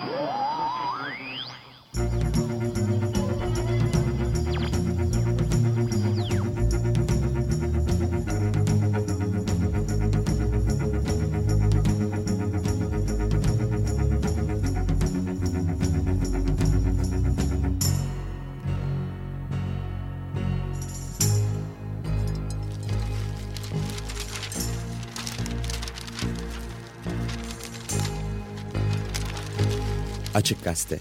Thank you. Açık Gazete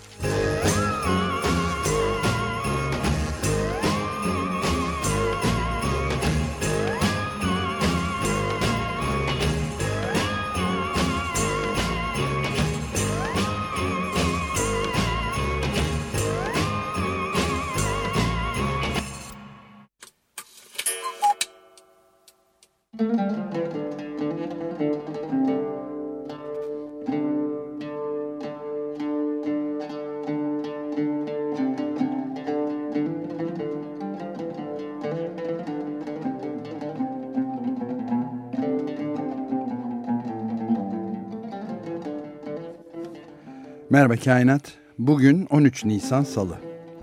Merhaba Kainat. Bugün 13 Nisan Salı.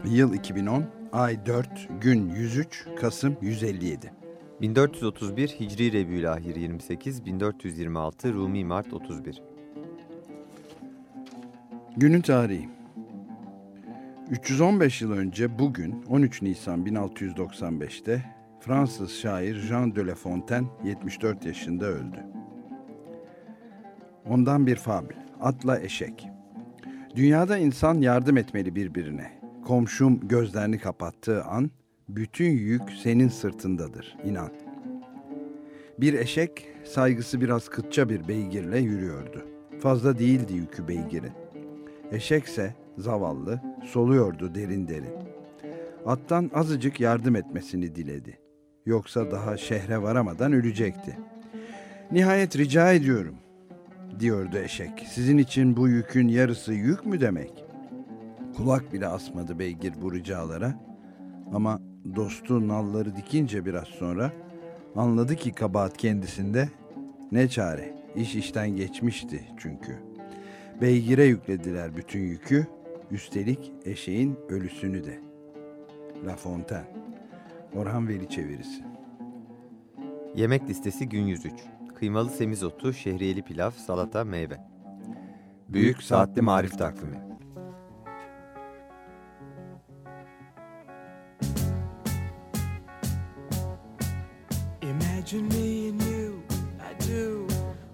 Yıl 2010, ay 4, gün 103, Kasım 157. 1431 Hicri Rebülahir 28, 1426 Rumi Mart 31. Günün tarihi. 315 yıl önce bugün 13 Nisan 1695'te Fransız şair Jean de La Fontaine 74 yaşında öldü. Ondan bir fabl, atla eşek. Dünyada insan yardım etmeli birbirine. Komşum gözlerini kapattığı an bütün yük senin sırtındadır, inan. Bir eşek saygısı biraz kıtça bir beygirle yürüyordu. Fazla değildi yükü beygirin. Eşekse zavallı soluyordu derin derin. Attan azıcık yardım etmesini diledi. Yoksa daha şehre varamadan ölecekti. Nihayet rica ediyorum diyordu eşek. Sizin için bu yükün yarısı yük mü demek? Kulak bile asmadı beygir bu ricalara. Ama dostu nalları dikince biraz sonra anladı ki kabahat kendisinde. Ne çare, iş işten geçmişti çünkü. Beygire yüklediler bütün yükü, üstelik eşeğin ölüsünü de. La Fontaine, Orhan Veli çevirisi. Yemek listesi gün 103. Kıymalı semizotu, şehriyeli pilav, salata, meyve. Büyük Saatli Marif Takvimi Imagine me and you, I do.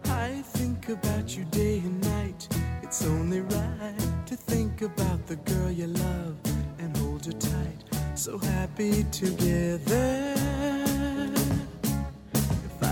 I think about you day and night. It's only right to think about the girl you love and hold her tight. So happy together.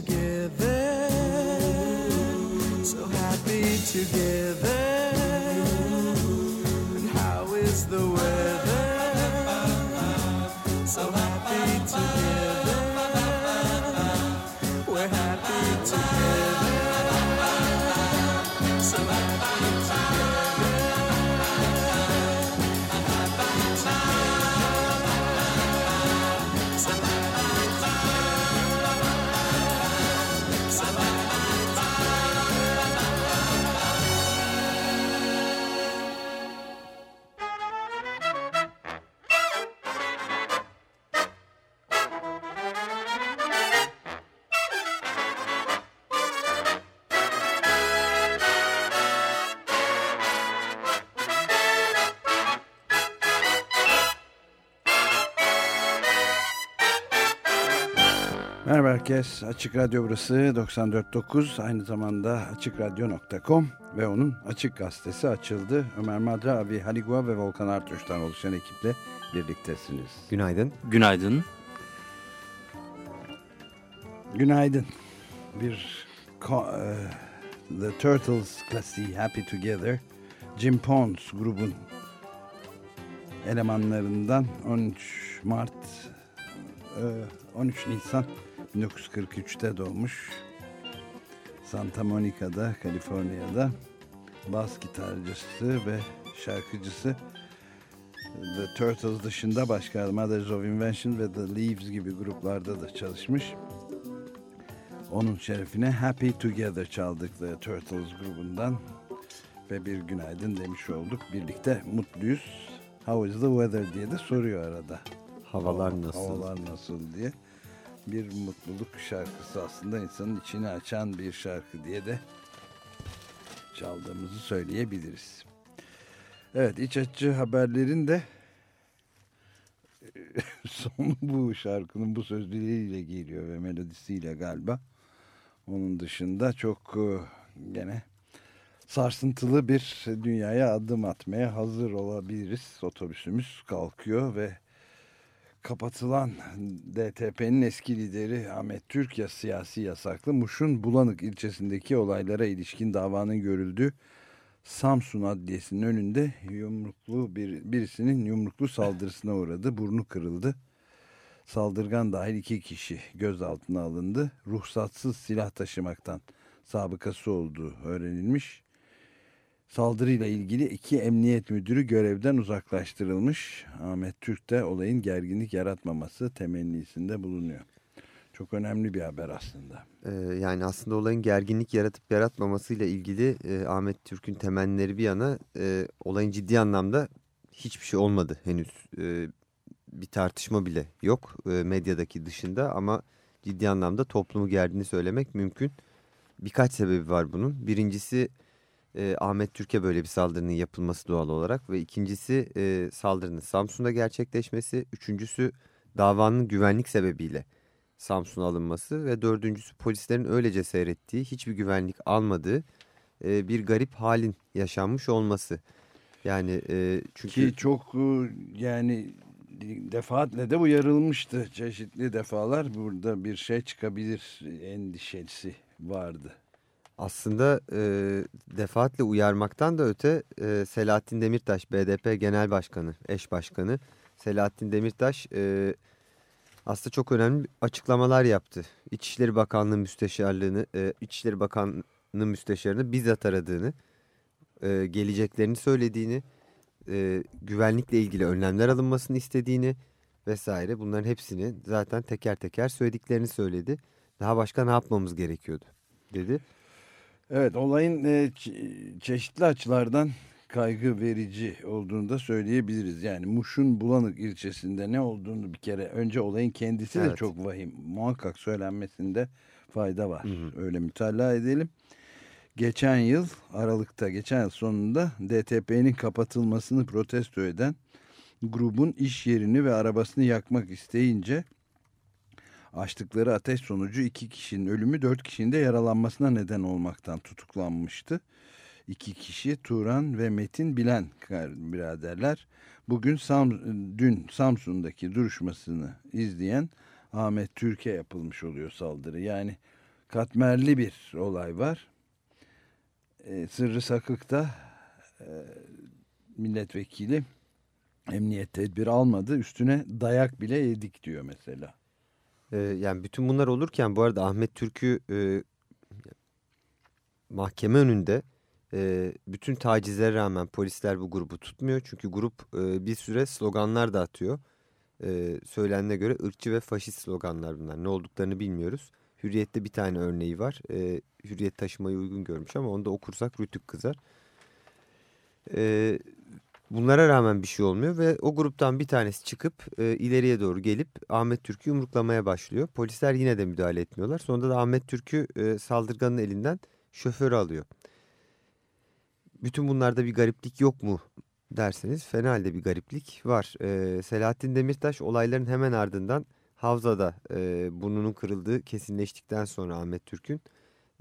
Together. Herkes. Açık Radyo burası 94.9. Aynı zamanda açıkradyo.com ve onun Açık Gazetesi açıldı. Ömer Madra, Avi Haligua ve Volkan Artuç'tan oluşan ekiple birliktesiniz. Günaydın. Günaydın. Günaydın. Bir e, The Turtles klasiği Happy Together Jim Pons grubun elemanlarından 13 Mart e, 13 Nisan 1943'te doğmuş. Santa Monica'da, Kaliforniya'da bas gitarcısı ve şarkıcısı The Turtles dışında başka Mothers of Invention ve The Leaves gibi gruplarda da çalışmış. Onun şerefine Happy Together çaldık The Turtles grubundan ve bir günaydın demiş olduk. Birlikte mutluyuz. How is the weather diye de soruyor arada. Havalar nasıl? Havalar nasıl diye. Bir mutluluk şarkısı aslında insanın içini açan bir şarkı diye de çaldığımızı söyleyebiliriz. Evet iç açıcı haberlerin de sonu bu şarkının bu sözleriyle geliyor ve melodisiyle galiba. Onun dışında çok e, gene sarsıntılı bir dünyaya adım atmaya hazır olabiliriz. Otobüsümüz kalkıyor ve kapatılan DTP'nin eski lideri Ahmet Türkiye siyasi yasaklı Muş'un Bulanık ilçesindeki olaylara ilişkin davanın görüldüğü Samsun Adliyesi'nin önünde yumruklu bir, birisinin yumruklu saldırısına uğradı. Burnu kırıldı. Saldırgan dahil iki kişi gözaltına alındı. Ruhsatsız silah taşımaktan sabıkası olduğu öğrenilmiş. Saldırıyla ilgili iki emniyet müdürü görevden uzaklaştırılmış. Ahmet Türk de olayın gerginlik yaratmaması temennisinde bulunuyor. Çok önemli bir haber aslında. Ee, yani aslında olayın gerginlik yaratıp yaratmamasıyla ilgili e, Ahmet Türk'ün temennileri bir yana e, olayın ciddi anlamda hiçbir şey olmadı henüz. E, bir tartışma bile yok e, medyadaki dışında ama ciddi anlamda toplumu gerdiğini söylemek mümkün. Birkaç sebebi var bunun. Birincisi e, Ahmet Türk'e böyle bir saldırının yapılması doğal olarak ve ikincisi e, saldırının Samsun'da gerçekleşmesi. Üçüncüsü davanın güvenlik sebebiyle Samsun'a alınması ve dördüncüsü polislerin öylece seyrettiği, hiçbir güvenlik almadığı e, bir garip halin yaşanmış olması. Yani e, çünkü Ki çok yani defaatle de uyarılmıştı çeşitli defalar. Burada bir şey çıkabilir endişesi vardı. Aslında e, defaatle uyarmaktan da öte e, Selahattin Demirtaş BDP Genel Başkanı, eş başkanı Selahattin Demirtaş e, aslında çok önemli açıklamalar yaptı. İçişleri Bakanlığı müsteşarlığını, e, İçişleri Bakanlığı müsteşarını bizzat aradığını, e, geleceklerini söylediğini, e, güvenlikle ilgili önlemler alınmasını istediğini vesaire bunların hepsini zaten teker teker söylediklerini söyledi. Daha başka ne yapmamız gerekiyordu dedi. Evet olayın e, çe- çeşitli açılardan kaygı verici olduğunu da söyleyebiliriz. Yani Muş'un Bulanık ilçesinde ne olduğunu bir kere önce olayın kendisi de Evet. çok vahim. Muhakkak söylenmesinde fayda var. Hı hı. Öyle mütalaa edelim. Geçen yıl Aralık'ta geçen yıl sonunda DTP'nin kapatılmasını protesto eden grubun iş yerini ve arabasını yakmak isteyince açtıkları ateş sonucu iki kişinin ölümü dört kişinin de yaralanmasına neden olmaktan tutuklanmıştı. İki kişi Turan ve Metin Bilen biraderler. Bugün Sam, dün Samsun'daki duruşmasını izleyen Ahmet Türk'e yapılmış oluyor saldırı. Yani katmerli bir olay var. e, Sırrı Sakık da e, milletvekili emniyet tedbiri almadı. Üstüne dayak bile yedik diyor mesela. Yani bütün bunlar olurken bu arada Ahmet Türk'ü e, mahkeme önünde e, bütün tacizlere rağmen polisler bu grubu tutmuyor. Çünkü grup e, bir süre sloganlar da atıyor. E, söylenene göre ırkçı ve faşist sloganlar bunlar. Ne olduklarını bilmiyoruz. Hürriyet'te bir tane örneği var. E, Hürriyet taşımayı uygun görmüş ama onu da okursak rütük kızar. E, bunlara rağmen bir şey olmuyor ve o gruptan bir tanesi çıkıp e, ileriye doğru gelip Ahmet Türk'ü yumruklamaya başlıyor. Polisler yine de müdahale etmiyorlar. Sonunda da Ahmet Türk'ü e, saldırganın elinden şoförü alıyor. Bütün bunlarda bir gariplik yok mu derseniz fena halde bir gariplik var. E, Selahattin Demirtaş olayların hemen ardından Havza'da e, burnunun kırıldığı kesinleştikten sonra Ahmet Türk'ün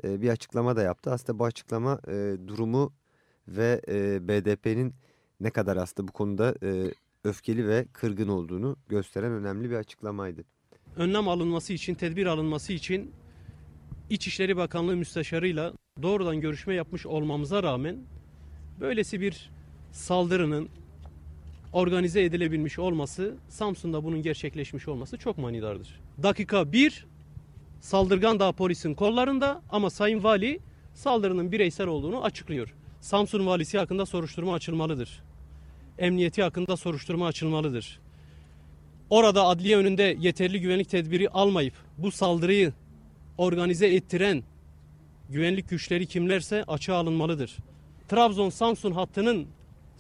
e, bir açıklama da yaptı. Aslında bu açıklama e, durumu ve e, BDP'nin ne kadar aslında bu konuda e, öfkeli ve kırgın olduğunu gösteren önemli bir açıklamaydı. önlem alınması için, tedbir alınması için İçişleri Bakanlığı Müsteşarıyla doğrudan görüşme yapmış olmamıza rağmen böylesi bir saldırının organize edilebilmiş olması, Samsun'da bunun gerçekleşmiş olması çok manidardır. Dakika 1, saldırgan da polisin kollarında ama Sayın Vali saldırının bireysel olduğunu açıklıyor. Samsun valisi hakkında soruşturma açılmalıdır. Emniyeti hakkında soruşturma açılmalıdır orada adliye önünde yeterli güvenlik tedbiri almayıp bu saldırıyı organize ettiren güvenlik güçleri kimlerse açığa alınmalıdır. Trabzon-Samsun hattının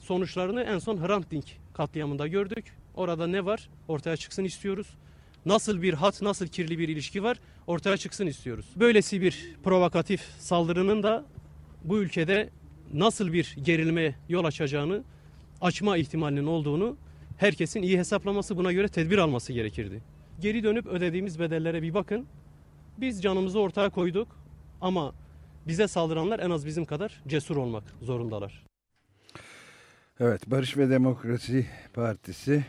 sonuçlarını en son Hrant Dink katliamında gördük. Orada ne var? Ortaya çıksın istiyoruz. Nasıl bir hat, nasıl kirli bir ilişki var? Ortaya çıksın istiyoruz. Böylesi bir provokatif saldırının da bu ülkede nasıl bir gerilmeye yol açacağını, açma ihtimalinin olduğunu herkesin iyi hesaplaması buna göre tedbir alması gerekirdi. Geri dönüp ödediğimiz bedellere bir bakın. Biz canımızı ortaya koyduk ama bize saldıranlar en az bizim kadar cesur olmak zorundalar. Evet Barış ve Demokrasi Partisi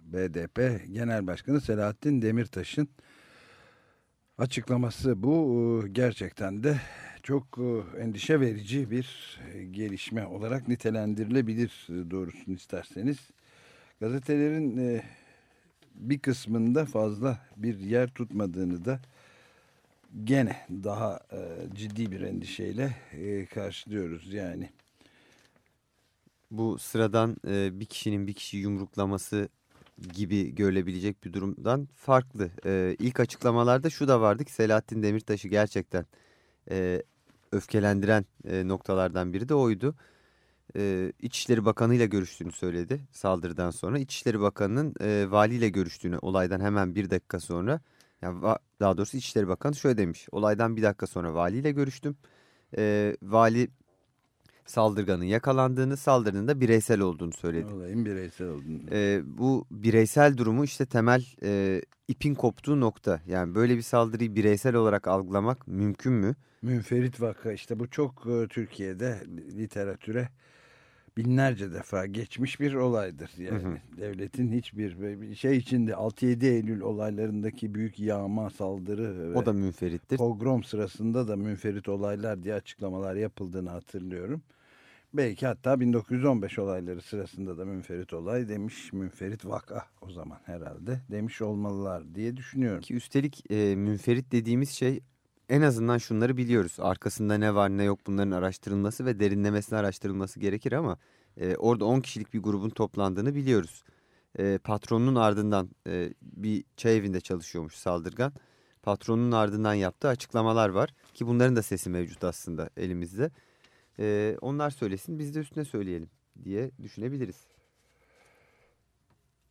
BDP Genel Başkanı Selahattin Demirtaş'ın açıklaması bu. Ee, Gerçekten de çok e, endişe verici bir e, gelişme olarak nitelendirilebilir e, doğrusunu isterseniz. Gazetelerin bir kısmında fazla bir yer tutmadığını da gene daha ciddi bir endişeyle karşılıyoruz yani. Bu sıradan bir kişinin bir kişiyi yumruklaması gibi görülebilecek bir durumdan farklı. E, ilk açıklamalarda şu da vardı ki Selahattin Demirtaş'ı gerçekten öfkelendiren e, noktalardan biri de oydu. E, İçişleri Bakanı ile görüştüğünü söyledi saldırıdan sonra. İçişleri Bakanı'nın e, valiyle görüştüğünü olaydan hemen bir dakika sonra. Yani daha doğrusu İçişleri Bakanı şöyle demiş. Olaydan bir dakika sonra valiyle görüştüm. E, vali saldırganın yakalandığını, saldırının da bireysel olduğunu söyledi. Olayın bireysel olduğunu. Ee, bu bireysel durumu işte temel e, ipin koptuğu nokta. Yani böyle bir saldırıyı bireysel olarak algılamak mümkün mü? Münferit vaka işte bu çok e, Türkiye'de literatüre binlerce defa geçmiş bir olaydır. Yani Hı hı. devletin hiçbir bir şey içinde 6-7 Eylül olaylarındaki büyük yağma saldırı O da münferittir. pogrom sırasında da münferit olaylar diye açıklamalar yapıldığını hatırlıyorum. Belki hatta 1915 olayları sırasında da münferit olay demiş, münferit vaka o zaman herhalde demiş olmalılar diye düşünüyorum. Ki üstelik e, münferit dediğimiz şey en azından şunları biliyoruz. Arkasında ne var ne yok bunların araştırılması ve derinlemesine araştırılması gerekir ama e, orada 10 kişilik bir grubun toplandığını biliyoruz. E, patronun ardından e, bir çay evinde çalışıyormuş saldırgan. Patronun ardından yaptığı açıklamalar var ki bunların da sesi mevcut aslında elimizde. E, onlar söylesin biz de üstüne söyleyelim diye düşünebiliriz.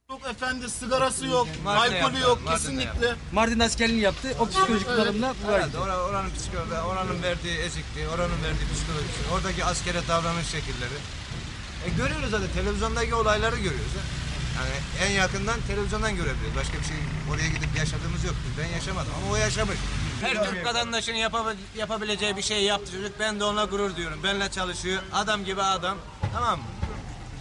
Yok efendi sigarası yok, Mardin'de alkolü yaptı, yok Mardin'de kesinlikle. Mardin askerliğini yaptı. O psikolojik. Evet, ora- oranın psikoloji, oranın verdiği ezikliği, oranın verdiği psikolojisi, oradaki askere davranış şekilleri. E görüyoruz zaten televizyondaki olayları görüyoruz. ya. Yani en yakından televizyondan görebiliyoruz. Başka bir şey oraya gidip yaşadığımız yok. Ben yaşamadım ama o yaşamış. Her Türk vatandaşının yapabil- yapabileceği bir şey yaptı çocuk. Ben de ona gurur diyorum. Benle çalışıyor. Adam gibi adam. Tamam mı?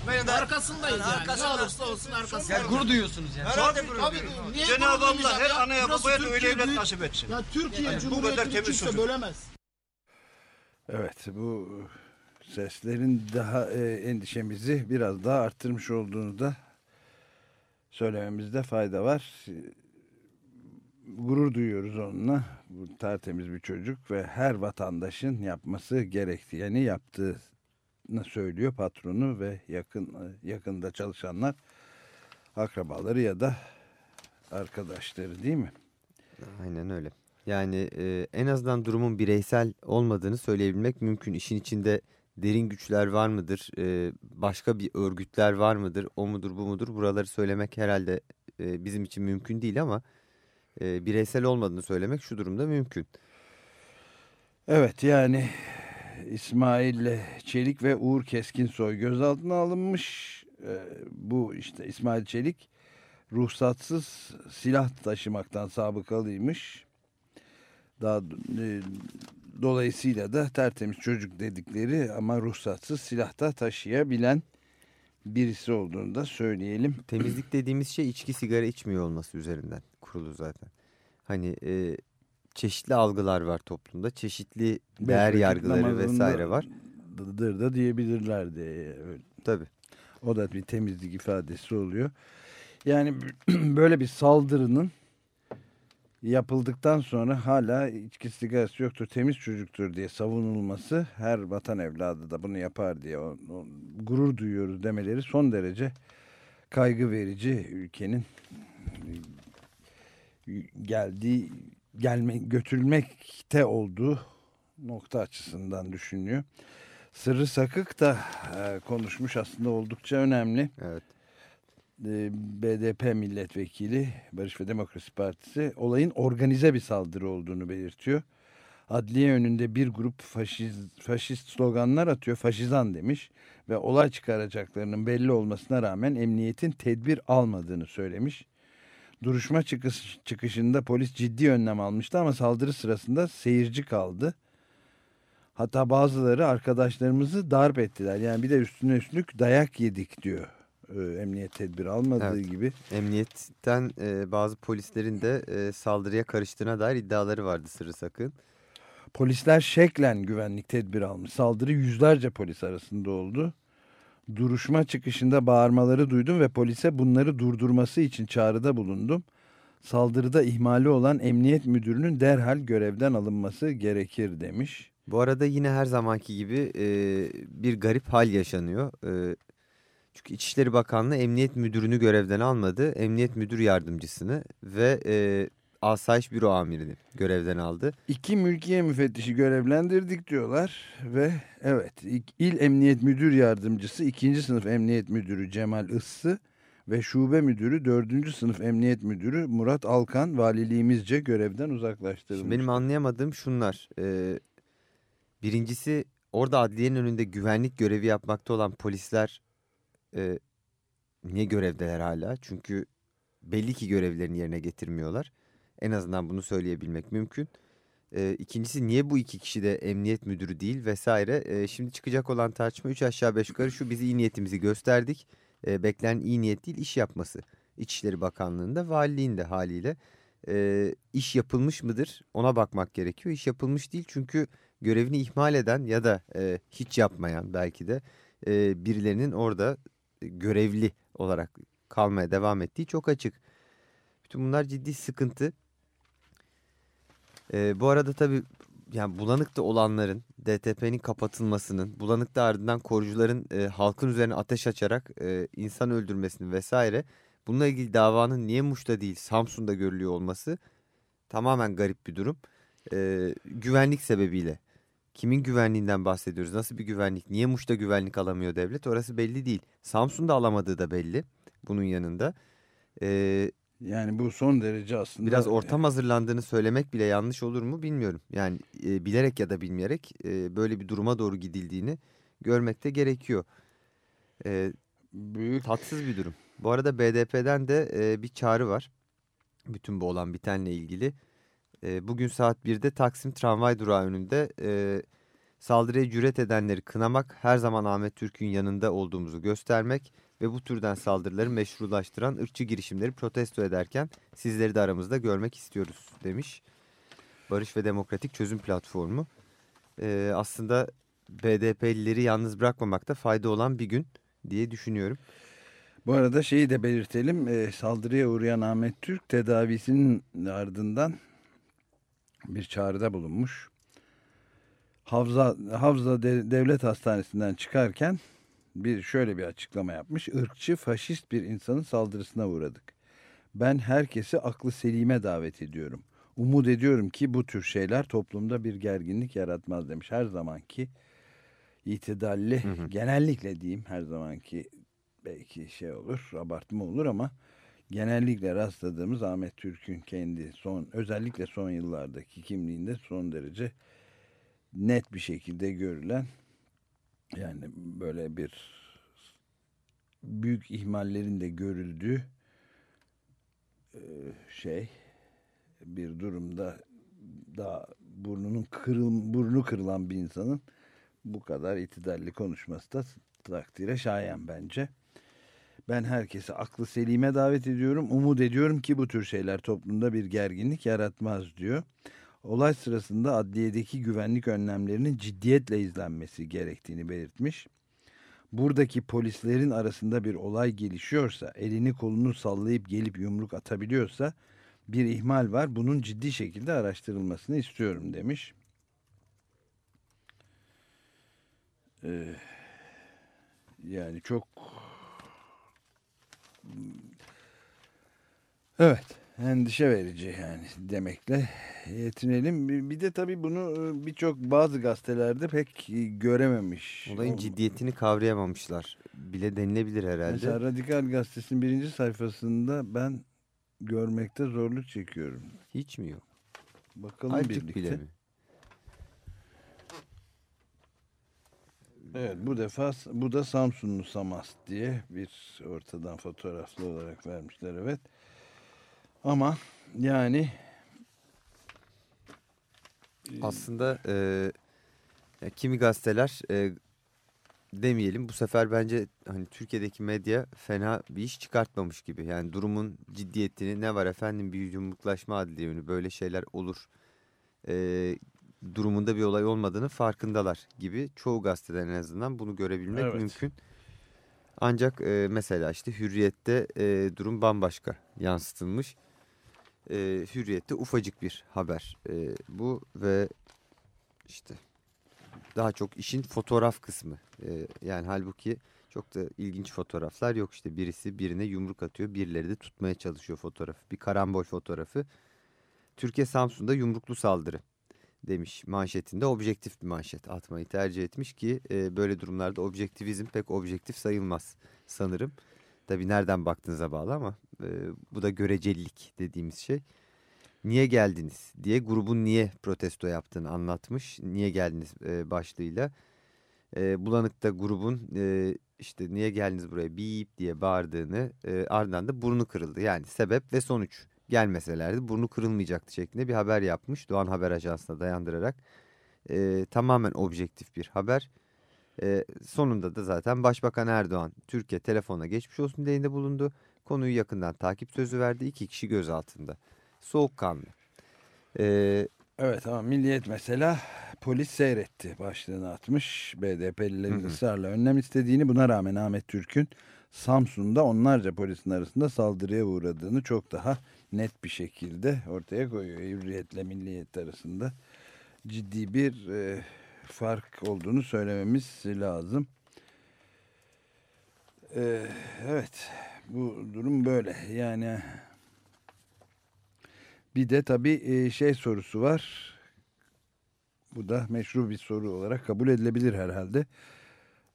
Beni de Arkasındayız yani. arkasında- Ne olursa olsun arkasındayız. Yani gurur duyuyorsunuz yani. Herhalde Tabii, gurur tabii. duyuyorum. Niye Cenab-ı gurur Allah her ya? anaya Burası babaya da Türkiye öyle evlat büyük- nasip etsin. Ya Türkiye Yani bu kadar Cumhuriyeti'ni temiz kimse çocuk. bölemez. Evet bu seslerin daha e, endişemizi biraz daha arttırmış olduğunu da söylememizde fayda var. Gurur duyuyoruz onunla. Bu tertemiz bir çocuk ve her vatandaşın yapması gerektiğini yaptığını söylüyor patronu ve yakın yakında çalışanlar akrabaları ya da arkadaşları değil mi? Aynen öyle. Yani e, en azından durumun bireysel olmadığını söyleyebilmek mümkün. İşin içinde derin güçler var mıdır? E, başka bir örgütler var mıdır? O mudur bu mudur? Buraları söylemek herhalde e, bizim için mümkün değil ama e, bireysel olmadığını söylemek şu durumda mümkün. Evet yani İsmail Çelik ve Uğur Keskinsoy gözaltına alınmış. Ee, bu işte İsmail Çelik ruhsatsız silah taşımaktan sabıkalıymış. Daha e, dolayısıyla da tertemiz çocuk dedikleri ama ruhsatsız silahta taşıyabilen birisi olduğunu da söyleyelim. Temizlik dediğimiz şey içki sigara içmiyor olması üzerinden kurulu zaten. Hani e, çeşitli algılar var toplumda. Çeşitli değer Beş vakit yargıları vesaire var. Dır da diyebilirlerdi. Öyle. Tabii. O da bir temizlik ifadesi oluyor. Yani böyle bir saldırının yapıldıktan sonra hala içki sigarası yoktur, temiz çocuktur diye savunulması her vatan evladı da bunu yapar diye o, o, gurur duyuyoruz demeleri son derece kaygı verici ülkenin geldiği gelme götürülmekte olduğu nokta açısından düşünüyor. Sırrı Sakık da e, konuşmuş aslında oldukça önemli. Evet. E, BDP milletvekili Barış ve Demokrasi Partisi olayın organize bir saldırı olduğunu belirtiyor. Adliye önünde bir grup faşist, faşist sloganlar atıyor, faşizan demiş ve olay çıkaracaklarının belli olmasına rağmen emniyetin tedbir almadığını söylemiş. Duruşma çıkış, çıkışında polis ciddi önlem almıştı ama saldırı sırasında seyirci kaldı. Hatta bazıları arkadaşlarımızı darp ettiler. Yani bir de üstüne üstlük dayak yedik diyor. Ee, emniyet tedbiri almadığı Evet. gibi. Emniyetten e, bazı polislerin de e, saldırıya karıştığına dair iddiaları vardı Sırrı Sakın. Polisler şeklen güvenlik tedbiri almış. Saldırı yüzlerce polis arasında oldu. Duruşma çıkışında bağırmaları duydum ve polise bunları durdurması için çağrıda bulundum. Saldırıda ihmali olan emniyet müdürünün derhal görevden alınması gerekir demiş. Bu arada yine her zamanki gibi e, bir garip hal yaşanıyor. E, çünkü İçişleri Bakanlığı Emniyet Müdürünü görevden almadı. Emniyet Müdür Yardımcısını ve e, Asayiş Büro Amirini görevden aldı. İki mülkiye müfettişi görevlendirdik diyorlar ve evet İl- Emniyet Müdür Yardımcısı 2. sınıf Emniyet Müdürü Cemal Issı ve Şube Müdürü 4. sınıf Emniyet Müdürü Murat Alkan valiliğimizce görevden uzaklaştırılmış. Şimdi benim anlayamadığım şunlar. E, birincisi orada adliyenin önünde güvenlik görevi yapmakta olan polisler e, niye görevdeler hala? Çünkü belli ki görevlerini yerine getirmiyorlar. En azından bunu söyleyebilmek mümkün. E, ikincisi niye bu iki kişi de emniyet müdürü değil vesaire. E, şimdi çıkacak olan tartışma 3 aşağı 5 yukarı şu biz iyi niyetimizi gösterdik. E, beklenen iyi niyet değil iş yapması. İçişleri Bakanlığı'nda valiliğinde haliyle. E, iş yapılmış mıdır ona bakmak gerekiyor. İş yapılmış değil çünkü görevini ihmal eden ya da e, hiç yapmayan belki de e, birilerinin orada görevli olarak kalmaya devam ettiği çok açık. Bütün bunlar ciddi sıkıntı. E, bu arada tabii yani bulanıkta olanların DTP'nin kapatılmasının, bulanıkta ardından korucuların e, halkın üzerine ateş açarak e, insan öldürmesinin vesaire bununla ilgili davanın niye Muş'ta değil Samsun'da görülüyor olması tamamen garip bir durum. E, güvenlik sebebiyle. Kimin güvenliğinden bahsediyoruz? Nasıl bir güvenlik? Niye Muş'ta güvenlik alamıyor devlet? Orası belli değil. Samsun'da alamadığı da belli bunun yanında. E, Yani bu son derece aslında... Biraz ortam hazırlandığını söylemek bile yanlış olur mu bilmiyorum. Yani e, bilerek ya da bilmeyerek e, böyle bir duruma doğru gidildiğini görmek de gerekiyor. E, Büyük tatsız bir durum. Bu arada BDP'den de e, bir çağrı var. Bütün bu olan bitenle ilgili. E, bugün saat 1'de Taksim tramvay durağı önünde e, saldırıya cüret edenleri kınamak, her zaman Ahmet Türk'ün yanında olduğumuzu göstermek ve bu türden saldırıları meşrulaştıran ırkçı girişimleri protesto ederken sizleri de aramızda görmek istiyoruz demiş. Barış ve Demokratik Çözüm Platformu. e, aslında BDP'lileri yalnız bırakmamakta fayda olan bir gün diye düşünüyorum. Bu arada şeyi de belirtelim. e, saldırıya uğrayan Ahmet Türk tedavisinin ardından bir çağrıda bulunmuş. Havza, Havza De- Devlet Hastanesi'nden çıkarken bir şöyle bir açıklama yapmış. Irkçı, faşist bir insanın saldırısına uğradık. Ben herkesi aklı selime davet ediyorum. Umut ediyorum ki bu tür şeyler toplumda bir gerginlik yaratmaz demiş. Her zamanki itidalli, genellikle diyeyim her zamanki belki şey olur, abartma olur ama genellikle rastladığımız Ahmet Türk'ün kendi son özellikle son yıllardaki kimliğinde son derece net bir şekilde görülen yani böyle bir büyük ihmallerin de görüldüğü e, şey bir durumda daha burnunun kırıl, burnu kırılan bir insanın bu kadar itidalli konuşması da takdire şayan bence. Ben herkesi aklı selime davet ediyorum. Umut ediyorum ki bu tür şeyler toplumda bir gerginlik yaratmaz diyor. Olay sırasında adliyedeki güvenlik önlemlerinin ciddiyetle izlenmesi gerektiğini belirtmiş. Buradaki polislerin arasında bir olay gelişiyorsa, elini kolunu sallayıp gelip yumruk atabiliyorsa bir ihmal var. Bunun ciddi şekilde araştırılmasını istiyorum demiş. Ee, yani çok evet endişe verici yani demekle yetinelim. Bir- de tabii bunu e, birçok bazı gazetelerde pek görememiş. Olayın ciddiyetini kavrayamamışlar bile denilebilir herhalde. Mesela Radikal Gazetesi'nin birinci sayfasında ben görmekte zorluk çekiyorum. Hiç mi yok? Bakalım Azıcık birlikte. bile mi? Evet bu defa bu da Samsunlu Samast diye bir ortadan fotoğraflı olarak vermişler evet. Ama yani Aslında e, ya kimi gazeteler e, demeyelim bu sefer bence hani Türkiye'deki medya fena bir iş çıkartmamış gibi. Yani durumun ciddiyetini ne var efendim bir yumruklaşma adli yönü böyle şeyler olur. E, durumunda bir olay olmadığını farkındalar gibi çoğu gazeteden en azından bunu görebilmek Evet. mümkün. Ancak e, mesela işte Hürriyet'te e, durum bambaşka yansıtılmış. E, Hürriyet'te ufacık bir haber e, bu ve işte daha çok işin fotoğraf kısmı. E, yani halbuki çok da ilginç fotoğraflar yok işte birisi birine yumruk atıyor birileri de tutmaya çalışıyor fotoğrafı. Bir karambol fotoğrafı. Türkiye Samsun'da yumruklu saldırı demiş manşetinde objektif bir manşet atmayı tercih etmiş ki e, böyle durumlarda objektivizm pek objektif sayılmaz sanırım. Tabii nereden baktığınıza bağlı ama e, bu da görecelilik dediğimiz şey. Niye geldiniz diye grubun niye protesto yaptığını anlatmış. Niye geldiniz e, başlığıyla. E, Bulanık'ta grubun e, işte niye geldiniz buraya bip diye bağırdığını e, ardından da burnu kırıldı. Yani sebep ve sonuç gelmeselerdi burnu kırılmayacaktı şeklinde bir haber yapmış. Doğan Haber Ajansı'na dayandırarak e, tamamen objektif bir haber. E, sonunda da zaten Başbakan Erdoğan Türkiye telefona geçmiş olsun dileğinde bulundu. Konuyu yakından takip sözü verdi. İki kişi gözaltında. Soğukkanlı. E, evet ama Milliyet mesela polis seyretti başlığını atmış. BDP'lilerin ısrarla önlem istediğini buna rağmen Ahmet Türk'ün Samsun'da onlarca polisin arasında saldırıya uğradığını çok daha net bir şekilde ortaya koyuyor. Hürriyetle Milliyet arasında ciddi bir e, fark olduğunu söylememiz lazım. E, evet bu durum böyle yani bir de tabii e, şey sorusu var. Bu da meşru bir soru olarak kabul edilebilir herhalde.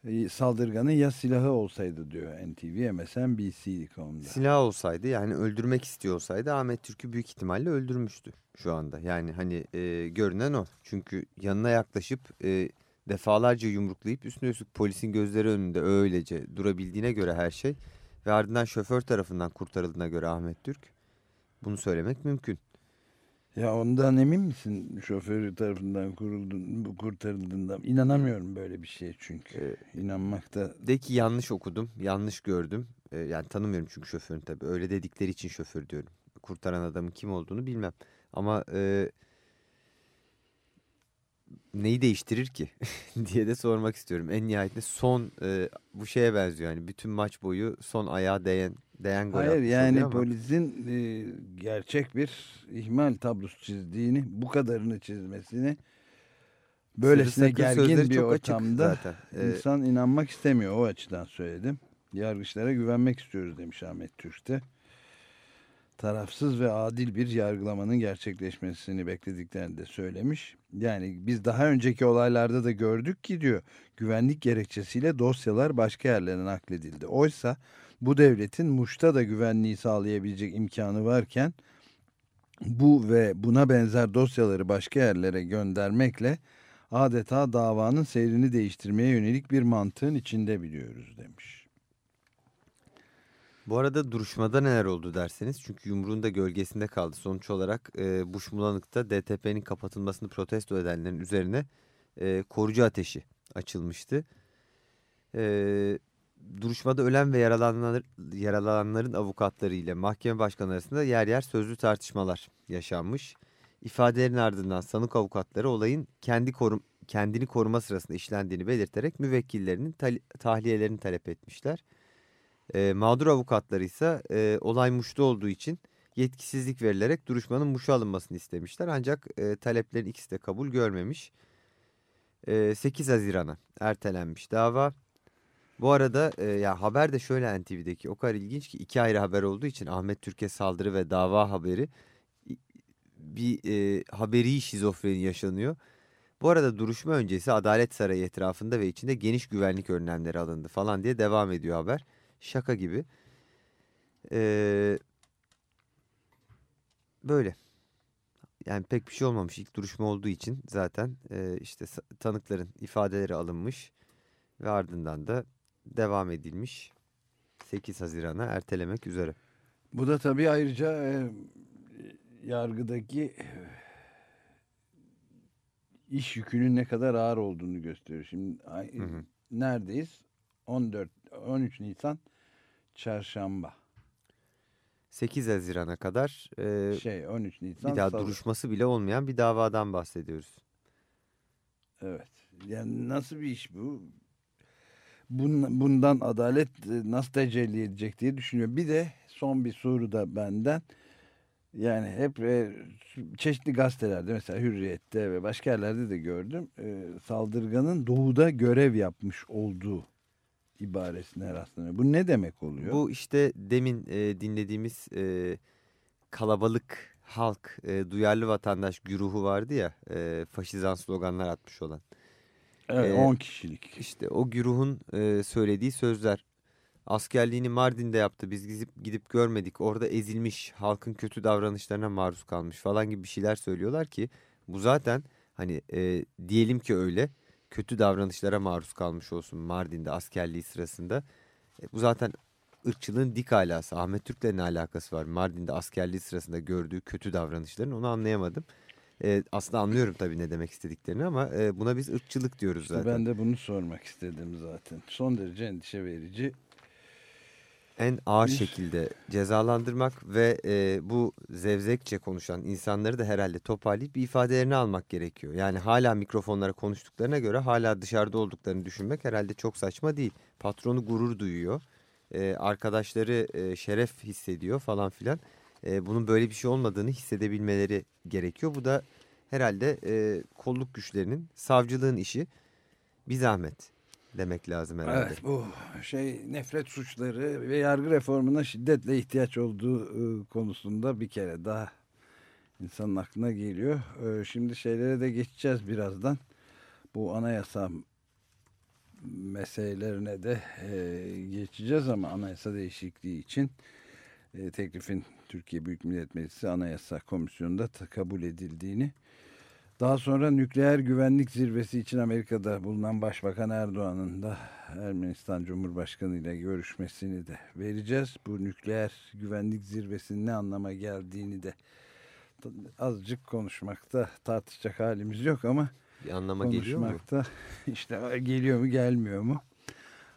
E, Saldırganın ya silahı olsaydı diyor NTV, MSN, BBC.com'da. silah olsaydı yani öldürmek istiyor olsaydı Ahmet Türk'ü büyük ihtimalle öldürmüştü şu anda. Yani hani e, görünen o. Çünkü yanına yaklaşıp e, defalarca yumruklayıp üstüne üstlük polisin gözleri önünde öylece durabildiğine göre her şey ve ardından şoför tarafından kurtarıldığına göre Ahmet Türk bunu söylemek mümkün. Ya ondan emin misin şoförü tarafından kuruldun, bu kurtarıldığından? İnanamıyorum böyle bir şeye çünkü. İnanmakta De ki yanlış okudum, yanlış gördüm. E, yani tanımıyorum çünkü şoförün tabii. Öyle dedikleri için şoför diyorum. Kurtaran adamın kim olduğunu bilmem. Ama e, neyi değiştirir ki diye de sormak istiyorum. En nihayetinde son e, bu şeye benziyor yani bütün maç boyu son ayağa değen değen gol Hayır yani ama polisin e, gerçek bir ihmal tablosu çizdiğini, bu kadarını çizmesini böylesine gergin bir çok ortamda zaten. Ee, insan inanmak istemiyor. O açıdan söyledim. Yargıçlara güvenmek istiyoruz demiş Ahmet Türk'te. Tarafsız ve adil bir yargılamanın gerçekleşmesini beklediklerini de söylemiş. Yani biz daha önceki olaylarda da gördük ki diyor güvenlik gerekçesiyle dosyalar başka yerlere nakledildi. Oysa bu devletin Muş'ta da güvenliği sağlayabilecek imkanı varken bu ve buna benzer dosyaları başka yerlere göndermekle adeta davanın seyrini değiştirmeye yönelik bir mantığın içinde biliyoruz demiş. Bu arada duruşmada neler oldu derseniz çünkü yumruğun da gölgesinde kaldı. Sonuç olarak e, Buşmulanık'ta DTP'nin kapatılmasını protesto edenlerin üzerine e, korucu ateşi açılmıştı. E, duruşmada ölen ve yaralananlar, yaralananların avukatları ile mahkeme başkanı arasında yer yer sözlü tartışmalar yaşanmış. İfadelerin ardından sanık avukatları olayın kendi korum, kendini koruma sırasında işlendiğini belirterek müvekkillerinin tahliyelerini talep etmişler. E, mağdur avukatları ise e, olay Muş'ta olduğu için yetkisizlik verilerek duruşmanın Muş'a alınmasını istemişler. Ancak e, taleplerin ikisi de kabul görmemiş. E, 8 Haziran'a ertelenmiş dava. Bu arada e, ya haber de şöyle NTV'deki o kadar ilginç ki iki ayrı haber olduğu için Ahmet Türk'e saldırı ve dava haberi bir e, haberi şizofreni yaşanıyor. Bu arada duruşma öncesi Adalet Sarayı etrafında ve içinde geniş güvenlik önlemleri alındı falan diye devam ediyor haber. Şaka gibi. Ee, böyle. Yani pek bir şey olmamış ilk duruşma olduğu için zaten e, işte tanıkların ifadeleri alınmış ve ardından da devam edilmiş 8 Haziran'a ertelemek üzere. Bu da tabii ayrıca e, yargıdaki iş yükünün ne kadar ağır olduğunu gösteriyor. Şimdi Hı hı. neredeyiz? 14 13 Nisan çarşamba. 8 Haziran'a kadar e, Şey 13 Nisan bir daha salı. duruşması bile olmayan bir davadan bahsediyoruz. Evet. Yani nasıl bir iş bu? Bun- Bundan adalet e, nasıl tecelli edecek diye düşünüyorum. Bir de son bir soru da benden. Yani hep e, çeşitli gazetelerde mesela Hürriyet'te ve başka yerlerde de gördüm. E, saldırganın doğuda görev yapmış olduğu ibaresine rastlanıyor. Bu ne demek oluyor? Bu işte demin dinlediğimiz kalabalık halk, duyarlı vatandaş güruhu vardı ya e, faşizan sloganlar atmış olan. Evet, e, 10 kişilik. İşte o güruhun e, söylediği sözler. Askerliğini Mardin'de yaptı biz gidip, gidip görmedik orada ezilmiş halkın kötü davranışlarına maruz kalmış falan gibi bir şeyler söylüyorlar ki bu zaten hani e, diyelim ki öyle kötü davranışlara maruz kalmış olsun Mardin'de askerliği sırasında. E, bu zaten ırkçılığın dik alası. Ahmet Türk'le ne alakası var? Mardin'de askerliği sırasında gördüğü kötü davranışların onu anlayamadım. E, aslında anlıyorum tabii ne demek istediklerini ama e, buna biz ırkçılık diyoruz İşte zaten. ben de bunu sormak istedim zaten. Son derece endişe verici. En ağır Bir- şekilde cezalandırmak ve e, bu zevzekçe konuşan insanları da herhalde toparlayıp bir ifadelerini almak gerekiyor. Yani hala mikrofonlara konuştuklarına göre hala dışarıda olduklarını düşünmek herhalde çok saçma değil. Patronu gurur duyuyor, e, arkadaşları e, şeref hissediyor falan filan. E, bunun böyle bir şey olmadığını hissedebilmeleri gerekiyor. Bu da herhalde e, kolluk güçlerinin, savcılığın işi bir zahmet demek lazım herhalde. Evet bu şey nefret suçları ve yargı reformuna şiddetle ihtiyaç olduğu e, konusunda bir kere daha insanın aklına geliyor. E, Şimdi şeylere de geçeceğiz birazdan. Bu anayasa meselelerine de e, geçeceğiz ama anayasa değişikliği için e, teklifin Türkiye Büyük Millet Meclisi Anayasa Komisyonu'nda kabul edildiğini daha sonra nükleer güvenlik zirvesi için Amerika'da bulunan Başbakan Erdoğan'ın da Ermenistan Cumhurbaşkanı ile görüşmesini de vereceğiz. Bu nükleer güvenlik zirvesinin ne anlama geldiğini de azıcık konuşmakta tartışacak halimiz yok ama Bir anlama geliyor mu? işte geliyor mu gelmiyor mu?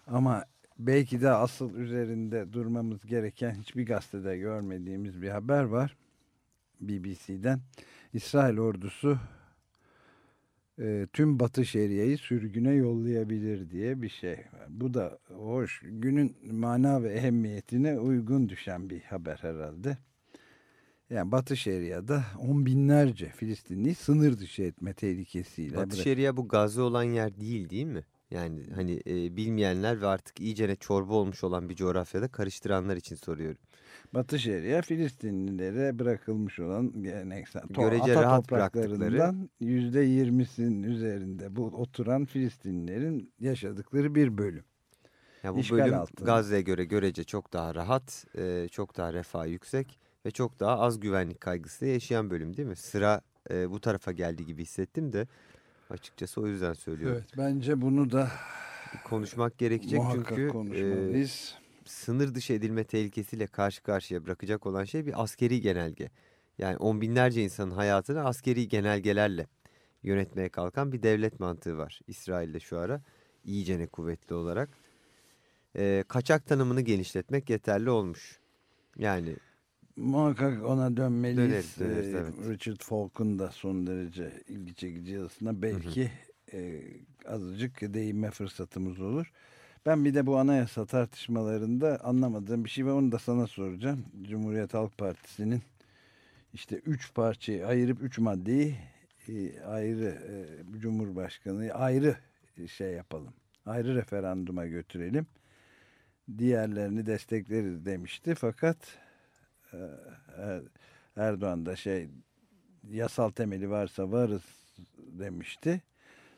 Ama belki de asıl üzerinde durmamız gereken hiçbir gazetede görmediğimiz bir haber var. BBC'den. İsrail ordusu e, tüm Batı Şeria'yı sürgüne yollayabilir diye bir şey. Bu da hoş. Günün mana ve ehemmiyetine uygun düşen bir haber herhalde. Yani Batı Şeria'da on binlerce Filistinli sınır dışı etme tehlikesiyle. Batı Şeria bu gazı olan yer değil değil mi? Yani hani e, bilmeyenler ve artık iyicene çorba olmuş olan bir coğrafyada karıştıranlar için soruyorum. Batı Şeria Filistinlilere bırakılmış olan geleneksel Görece ata rahat topraklarından yüzde yirmisinin üzerinde bu oturan Filistinlilerin yaşadıkları bir bölüm. Ya bu İşgal bölüm. Gazze'ye göre görece çok daha rahat, e, çok daha refah yüksek ve çok daha az güvenlik kaygısıyla yaşayan bölüm değil mi? Sıra e, bu tarafa geldi gibi hissettim de açıkçası o yüzden söylüyorum. Evet bence bunu da Konuşmak gerekecek muhakkak çünkü e, konuşmalıyız. sınır dışı edilme tehlikesiyle karşı karşıya bırakacak olan şey bir askeri genelge. Yani on binlerce insanın hayatını askeri genelgelerle yönetmeye kalkan bir devlet mantığı var İsrail'de şu ara iyicene kuvvetli olarak. Ee, kaçak tanımını genişletmek yeterli olmuş. Yani Muhakkak ona dönmeliyiz. Döneriz, döneriz, Ee, evet. Richard Falk'un da son derece ilgi çekici yazısına belki e, azıcık değinme fırsatımız olur. Ben bir de bu anayasa tartışmalarında anlamadığım bir şey ve onu da sana soracağım. Cumhuriyet Halk Partisi'nin işte üç parçayı ayırıp üç maddeyi e, ayrı e, Cumhurbaşkanı ayrı şey yapalım. Ayrı referanduma götürelim. Diğerlerini destekleriz demişti fakat Erdoğan da şey yasal temeli varsa varız demişti.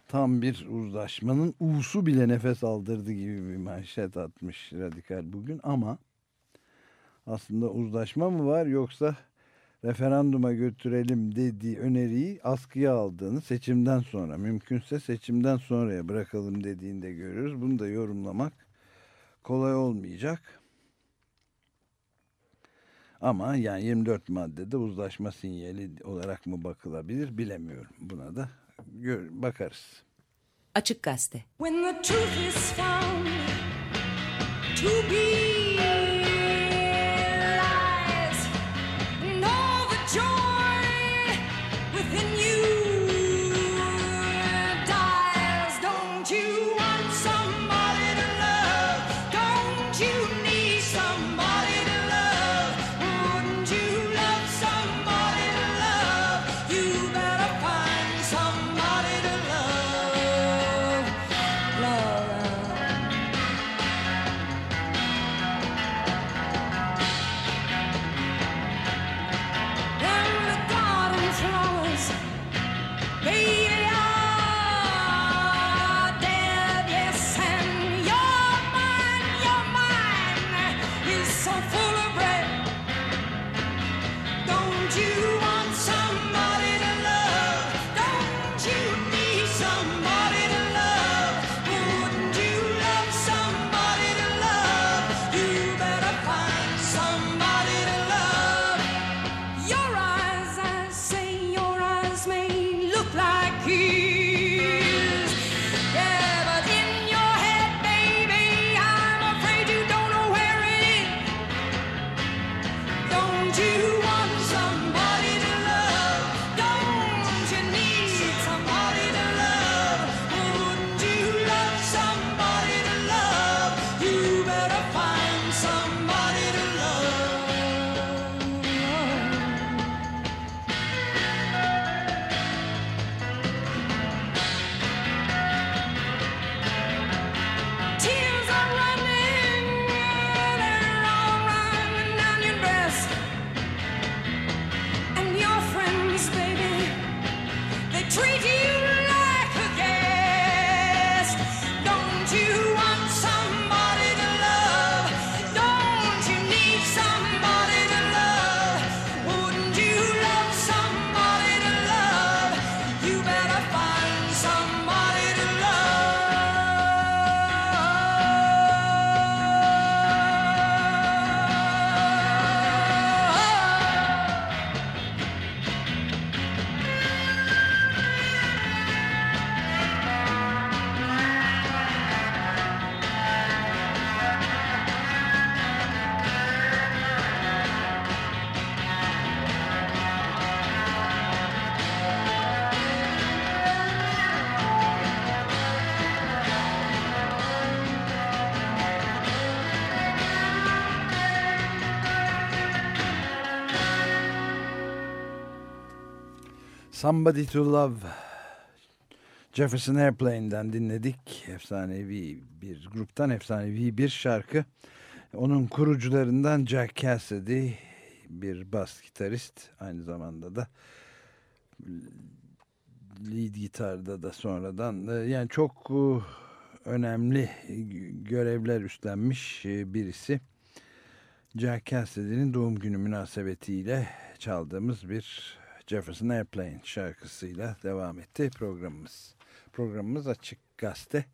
Tam bir uzlaşmanın uğusu bile nefes aldırdı gibi bir manşet atmış radikal bugün ama aslında uzlaşma mı var yoksa referanduma götürelim dediği öneriyi askıya aldığını seçimden sonra mümkünse seçimden sonraya bırakalım dediğini de görüyoruz. Bunu da yorumlamak kolay olmayacak. Ama yani 24 maddede uzlaşma sinyali olarak mı bakılabilir bilemiyorum. Buna da gör, bakarız. Açık Gazete. When the truth is found to be Somebody to Love Jefferson Airplane'den dinledik. Efsanevi bir gruptan efsanevi bir şarkı. Onun kurucularından Jack Cassidy bir bas gitarist aynı zamanda da lead gitarda da sonradan e, yani çok e, önemli görevler üstlenmiş e, birisi. Jack Cassidy'nin doğum günü münasebetiyle çaldığımız bir Jefferson Airplane şarkısıyla devam etti programımız. Programımız Açık Gazete.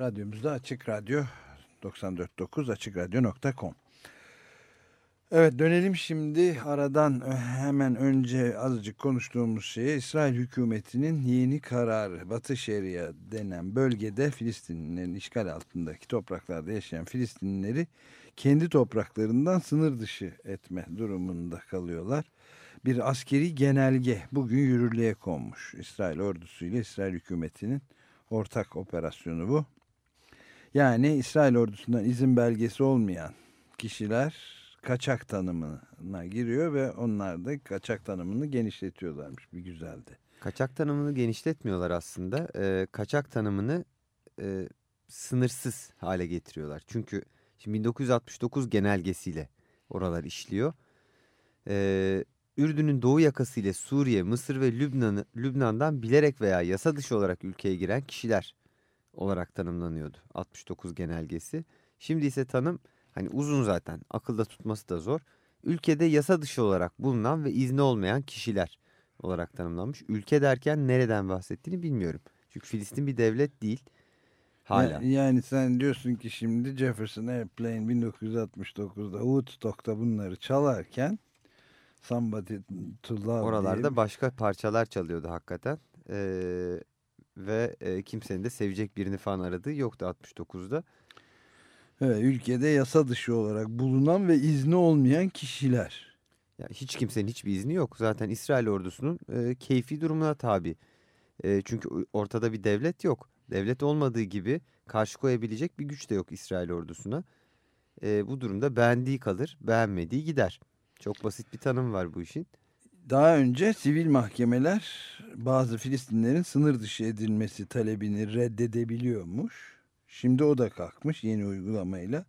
Radyomuzda Açık Radyo 94.9 AçıkRadyo.com Evet dönelim şimdi aradan hemen önce azıcık konuştuğumuz şeye İsrail hükümetinin yeni kararı Batı Şeria denen bölgede Filistinlilerin işgal altındaki topraklarda yaşayan Filistinlileri kendi topraklarından sınır dışı etme durumunda kalıyorlar. Bir askeri genelge bugün yürürlüğe konmuş. İsrail ordusu ile İsrail hükümetinin ortak operasyonu bu. Yani İsrail ordusundan izin belgesi olmayan kişiler kaçak tanımına giriyor ve onlar da kaçak tanımını genişletiyorlarmış bir güzeldi. Kaçak tanımını genişletmiyorlar aslında. Ee, kaçak tanımını e, sınırsız hale getiriyorlar. Çünkü şimdi 1969 genelgesiyle oralar işliyor. Ee, Ürdün'ün doğu yakası ile Suriye, Mısır ve Lübnan'ı Lübnan'dan bilerek veya yasa dışı olarak ülkeye giren kişiler olarak tanımlanıyordu 69 genelgesi. Şimdi ise tanım hani uzun zaten akılda tutması da zor. Ülkede yasa dışı olarak bulunan ve izni olmayan kişiler olarak tanımlanmış. Ülke derken nereden bahsettiğini bilmiyorum. Çünkü Filistin bir devlet değil. Hala. Yani, yani sen diyorsun ki şimdi Jefferson Airplane 1969'da Woodstock'ta bunları çalarken Somebody to Love Oralarda diye... başka parçalar çalıyordu hakikaten. Ee, ve e, kimsenin de sevecek birini falan aradığı yoktu 69'da. Evet, ülkede yasa dışı olarak bulunan ve izni olmayan kişiler. Ya hiç kimsenin hiçbir izni yok. Zaten İsrail ordusunun e, keyfi durumuna tabi. E, çünkü ortada bir devlet yok. Devlet olmadığı gibi karşı koyabilecek bir güç de yok İsrail ordusuna. E, bu durumda beğendiği kalır, beğenmediği gider. Çok basit bir tanım var bu işin. Daha önce sivil mahkemeler bazı Filistinlerin sınır dışı edilmesi talebini reddedebiliyormuş. Şimdi o da kalkmış yeni uygulamayla.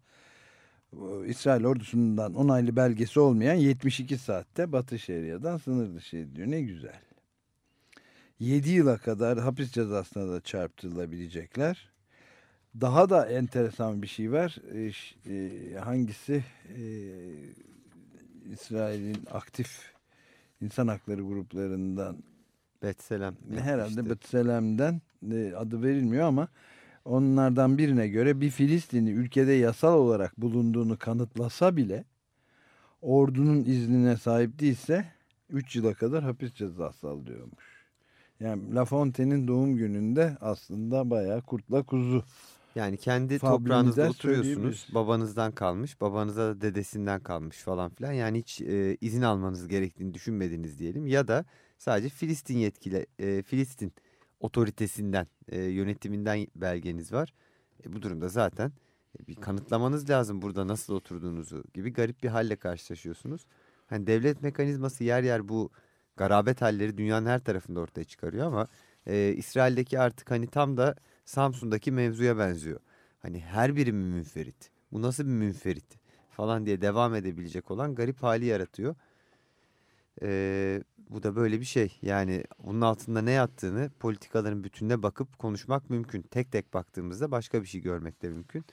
İsrail ordusundan onaylı belgesi olmayan 72 saatte Batı Şeria'dan sınır dışı ediliyor. Ne güzel. 7 yıla kadar hapis cezasına da çarptırılabilecekler. Daha da enteresan bir şey var. E, hangisi? E, İsrail'in aktif insan hakları gruplarından Betselem. Herhalde. Betselem'den e, adı verilmiyor ama onlardan birine göre bir Filistinli ülkede yasal olarak bulunduğunu kanıtlasa bile ordunun iznine sahip değilse 3 yıla kadar hapis cezası alıyormuş. Yani La Fontaine'in doğum gününde aslında bayağı kurtla kuzu yani kendi toprağınızda oturuyorsunuz. Babanızdan kalmış, babanıza da dedesinden kalmış falan filan. Yani hiç e, izin almanız gerektiğini düşünmediniz diyelim. Ya da sadece Filistin yetkili, e, Filistin otoritesinden, e, yönetiminden belgeniz var. E, bu durumda zaten e, bir kanıtlamanız lazım burada nasıl oturduğunuzu gibi garip bir halle karşılaşıyorsunuz. Hani devlet mekanizması yer yer bu garabet halleri dünyanın her tarafında ortaya çıkarıyor ama e, İsrail'deki artık hani tam da Samsun'daki mevzuya benziyor. Hani her biri mi münferit? Bu nasıl bir münferit? Falan diye devam edebilecek olan garip hali yaratıyor. Ee, bu da böyle bir şey. Yani bunun altında ne yattığını politikaların bütününe bakıp konuşmak mümkün. Tek tek baktığımızda başka bir şey görmek de mümkün.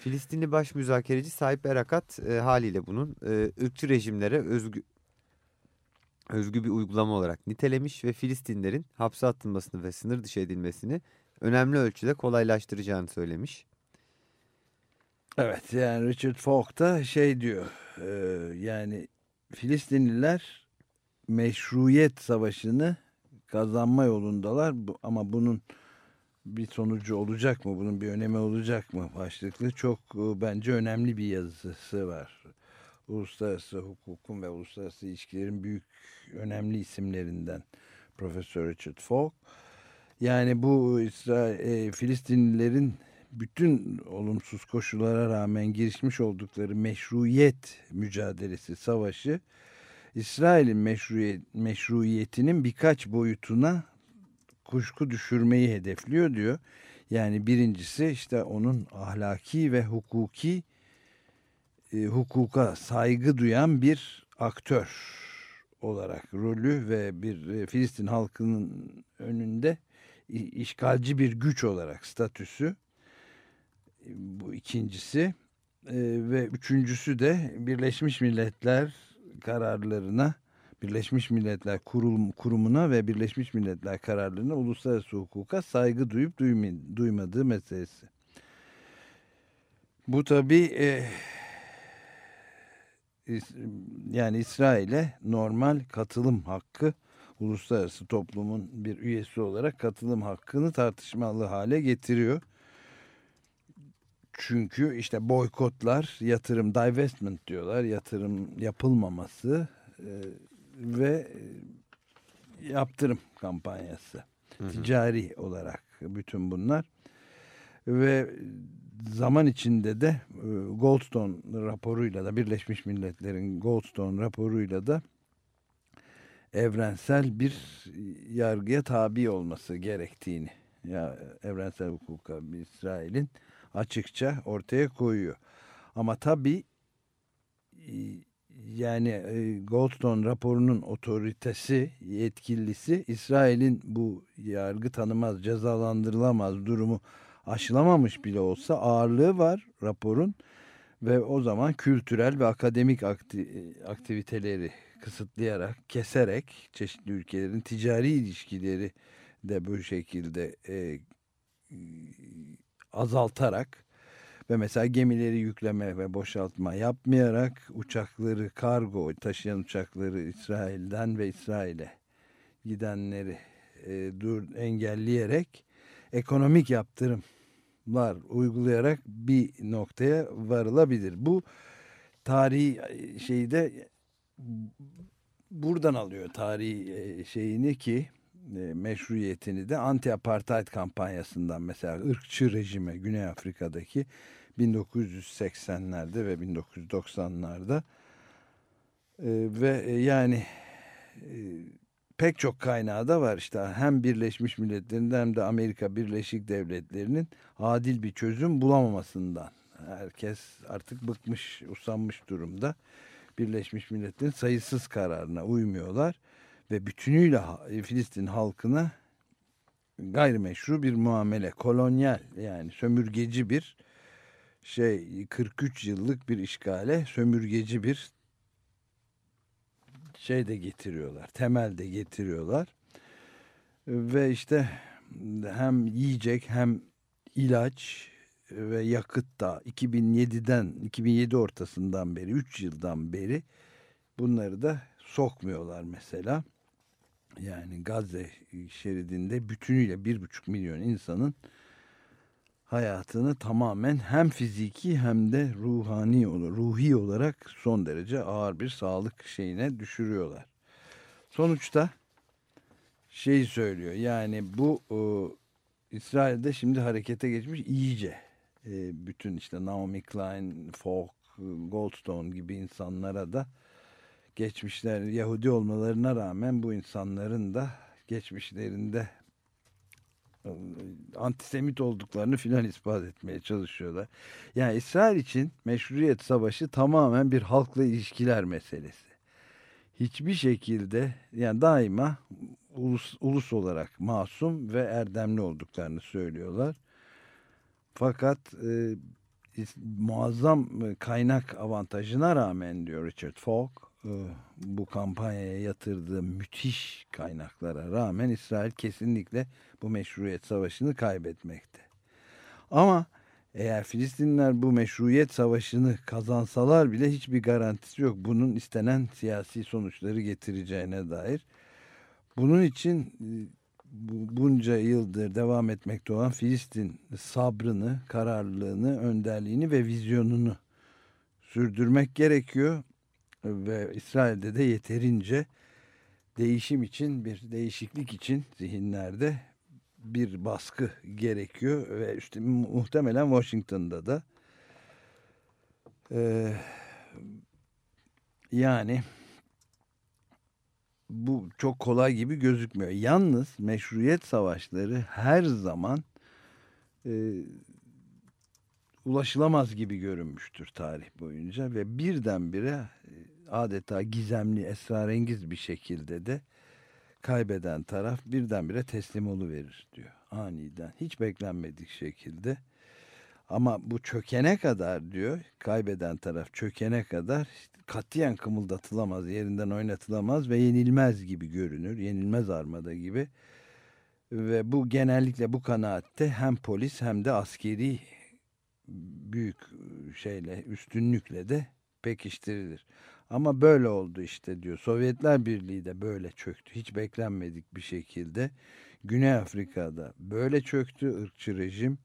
Filistinli baş müzakereci Sahip Erakat e, haliyle bunun e, ırkçı rejimlere özgü, özgü bir uygulama olarak nitelemiş ve Filistinlerin hapse atılmasını ve sınır dışı edilmesini önemli ölçüde kolaylaştıracağını söylemiş. Evet yani Richard Falk da şey diyor e, yani Filistinliler meşruiyet savaşını kazanma yolundalar ama bunun bir sonucu olacak mı bunun bir önemi olacak mı başlıklı çok e, bence önemli bir yazısı var. Uluslararası hukukun ve uluslararası ilişkilerin büyük önemli isimlerinden Profesör Richard Falk. Yani bu İsrail, e, Filistinlilerin bütün olumsuz koşullara rağmen girişmiş oldukları meşruiyet mücadelesi, savaşı İsrail'in meşruiyet, meşruiyetinin birkaç boyutuna kuşku düşürmeyi hedefliyor diyor. Yani birincisi işte onun ahlaki ve hukuki e, hukuka saygı duyan bir aktör olarak rolü ve bir e, Filistin halkının önünde işgalci bir güç olarak statüsü. E, Bu ikincisi E, ve üçüncüsü de Birleşmiş Milletler kararlarına Birleşmiş Milletler Kurum, Kurumu'na ve Birleşmiş Milletler kararlarına uluslararası hukuka saygı duyup duyma- duymadığı meselesi. Bu tabi yani İsrail'e normal katılım hakkı uluslararası toplumun bir üyesi olarak katılım hakkını tartışmalı hale getiriyor. Çünkü işte boykotlar, yatırım, divestment diyorlar, yatırım yapılmaması e, ve e, yaptırım kampanyası. Ticari olarak bütün bunlar. Ve zaman içinde de e, Goldstone raporuyla da Birleşmiş Milletler'in Goldstone raporuyla da evrensel bir yargıya tabi olması gerektiğini ya evrensel hukuka İsrail'in açıkça ortaya koyuyor. Ama tabii e, yani e, Goldstone raporunun otoritesi, yetkilisi İsrail'in bu yargı tanımaz, cezalandırılamaz durumu aşılamamış bile olsa ağırlığı var raporun ve o zaman kültürel ve akademik akti- aktiviteleri kısıtlayarak, keserek çeşitli ülkelerin ticari ilişkileri de bu şekilde e, azaltarak ve mesela gemileri yükleme ve boşaltma yapmayarak uçakları kargo taşıyan uçakları İsrail'den ve İsrail'e gidenleri e, dur engelleyerek ekonomik yaptırımlar uygulayarak bir noktaya varılabilir. Bu tarihi şeyde buradan alıyor tarihi şeyini ki e, meşruiyetini de anti-apartheid kampanyasından. Mesela ırkçı rejime Güney Afrika'daki 1980'lerde ve 1990'larda e, ve e, yani e, pek çok kaynağı da var işte. Hem Birleşmiş Milletler'in hem de Amerika Birleşik Devletleri'nin adil bir çözüm bulamamasından. Herkes artık bıkmış usanmış durumda Birleşmiş Milletler'in sayısız kararına uymuyorlar ve bütünüyle Filistin halkına gayrimeşru bir muamele, kolonyal yani sömürgeci bir şey 43 yıllık bir işgale sömürgeci bir şey de getiriyorlar, temel de getiriyorlar. Ve işte hem yiyecek hem ilaç ve yakıt da 2007'den 2007 ortasından beri 3 yıldan beri bunları da sokmuyorlar mesela. Yani Gazze şeridinde bütünüyle bir buçuk milyon insanın hayatını tamamen hem fiziki hem de ruhani ruhi olarak son derece ağır bir sağlık şeyine düşürüyorlar. Sonuçta şey söylüyor yani bu e, İsrail'de şimdi harekete geçmiş iyice e, bütün işte Naomi Klein, Falk, Goldstone gibi insanlara da geçmişler Yahudi olmalarına rağmen bu insanların da geçmişlerinde antisemit olduklarını filan ispat etmeye çalışıyorlar. Yani İsrail için meşruiyet savaşı tamamen bir halkla ilişkiler meselesi. Hiçbir şekilde yani daima ulus, ulus olarak masum ve erdemli olduklarını söylüyorlar. Fakat e, muazzam kaynak avantajına rağmen diyor Richard Falk bu kampanyaya yatırdığı müthiş kaynaklara rağmen İsrail kesinlikle bu meşruiyet savaşını kaybetmekte. Ama eğer Filistinler bu meşruiyet savaşını kazansalar bile hiçbir garantisi yok. Bunun istenen siyasi sonuçları getireceğine dair. Bunun için bunca yıldır devam etmekte olan Filistin sabrını, kararlılığını, önderliğini ve vizyonunu sürdürmek gerekiyor. Ve İsrail'de de yeterince değişim için bir değişiklik için zihinlerde bir baskı gerekiyor. Ve işte muhtemelen Washington'da da e, yani bu çok kolay gibi gözükmüyor. Yalnız meşruiyet savaşları her zaman e, ulaşılamaz gibi görünmüştür tarih boyunca ve birdenbire e, adeta gizemli, esrarengiz bir şekilde de kaybeden taraf birdenbire teslim oluverir diyor aniden. Hiç beklenmedik şekilde. Ama bu çökene kadar diyor, kaybeden taraf çökene kadar katiyen kımıldatılamaz, yerinden oynatılamaz ve yenilmez gibi görünür. Yenilmez armada gibi. Ve bu genellikle bu kanaatte hem polis hem de askeri büyük şeyle, üstünlükle de pekiştirilir. Ama böyle oldu işte diyor. Sovyetler Birliği de böyle çöktü. Hiç beklenmedik bir şekilde. Güney Afrika'da böyle çöktü ırkçı rejim.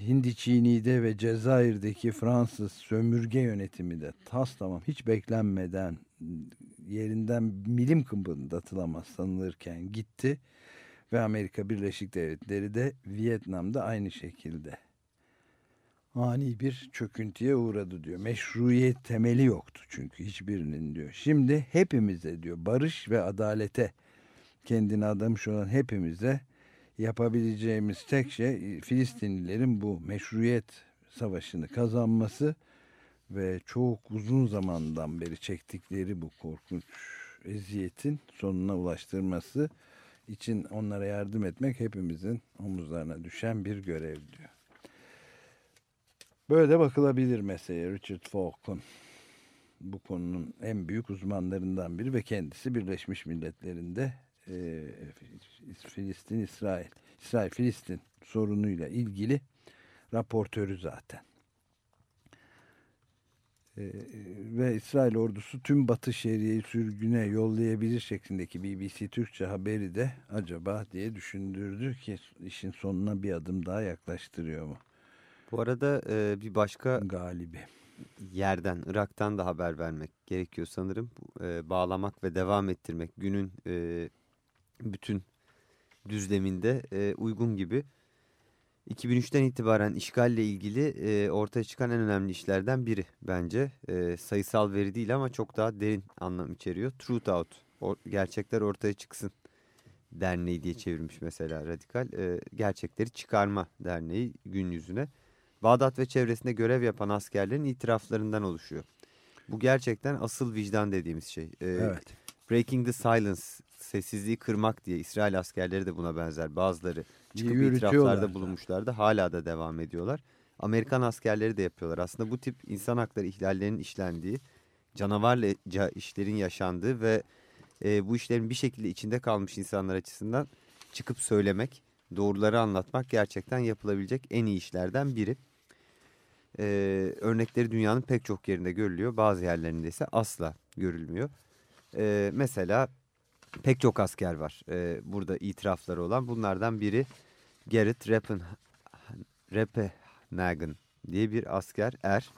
Hindi Çini'de ve Cezayir'deki Fransız sömürge yönetimi de tas tamam hiç beklenmeden yerinden milim kımıldatılamaz sanılırken gitti. Ve Amerika Birleşik Devletleri de Vietnam'da aynı şekilde ani bir çöküntüye uğradı diyor. Meşruiyet temeli yoktu çünkü hiçbirinin diyor. Şimdi hepimize diyor barış ve adalete kendini adamış olan hepimize yapabileceğimiz tek şey Filistinlilerin bu meşruiyet savaşını kazanması ve çok uzun zamandan beri çektikleri bu korkunç eziyetin sonuna ulaştırması için onlara yardım etmek hepimizin omuzlarına düşen bir görev diyor. Böyle de bakılabilir meseleye Richard Falk'un bu konunun en büyük uzmanlarından biri ve kendisi Birleşmiş Milletler'inde e, Filistin İsrail İsrail Filistin sorunuyla ilgili raportörü zaten. E, ve İsrail ordusu tüm Batı Şeria'yı sürgüne yollayabilir şeklindeki BBC Türkçe haberi de acaba diye düşündürdü ki işin sonuna bir adım daha yaklaştırıyor mu? Bu arada e, bir başka galibi yerden, Irak'tan da haber vermek gerekiyor sanırım. E, bağlamak ve devam ettirmek günün e, bütün düzleminde e, uygun gibi. 2003'ten itibaren işgalle ilgili e, ortaya çıkan en önemli işlerden biri bence. E, sayısal veri değil ama çok daha derin anlam içeriyor. Truth Out, o, gerçekler ortaya çıksın derneği diye çevirmiş mesela Radikal. E, gerçekleri çıkarma derneği gün yüzüne. Bağdat ve çevresinde görev yapan askerlerin itiraflarından oluşuyor. Bu gerçekten asıl vicdan dediğimiz şey. Ee, evet. Breaking the silence, sessizliği kırmak diye İsrail askerleri de buna benzer bazıları çıkıp itiraflarda bulunmuşlardı. Hala da devam ediyorlar. Amerikan askerleri de yapıyorlar. Aslında bu tip insan hakları ihlallerinin işlendiği, canavarca işlerin yaşandığı ve e, bu işlerin bir şekilde içinde kalmış insanlar açısından çıkıp söylemek, doğruları anlatmak gerçekten yapılabilecek en iyi işlerden biri e, örnekleri dünyanın pek çok yerinde görülüyor. Bazı yerlerinde ise asla görülmüyor. E, mesela pek çok asker var e, burada itirafları olan. Bunlardan biri Gerrit Repen, Repenagen diye bir asker er.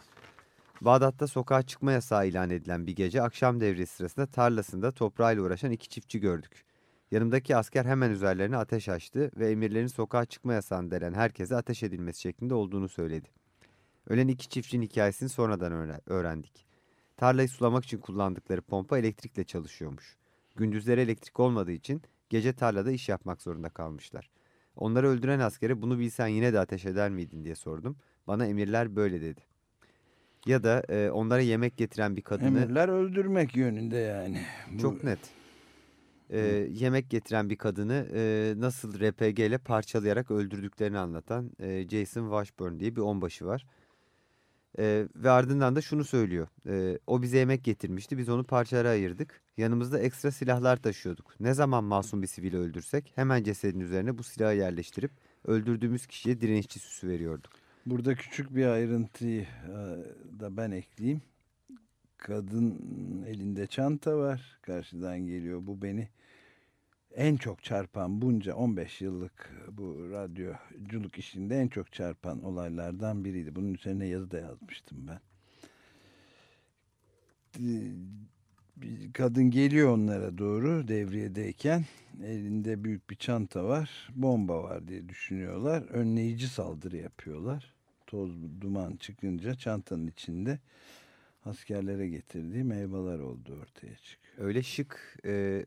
Bağdat'ta sokağa çıkma yasağı ilan edilen bir gece akşam devri sırasında tarlasında toprağıyla uğraşan iki çiftçi gördük. Yanımdaki asker hemen üzerlerine ateş açtı ve emirlerin sokağa çıkma yasağını delen herkese ateş edilmesi şeklinde olduğunu söyledi. Ölen iki çiftçinin hikayesini sonradan öğrendik. Tarlayı sulamak için kullandıkları pompa elektrikle çalışıyormuş. Gündüzleri elektrik olmadığı için gece tarlada iş yapmak zorunda kalmışlar. Onları öldüren askere bunu bilsen yine de ateş eder miydin diye sordum. Bana emirler böyle dedi. Ya da e, onlara yemek getiren bir kadını... Emirler öldürmek yönünde yani. Çok net. E, yemek getiren bir kadını e, nasıl RPG ile parçalayarak öldürdüklerini anlatan e, Jason Washburn diye bir onbaşı var. E, ve ardından da şunu söylüyor. E, o bize yemek getirmişti. Biz onu parçalara ayırdık. Yanımızda ekstra silahlar taşıyorduk. Ne zaman masum bir sivili öldürsek hemen cesedin üzerine bu silahı yerleştirip öldürdüğümüz kişiye direnişçi süsü veriyorduk. Burada küçük bir ayrıntıyı da ben ekleyeyim. Kadın elinde çanta var. Karşıdan geliyor. Bu beni en çok çarpan bunca 15 yıllık bu radyoculuk işinde en çok çarpan olaylardan biriydi. Bunun üzerine yazı da yazmıştım ben. Kadın geliyor onlara doğru devriyedeyken elinde büyük bir çanta var, bomba var diye düşünüyorlar. Önleyici saldırı yapıyorlar. Toz duman çıkınca çantanın içinde askerlere getirdiği meyveler oldu ortaya çıkıyor. Öyle şık e,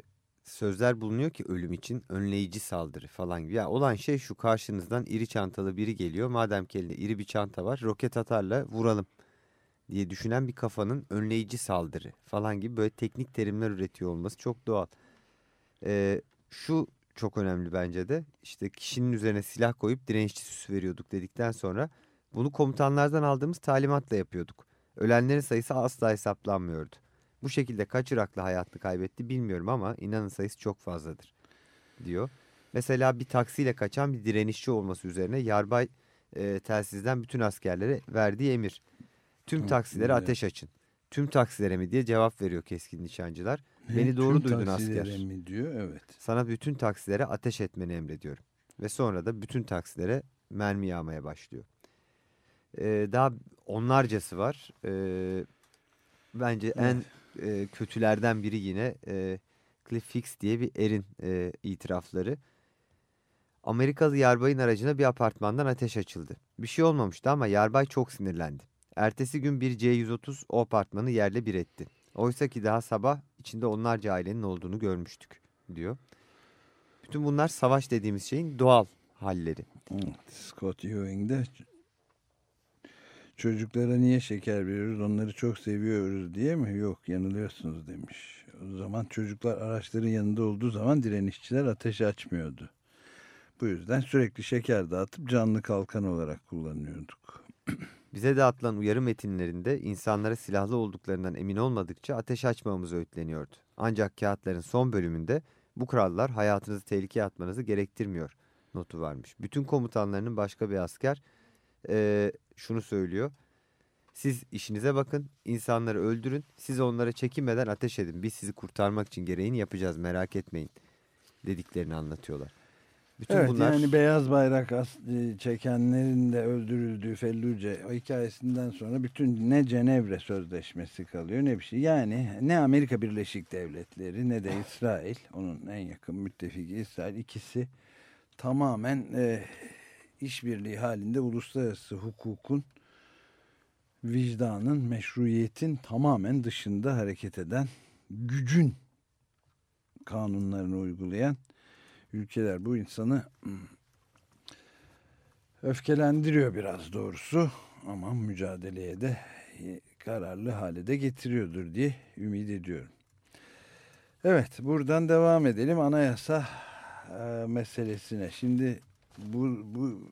sözler bulunuyor ki ölüm için önleyici saldırı falan gibi. Yani olan şey şu karşınızdan iri çantalı biri geliyor. Madem ki elinde iri bir çanta var roket atarla vuralım diye düşünen bir kafanın önleyici saldırı falan gibi böyle teknik terimler üretiyor olması çok doğal. E, şu çok önemli bence de işte kişinin üzerine silah koyup direnççi süs veriyorduk dedikten sonra bunu komutanlardan aldığımız talimatla yapıyorduk. Ölenlerin sayısı asla hesaplanmıyordu. Bu şekilde kaç Iraklı hayatını kaybetti bilmiyorum ama inanın sayısı çok fazladır diyor. Mesela bir taksiyle kaçan bir direnişçi olması üzerine Yarbay e, telsizden bütün askerlere verdiği emir. Tüm taksilere evet. ateş açın. Tüm taksilere mi diye cevap veriyor keskin nişancılar. Beni Tüm doğru duydun asker. mi diyor evet. Sana bütün taksilere ateş etmeni emrediyorum. Ve sonra da bütün taksilere mermi yağmaya başlıyor. Ee, daha onlarcası var. Ee, bence en e, kötülerden biri yine e, Cliff Hicks diye bir erin e, itirafları. Amerikalı yarbayın aracına bir apartmandan ateş açıldı. Bir şey olmamıştı ama yarbay çok sinirlendi. Ertesi gün bir C-130 o apartmanı yerle bir etti. Oysa ki daha sabah içinde onlarca ailenin olduğunu görmüştük diyor. Bütün bunlar savaş dediğimiz şeyin doğal halleri. Evet, Scott Ewing de çocuklara niye şeker veriyoruz onları çok seviyoruz diye mi? Yok yanılıyorsunuz demiş. O zaman çocuklar araçların yanında olduğu zaman direnişçiler ateş açmıyordu. Bu yüzden sürekli şeker dağıtıp canlı kalkan olarak kullanıyorduk. Bize dağıtılan uyarı metinlerinde insanlara silahlı olduklarından emin olmadıkça ateş açmamız öğütleniyordu. Ancak kağıtların son bölümünde bu kurallar hayatınızı tehlikeye atmanızı gerektirmiyor notu varmış. Bütün komutanlarının başka bir asker eee, şunu söylüyor. Siz işinize bakın, insanları öldürün, siz onlara çekinmeden ateş edin. Biz sizi kurtarmak için gereğini yapacağız merak etmeyin dediklerini anlatıyorlar. Bütün evet bunlar yani beyaz bayrak e, çekenlerin de öldürüldüğü Felluce o hikayesinden sonra bütün ne Cenevre Sözleşmesi kalıyor ne bir şey. Yani ne Amerika Birleşik Devletleri ne de İsrail onun en yakın müttefiki İsrail ikisi tamamen e, işbirliği halinde uluslararası hukukun vicdanın, meşruiyetin tamamen dışında hareket eden gücün kanunlarını uygulayan ülkeler bu insanı hmm, öfkelendiriyor biraz doğrusu ama mücadeleye de e, kararlı hale de getiriyordur diye ümit ediyorum. Evet buradan devam edelim anayasa e, meselesine. Şimdi bu, bu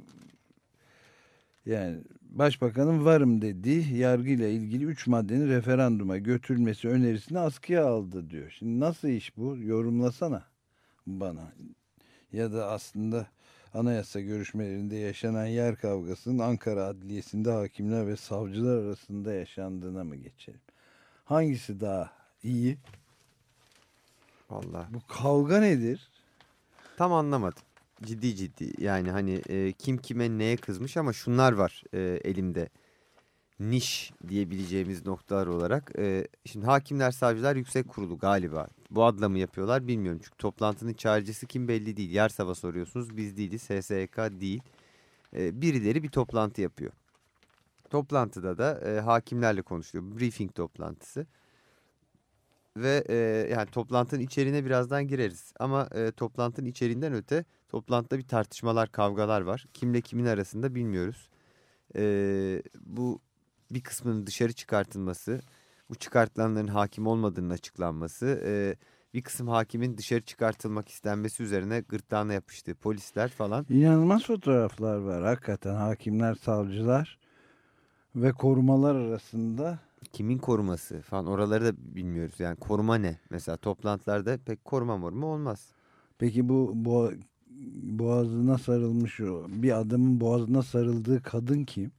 yani başbakanın varım dediği yargıyla ilgili 3 maddenin referanduma götürülmesi önerisini askıya aldı diyor. Şimdi nasıl iş bu? Yorumlasana bana. Ya da aslında anayasa görüşmelerinde yaşanan yer kavgasının Ankara Adliyesi'nde hakimler ve savcılar arasında yaşandığına mı geçelim? Hangisi daha iyi? Vallahi Bu kavga nedir? tam anlamadım. Ciddi ciddi yani hani e, kim kime neye kızmış ama şunlar var e, elimde. Niş diyebileceğimiz noktalar olarak. E, şimdi hakimler savcılar yüksek kurulu galiba. Bu adla mı yapıyorlar bilmiyorum. Çünkü toplantının çağrıcısı kim belli değil. Yarsava soruyorsunuz biz değiliz. SSK değil. E, birileri bir toplantı yapıyor. Toplantıda da e, hakimlerle konuşuyor. Briefing toplantısı. Ve e, yani toplantının içeriğine birazdan gireriz. Ama e, toplantının içeriğinden öte toplantıda bir tartışmalar, kavgalar var. Kimle kimin arasında bilmiyoruz. E, bu bir kısmının dışarı çıkartılması, bu çıkartılanların hakim olmadığının açıklanması, e, bir kısım hakimin dışarı çıkartılmak istenmesi üzerine gırtlağına yapıştığı polisler falan. İnanılmaz fotoğraflar var hakikaten hakimler, savcılar ve korumalar arasında. Kimin koruması falan oraları da bilmiyoruz. Yani koruma ne? Mesela toplantılarda pek koruma moruma olmaz. Peki bu, bu boğazına sarılmış o bir adamın boğazına sarıldığı kadın kim?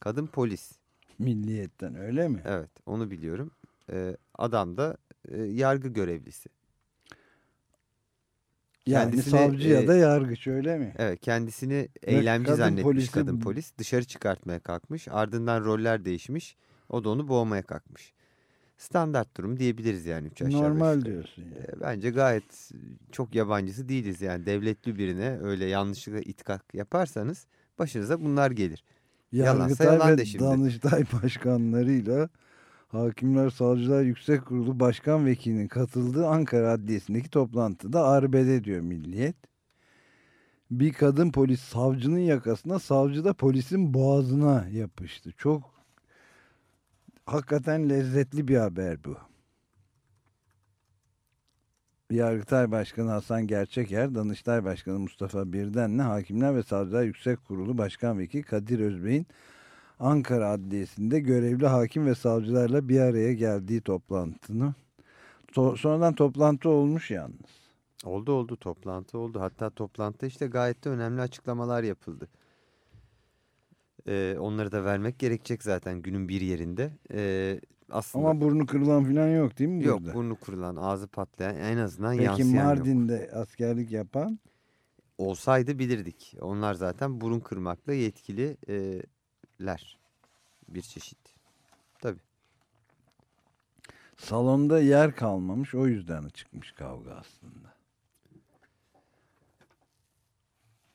Kadın polis. Milliyetten öyle mi? Evet onu biliyorum. Ee, adam da e, yargı görevlisi. Yani savcı ya e, da yargıç öyle mi? Evet kendisini eylemci kadın zannetmiş polisi- kadın polis. Dışarı çıkartmaya kalkmış. Ardından roller değişmiş. O da onu boğmaya kalkmış. Standart durum diyebiliriz yani üç aşağı beş Normal yukarı. diyorsun yani. E, Bence gayet çok yabancısı değiliz yani devletli birine öyle yanlışlıkla itkak yaparsanız başınıza bunlar gelir. Yalansa Yargıtay yalan ve de şimdi. Danıştay başkanlarıyla Hakimler Savcılar Yüksek Kurulu Başkan Vekilinin katıldığı Ankara Adliyesi'ndeki toplantıda arbede diyor Milliyet. Bir kadın polis savcının yakasına, savcı da polisin boğazına yapıştı. Çok hakikaten lezzetli bir haber bu. Yargıtay Başkanı Hasan Gerçeker, Danıştay Başkanı Mustafa Birden'le Hakimler ve Savcılar Yüksek Kurulu Başkan Vekili Kadir Özbey'in Ankara Adliyesi'nde görevli hakim ve savcılarla bir araya geldiği toplantını. To- sonradan toplantı olmuş yalnız. Oldu oldu toplantı oldu. Hatta toplantıda işte gayet de önemli açıklamalar yapıldı. Onları da vermek gerekecek zaten günün bir yerinde. Ee, aslında Ama burnu kırılan falan yok değil mi yok burada? burnu kurulan, ağzı patlayan en azından Peki yansıyan yok. Mardin'de askerlik yapan Olsaydı bilirdik. Onlar zaten burun kırmakla yetkililer. Bir çeşit. Tabii. salonda yer kalmamış o yüzden çıkmış kavga aslında.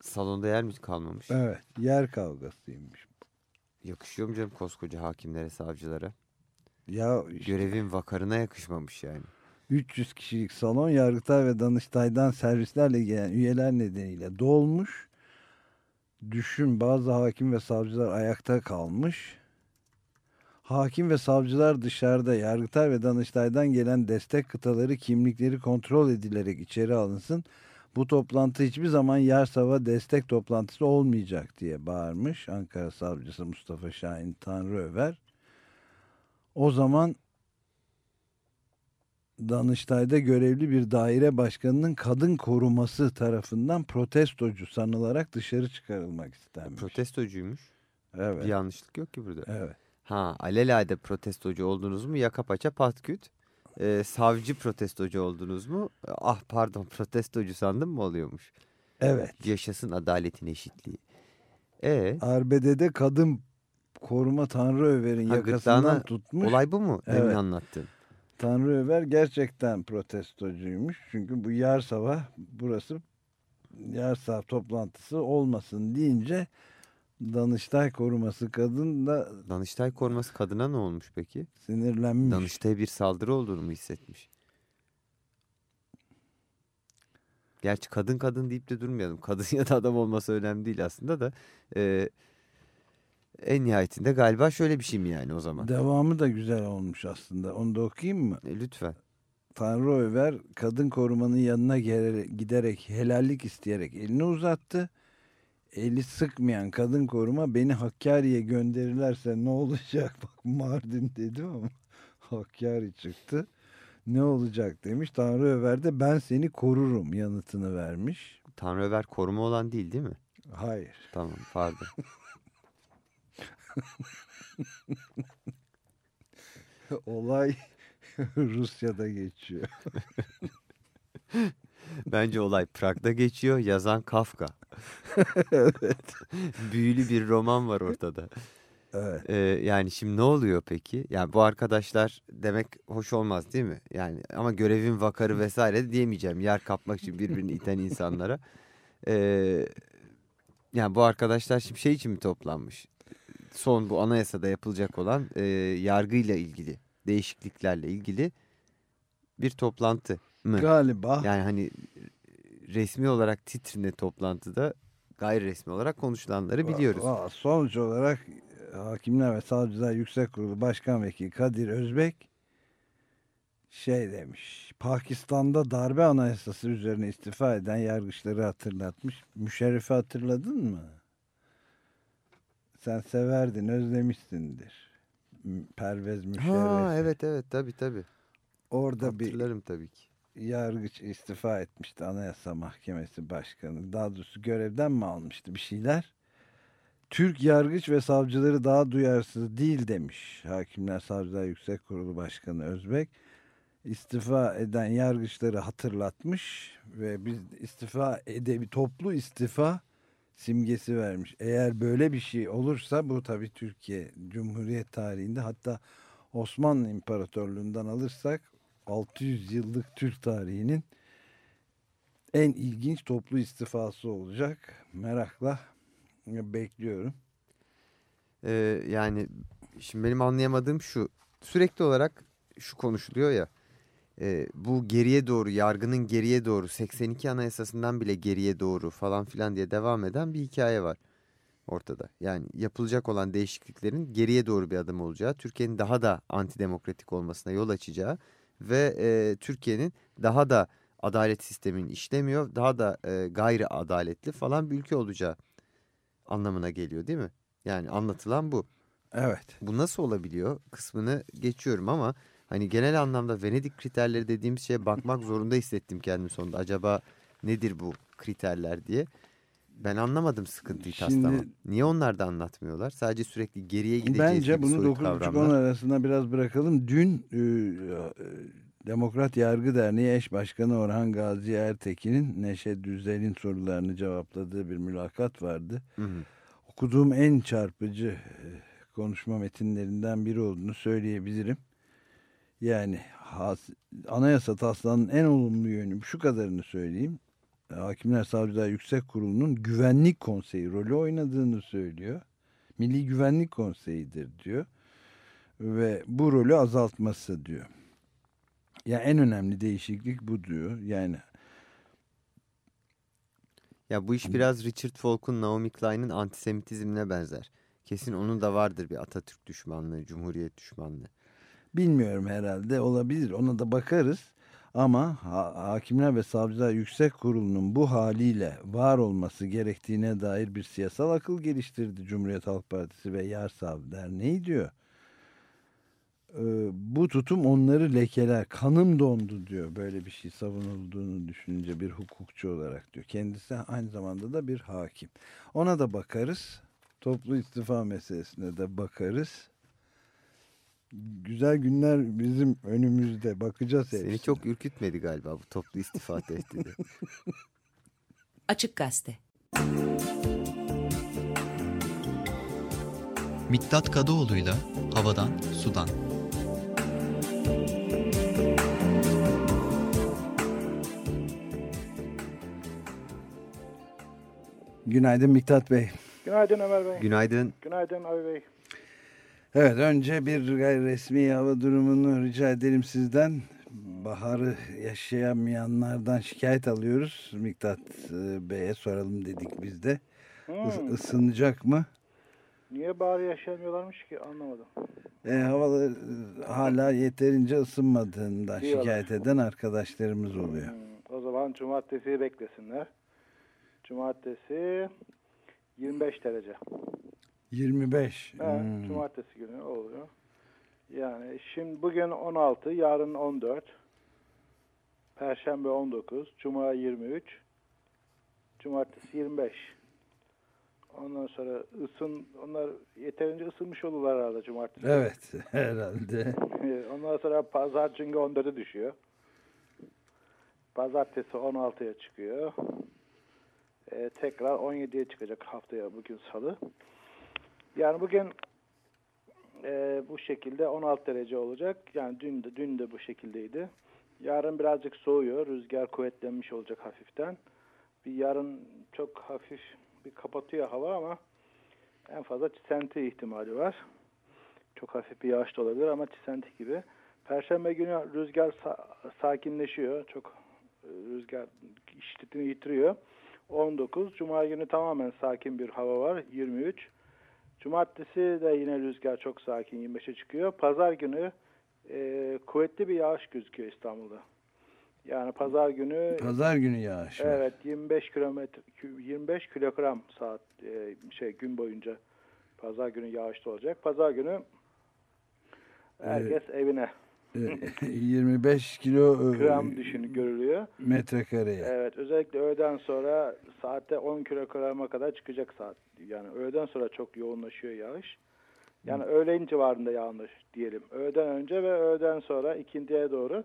Salonda yer mi kalmamış? Evet yer kavgasıymış. Yakışıyor mu canım koskoca hakimlere, savcılara? Ya işte Görevin vakarına yakışmamış yani. 300 kişilik salon Yargıtay ve Danıştay'dan servislerle gelen üyeler nedeniyle dolmuş. Düşün bazı hakim ve savcılar ayakta kalmış. Hakim ve savcılar dışarıda Yargıtay ve Danıştay'dan gelen destek kıtaları kimlikleri kontrol edilerek içeri alınsın. Bu toplantı hiçbir zaman Yarsava destek toplantısı olmayacak diye bağırmış Ankara Savcısı Mustafa Şahin Tanrıöver. O zaman Danıştay'da görevli bir daire başkanının kadın koruması tarafından protestocu sanılarak dışarı çıkarılmak istenmiş. Protestocuymuş. Evet. Bir yanlışlık yok ki burada. Evet. Ha alelade protestocu oldunuz mu yaka paça patküt. Ee, savcı protestocu oldunuz mu? Ah pardon protestocu sandım mı oluyormuş. Evet. Yaşasın adaletin eşitliği. E Arbede'de kadın koruma Tanrıöver'in Ha, yakasından gırtlağına- tutmuş. olay bu mu? Demin Evet. anlattın. Tanrıöver gerçekten protestocuymuş. Çünkü bu Yarsava burası Yarsava toplantısı olmasın deyince Danıştay koruması kadın da Danıştay koruması kadına ne olmuş peki? sinirlenmiş. Danıştay'a bir saldırı olduğunu mu hissetmiş? Gerçi kadın kadın deyip de durmayalım. Kadın ya da adam olması önemli değil aslında da. Ee, en nihayetinde galiba şöyle bir şey mi yani o zaman? Devamı da güzel olmuş aslında. Onu da okuyayım mı? E, lütfen. Tanrıöver kadın korumanın yanına gele- giderek helallik isteyerek elini uzattı. Eli sıkmayan kadın koruma beni Hakkari'ye gönderirlerse ne olacak? Bak Mardin dedim ama Hakkari çıktı. Ne olacak demiş. Tanrıöver de ben seni korurum yanıtını vermiş. Tanrıöver koruma olan değil değil mi? Hayır. Tamam pardon. Olay Rusya'da geçiyor. Bence olay Prag'da geçiyor. Yazan Kafka. evet. Büyülü bir roman var ortada. Evet. Ee, yani şimdi ne oluyor peki? Yani bu arkadaşlar demek hoş olmaz değil mi? Yani ama görevin vakarı vesaire de diyemeyeceğim. Yer kapmak için birbirini iten insanlara. Ee, yani bu arkadaşlar şimdi şey için mi toplanmış? Son bu anayasada yapılacak olan e, yargıyla ilgili, değişikliklerle ilgili bir toplantı mı? Galiba. Yani hani resmi olarak titrine toplantıda gayri resmi olarak konuşulanları biliyoruz. Valla Sonuç olarak e, Hakimler ve Savcılar Yüksek Kurulu Başkan Vekili Kadir Özbek şey demiş. Pakistan'da darbe anayasası üzerine istifa eden yargıçları hatırlatmış. Müşerref'i hatırladın mı? Sen severdin, özlemişsindir. Pervez Müşerref. Ha evet evet tabii tabii. Orada bir Hatırlarım tabii ki. Yargıç istifa etmişti Anayasa Mahkemesi Başkanı. Daha doğrusu görevden mi almıştı bir şeyler? Türk yargıç ve savcıları daha duyarsız değil demiş. Hakimler Savcılar Yüksek Kurulu Başkanı Özbek. İstifa eden yargıçları hatırlatmış ve biz istifa edebi toplu istifa simgesi vermiş. Eğer böyle bir şey olursa bu tabii Türkiye Cumhuriyet tarihinde hatta Osmanlı İmparatorluğundan alırsak 600 yıllık Türk tarihinin en ilginç toplu istifası olacak. Merakla bekliyorum. Ee, yani şimdi benim anlayamadığım şu. sürekli olarak şu konuşuluyor ya. e, bu geriye doğru yargının geriye doğru 82 anayasasından bile geriye doğru falan filan diye devam eden bir hikaye var ortada. Yani yapılacak olan değişikliklerin geriye doğru bir adım olacağı, Türkiye'nin daha da antidemokratik olmasına yol açacağı ve e, Türkiye'nin daha da adalet sisteminin işlemiyor, daha da e, gayri adaletli falan bir ülke olacağı anlamına geliyor değil mi? Yani anlatılan bu. Evet. Bu nasıl olabiliyor kısmını geçiyorum ama hani genel anlamda Venedik kriterleri dediğimiz şeye bakmak zorunda hissettim kendimi sonunda. Acaba nedir bu kriterler diye. Ben anlamadım sıkıntıyı Şimdi- taslama. Niye onlar da anlatmıyorlar? Sadece sürekli geriye gideceğiz Bence bunu soyut 9.30-10 kavramlar. arasında biraz bırakalım. Dün e, e, Demokrat Yargı Derneği eş başkanı Orhan Gazi Ertekin'in Neşe Düzel'in sorularını cevapladığı bir mülakat vardı. Hı hı. Okuduğum en çarpıcı e, konuşma metinlerinden biri olduğunu söyleyebilirim. Yani has- anayasa taslağının en olumlu yönü şu kadarını söyleyeyim. Hakimler Savcılar Yüksek Kurulu'nun güvenlik konseyi rolü oynadığını söylüyor. Milli Güvenlik Konseyi'dir diyor. Ve bu rolü azaltması diyor. Ya en önemli değişiklik bu diyor. Yani Ya bu iş biraz Richard Falk'un Naomi Klein'in antisemitizmine benzer. Kesin onun da vardır bir Atatürk düşmanlığı, Cumhuriyet düşmanlığı. bilmiyorum herhalde olabilir. Ona da bakarız. Ama ha- Hakimler ve Savcılar Yüksek Kurulu'nun bu haliyle var olması gerektiğine dair bir siyasal akıl geliştirdi Cumhuriyet Halk Partisi ve Yarsav Derneği diyor. Ee, bu tutum onları lekeler. Kanım dondu diyor böyle bir şey savunulduğunu düşününce bir hukukçu olarak diyor. Kendisi aynı zamanda da bir hakim. Ona da bakarız. Toplu istifa meselesine de bakarız. Güzel günler bizim önümüzde. Bakacağız Seni hepsine. çok ürkütmedi galiba bu toplu istifa tehdidi. Açık Gazete. Miktat Kadıoğlu'yla Havadan Sudan. Günaydın Miktat Bey. Günaydın Ömer Bey. Günaydın. Günaydın Abi Bey. Evet önce bir resmi hava durumunu rica edelim sizden. Baharı yaşayamayanlardan şikayet alıyoruz. Miktat e, Bey'e soralım dedik biz de. Hmm. ısınacak mı? Niye bari yaşayamıyorlarmış ki anlamadım. E, havalar e, hala yeterince ısınmadığından Diyorlar. şikayet eden arkadaşlarımız oluyor. O zaman cumartesi beklesinler. Cumartesi 25 derece. 25. Evet, Hmm. cumartesi günü oluyor. Yani şimdi bugün 16, yarın 14. Perşembe 19, Cuma 23, Cumartesi 25. Ondan sonra ısın, onlar yeterince ısınmış olurlar herhalde cumartesi. Evet herhalde. Ondan sonra pazar çünkü 14'e düşüyor. Pazartesi 16'ya çıkıyor. Ee, tekrar 17'ye çıkacak haftaya bugün salı. Yani bugün e, bu şekilde 16 derece olacak. Yani dün de, dün de bu şekildeydi. Yarın birazcık soğuyor. Rüzgar kuvvetlenmiş olacak hafiften. Bir yarın çok hafif bir kapatıyor hava ama en fazla çisenti ihtimali var. Çok hafif bir yağış da olabilir ama çisenti gibi. Perşembe günü rüzgar sa- sakinleşiyor. Çok e, rüzgar şiddetini yitiriyor. 19. Cuma günü tamamen sakin bir hava var. 23. Cumartesi de yine rüzgar çok sakin 25'e çıkıyor. Pazar günü e, kuvvetli bir yağış gözüküyor İstanbul'da. Yani pazar günü Pazar günü yağış var. Evet 25 kilometre 25 kilogram saat e, şey gün boyunca pazar günü yağışlı olacak. Pazar günü herkes evine 25 kilo e, gram düşün görülüyor. metrekareye. Evet özellikle öğleden sonra saatte 10 kilograma kadar çıkacak saat. Yani öğleden sonra çok yoğunlaşıyor yağış. Yani öğlen civarında yağış diyelim. Öğleden önce ve öğleden sonra ikindiye doğru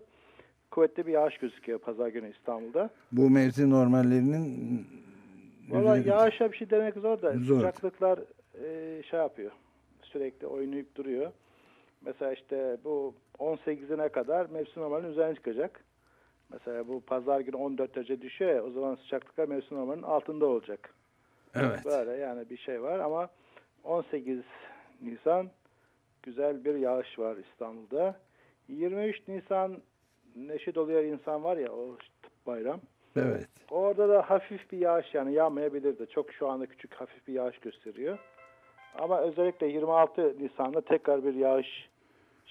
kuvvetli bir yağış gözüküyor pazar günü İstanbul'da. Bu mevsim normallerinin Valla yağışa bir şey demek zor da Zor. sıcaklıklar e, şey yapıyor. Sürekli oynayıp duruyor. Mesela işte bu 18'ine kadar mevsim normalinin üzerine çıkacak. Mesela bu pazar günü 14 derece düşüyor ya, o zaman sıcaklıklar mevsim normalinin altında olacak. Evet. Böyle yani bir şey var ama 18 Nisan güzel bir yağış var İstanbul'da. 23 Nisan neşe doluyor insan var ya o bayram. Evet. Orada da hafif bir yağış yani yağmayabilir de çok şu anda küçük hafif bir yağış gösteriyor. Ama özellikle 26 Nisan'da tekrar bir yağış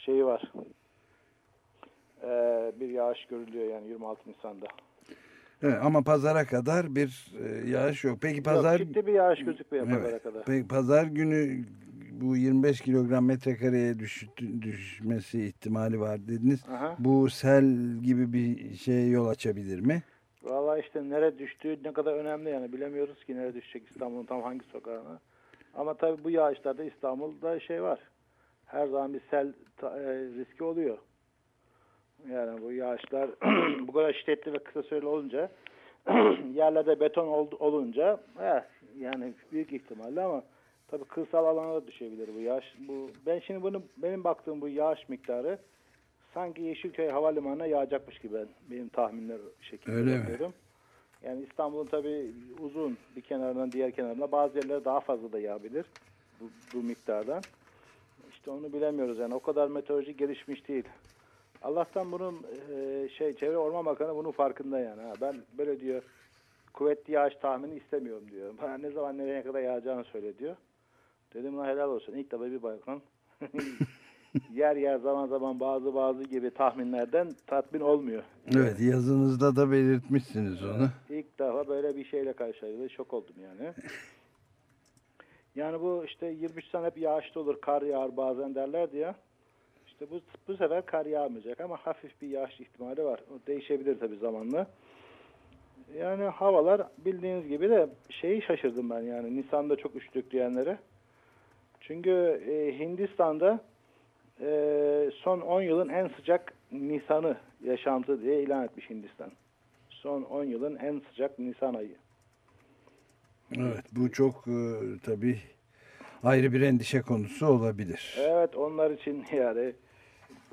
şeyi var. Ee, bir yağış görülüyor yani 26 Nisan'da. Evet, ama pazara kadar bir e, yağış yok. Peki pazar Yok, ciddi bir yağış gözükmüyor Evet. pazara kadar. Peki pazar günü bu 25 kilogram metrekareye düş, düşmesi ihtimali var dediniz. Aha. Bu sel gibi bir şey yol açabilir mi? Valla işte nereye düştüğü ne kadar önemli yani bilemiyoruz ki nereye düşecek İstanbul'un tam hangi sokağına. Ama tabii bu yağışlarda İstanbul'da şey var. Her zaman bir sel e, riski oluyor. Yani bu yağışlar bu kadar şiddetli ve kısa süreli olunca yerlerde beton ol- olunca eh, yani büyük ihtimalle ama tabii kırsal alana da düşebilir bu yağış. Bu ben şimdi bunu benim baktığım bu yağış miktarı sanki Yeşilköy Havalimanı'na yağacakmış gibi ben, benim tahminler şeklinde Öyle mi? bakıyorum. Yani İstanbul'un tabii uzun bir kenarından diğer kenarına bazı yerlere daha fazla da yağabilir bu, bu miktardan. İşte onu bilemiyoruz yani o kadar meteoroloji gelişmiş değil. Allah'tan bunun e, şey Çevre Orman Bakanı bunun farkında yani. Ha, ben böyle diyor kuvvetli yağış tahmini istemiyorum diyor. Bana ne zaman nereye kadar yağacağını söyle diyor. Dedim lan helal olsun. İlk defa bir bakan yer yer zaman zaman bazı bazı gibi tahminlerden tatmin olmuyor. Evet yazınızda da belirtmişsiniz onu. İlk defa böyle bir şeyle karşılaştım. Şok oldum yani. Yani bu işte 23 sene hep yağışlı olur, kar yağar bazen derlerdi ya. İşte bu, bu sefer kar yağmayacak ama hafif bir yağış ihtimali var. O değişebilir tabii zamanla. Yani havalar bildiğiniz gibi de şeyi şaşırdım ben yani Nisan'da çok üşüdük diyenlere. Çünkü e, Hindistan'da e, son 10 yılın en sıcak Nisan'ı yaşantı diye ilan etmiş Hindistan. Son 10 yılın en sıcak Nisan ayı. Evet bu çok e, tabii ayrı bir endişe konusu olabilir. Evet onlar için yani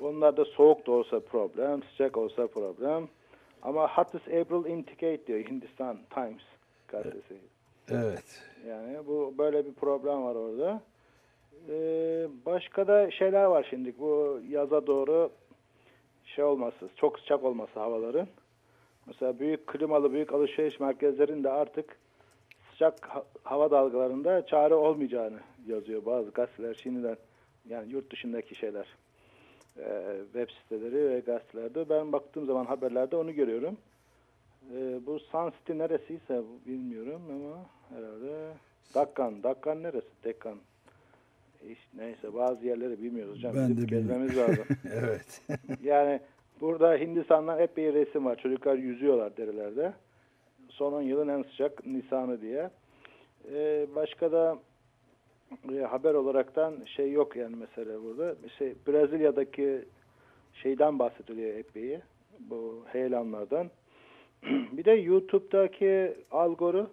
onlar da soğuk da olsa problem, sıcak olsa problem. Ama hottest April indicate diyor Hindistan Times gazetesi. Evet. Yani bu böyle bir problem var orada. Ee, başka da şeyler var şimdi bu yaza doğru şey olması, çok sıcak olması havaların. Mesela büyük klimalı büyük alışveriş merkezlerinde artık sıcak ha- hava dalgalarında çare olmayacağını yazıyor bazı gazeteler şimdiden. Yani yurt dışındaki şeyler. Ee, web siteleri ve gazetelerde. Ben baktığım zaman haberlerde onu görüyorum. Ee, bu Sun City neresiyse bilmiyorum ama herhalde Dakkan. Dakkan neresi? Dekkan. İşte neyse bazı yerleri bilmiyoruz hocam. Ben de gezmemiz lazım. evet. Yani burada Hindistan'dan hep bir resim var. Çocuklar yüzüyorlar derelerde. Son 10 yılın en sıcak Nisan'ı diye. Ee, başka da e, haber olaraktan şey yok yani mesela burada. Şey, Brezilya'daki şeyden bahsediliyor epey. Bu heyelanlardan. bir de YouTube'daki algoru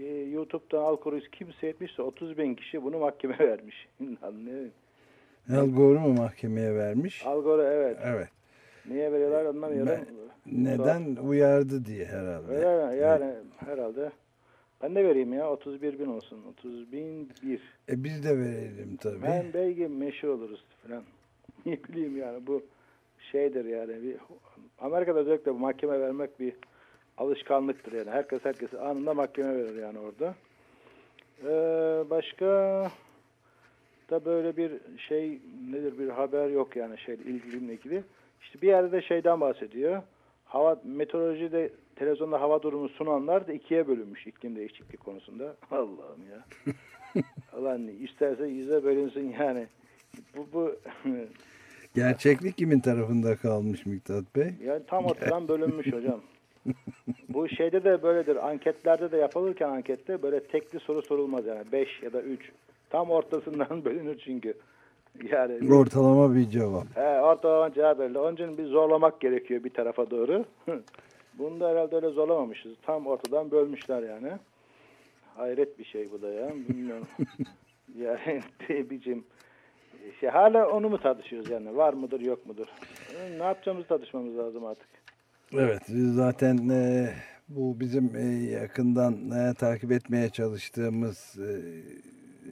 e, YouTube'dan algoru kimse etmişse 30 bin kişi bunu mahkeme vermiş. Al Gore'u mu mahkemeye vermiş? Algoru evet. Evet. Niye veriyorlar anlamıyorum. Neden uyardı diye herhalde. Öyle mi? Yani herhalde. Ben de vereyim ya 31 bin olsun. 30 bin bir. E biz de verelim tabii. Ben belki meşhur oluruz falan. Ne bileyim yani bu şeydir yani. Bir, Amerika'da özellikle bu mahkeme vermek bir alışkanlıktır yani. Herkes herkesi anında mahkeme verir yani orada. Ee, başka da böyle bir şey nedir bir haber yok yani şey ilgilimle ilgili. İşte bir yerde de şeyden bahsediyor. Hava meteorolojide televizyonda hava durumu sunanlar da ikiye bölünmüş iklim değişikliği konusunda. Allah'ım ya. Ulan isterse yüze bölünsün yani. Bu bu Gerçeklik kimin tarafında kalmış Miktat Bey? yani tam ortadan bölünmüş hocam. Bu şeyde de böyledir. Anketlerde de yapılırken ankette böyle tekli soru sorulmaz yani. 5 ya da 3. Tam ortasından bölünür çünkü. Yani Ortalama bir cevap. He, ortalama cevap verildi. Onun için bir zorlamak gerekiyor bir tarafa doğru. Bunu da herhalde öyle zorlamamışız. Tam ortadan bölmüşler yani. Hayret bir şey bu da ya. Bilmiyorum. yani biçim şey, hala onu mu tartışıyoruz yani? Var mıdır yok mudur? E, Ne yapacağımızı tartışmamız lazım artık. Evet zaten e, bu bizim e, yakından e, takip etmeye çalıştığımız e,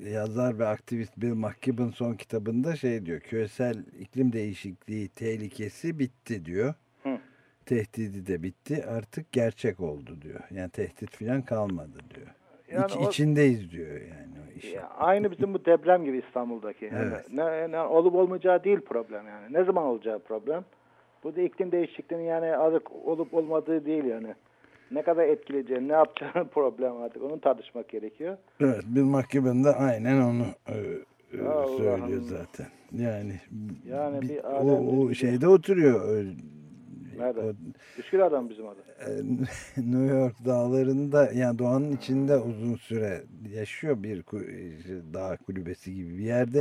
yazar ve aktivist Bill McKibben son kitabında şey diyor. Küresel iklim değişikliği tehlikesi bitti diyor. Hı. Tehdidi de bitti. Artık gerçek oldu diyor. Yani tehdit falan kalmadı diyor. Yani İç, o- içindeyiz diyor yani işin. Ya, aynı bizim bu deprem gibi İstanbul'daki. Yani Evet. ne, ne olup olmayacağı değil problem yani. Ne zaman olacağı problem. Bu da iklim değişikliğinin yani artık olup olmadığı değil yani. Ne kadar etkileyeceğini, ne yapacağını problem artık. Onu tartışmak gerekiyor. Evet Bill McKibben de aynen onu e, e, Allah'ım. söylüyor zaten. Yani, Yani bir- bir o, o bir- şeyde oturuyor. e, Nerede? o- Üsküdar'dan bizim adı. e, New York dağlarında yani doğanın içinde uzun süre yaşıyor bir e, dağ kulübesi gibi bir yerde.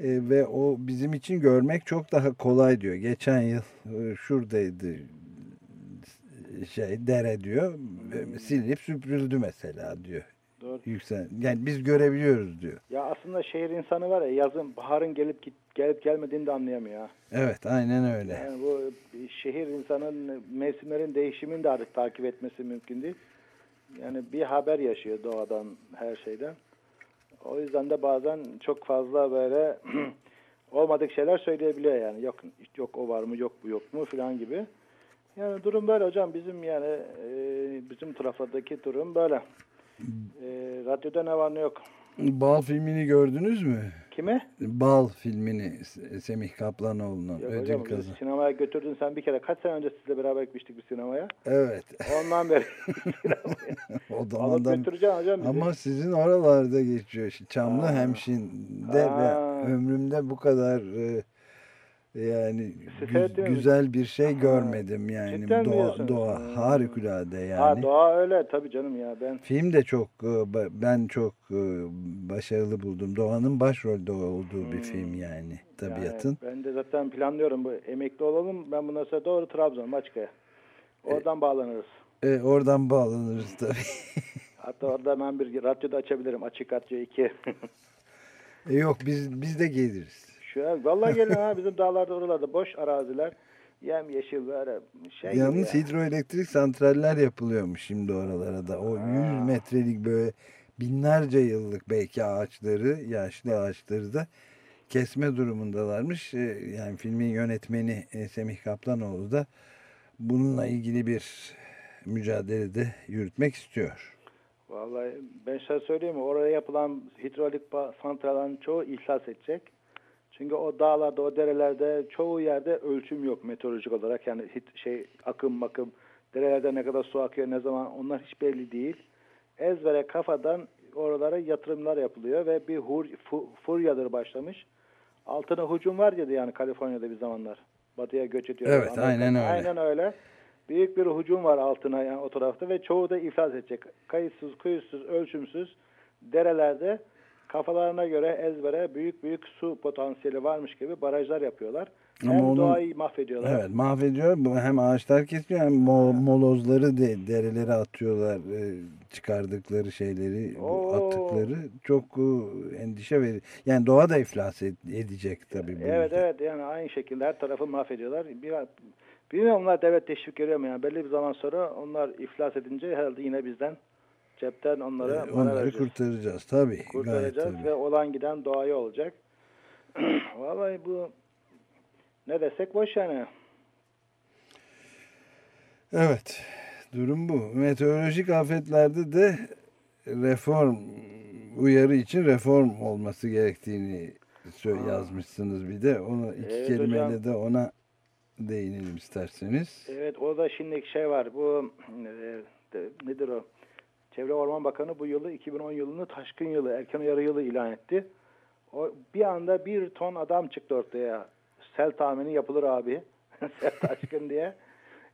E, ve o bizim için görmek çok daha kolay diyor. Geçen yıl e, şuradaydı şey dere diyor. ve Silinip süpürüldü mesela diyor. Doğru. Yüksel. Yani biz görebiliyoruz diyor. Ya aslında şehir insanı var ya yazın baharın gelip git, gelip gelmediğini de anlayamıyor. ha. Evet aynen öyle. Yani bu şehir insanın mevsimlerin değişimini de artık takip etmesi mümkün değil. Yani bir haber yaşıyor doğadan, her şeyden. O yüzden de bazen çok fazla böyle olmadık şeyler söyleyebiliyor yani. Yok yok o var mı, yok bu yok mu filan gibi. Yani durum böyle hocam. Bizim yani e, bizim taraflardaki durum böyle. E, radyoda ne var ne yok. Bal filmini gördünüz mü? Kimi? Bal filmini Semih Kaplanoğlu'nun ödül kazan. sinemaya götürdün sen bir kere. Kaç sene önce sizle beraber gitmiştik bir sinemaya. Evet. Ondan beri o alıp zamandan götüreceksin hocam bizi. ama sizin oralarda geçiyor. Çamlı Ha. Hemşin'de ve Ha. ömrümde bu kadar e, yani gü- güzel bir şey görmedim yani Cidden doğa, doğa Ha. harikulade yani. Ha doğa öyle tabii canım ya ben. Film de çok e, ben çok e, başarılı buldum. Doğanın başrolde olduğu bir film yani tabiatın. Hmm. Yani ben de zaten planlıyorum bu emekli olalım. Ben bundan sonra doğru Trabzon Maçka'ya. Oradan bağlanırız. E, oradan bağlanırız tabii. Hatta orada ben bir radyoda açabilirim. Açık Radyo 2. E, yok biz biz de geliriz. Şu an vallahi gelin ha bizim dağlarda oralarda boş araziler. Yem yeşil böyle şey Yalnız ya. hidroelektrik santraller yapılıyormuş şimdi oralara da. O 100 metrelik böyle binlerce yıllık belki ağaçları, yaşlı ağaçları da kesme durumundalarmış. E, Yani filmin yönetmeni e, Semih Kaplanoğlu da bununla ilgili bir mücadelede yürütmek istiyor. Vallahi ben şey söyleyeyim mi? Oraya yapılan hidrolik santrallerin çoğu ihlas edecek. Çünkü o dağlarda, o derelerde çoğu yerde ölçüm yok meteorolojik olarak. Yani hit, şey akım makım, derelerde ne kadar su akıyor, ne zaman onlar hiç belli değil. Ezbere kafadan oralara yatırımlar yapılıyor ve bir hur, fu- furyadır başlamış. Altına hücum var ya yani Kaliforniya'da bir zamanlar. Batıya göç ediyor. Evet, Amerika. aynen öyle. Aynen öyle. Büyük bir hücum var altına yani o tarafta ve çoğu da iflas edecek. Kayıtsız, kuyusuz, ölçümsüz derelerde kafalarına göre ezbere büyük büyük su potansiyeli varmış gibi barajlar yapıyorlar. Ama hem onun- doğayı mahvediyorlar. Evet mahvediyor. Hem ağaçlar kesiyor hem mo- molozları de derelere atıyorlar. e, Çıkardıkları şeyleri, Oo. attıkları çok e, endişe verici. Yani doğa da iflas ed- edecek tabii. bu Evet yüzden. evet yani aynı şekilde her tarafı mahvediyorlar. Bir, bilmiyorum onlar devlet teşvik veriyor mu yani belli bir zaman sonra onlar iflas edince herhalde yine bizden cepten onlara E, para Onları vereceğiz. kurtaracağız tabii. Gayet kurtaracağız tabii. ve olan giden doğaya olacak. Vallahi bu ne desek boş yani. Evet. Durum bu. Meteorolojik afetlerde de reform uyarı için reform olması gerektiğini yazmışsınız bir de. Onu iki Evet kelimeyle hocam. de ona değinelim isterseniz. Evet orada şimdi şey var bu e, de- nedir o? Çevre Orman Bakanı bu yılı 2010 yılını taşkın yılı, erken uyarı yılı ilan etti. O bir anda bir ton adam çıktı ortaya. Sel tahmini yapılır abi. Sel taşkın diye.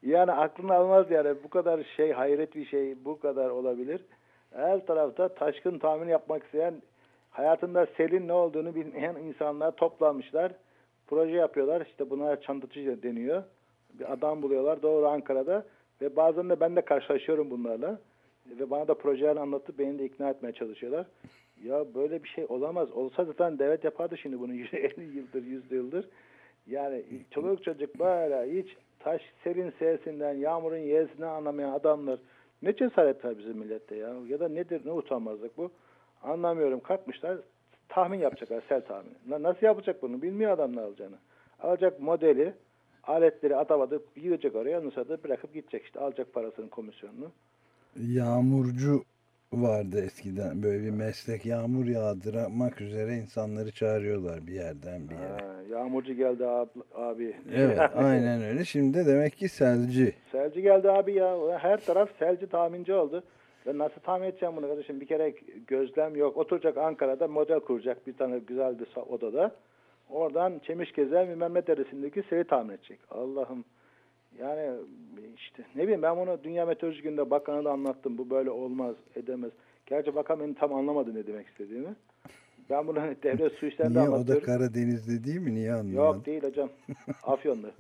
Yani aklına almaz yani bu kadar şey hayret bir şey bu kadar olabilir. Her tarafta taşkın tahmini yapmak isteyen hayatında selin ne olduğunu bilmeyen insanlar toplanmışlar. Proje yapıyorlar. İşte buna çantatıcı deniyor. Bir adam buluyorlar doğru Ankara'da ve bazen de ben de karşılaşıyorum bunlarla. Ve bana da projelerini anlatıp beni de ikna etmeye çalışıyorlar. Ya böyle bir şey olamaz. Olsa zaten devlet yapardı şimdi bunu 50 yıldır, 100 yıldır. Yani çoluk çocuk böyle hiç taş serin sesinden, yağmurun yesinden anlamayan adamlar. Ne cesaret var bizim millette ya. Ya da nedir ne utanmazlık bu. Anlamıyorum. Kalkmışlar tahmin yapacaklar sel tahmini. Na- Nasıl yapacak bunu? Bilmiyor adam ne alacağını. Alacak modeli, aletleri atamadı, yığacak oraya, ondan bırakıp gidecek işte. Alacak parasının komisyonunu. Yağmurcu vardı eskiden böyle bir meslek yağmur yağdırmak üzere insanları çağırıyorlar bir yerden bir yere. Ha, yağmurcu geldi abi. abi. Evet aynen öyle. Şimdi de demek ki selci. Selci geldi abi ya. Her taraf selci tahminci oldu. Ben nasıl tahmin edeceğim bunu kardeşim? Bir kere gözlem yok. Oturacak Ankara'da model kuracak bir tane güzel bir odada. Oradan Çemişgezer bilmem ne deresindeki seri tahmin edecek. Allah'ım. Yani işte ne bileyim ben bunu Dünya Meteoroloji Günü'nde bakana da anlattım. Bu böyle olmaz, edemez. Gerçi bakan beni tam anlamadı ne demek istediğimi. Ben bunu devlet su işlerinde Niye o da anlatıyorum. Karadeniz'de değil mi? Niye anlamadın? Yok değil hocam. Afyon'da.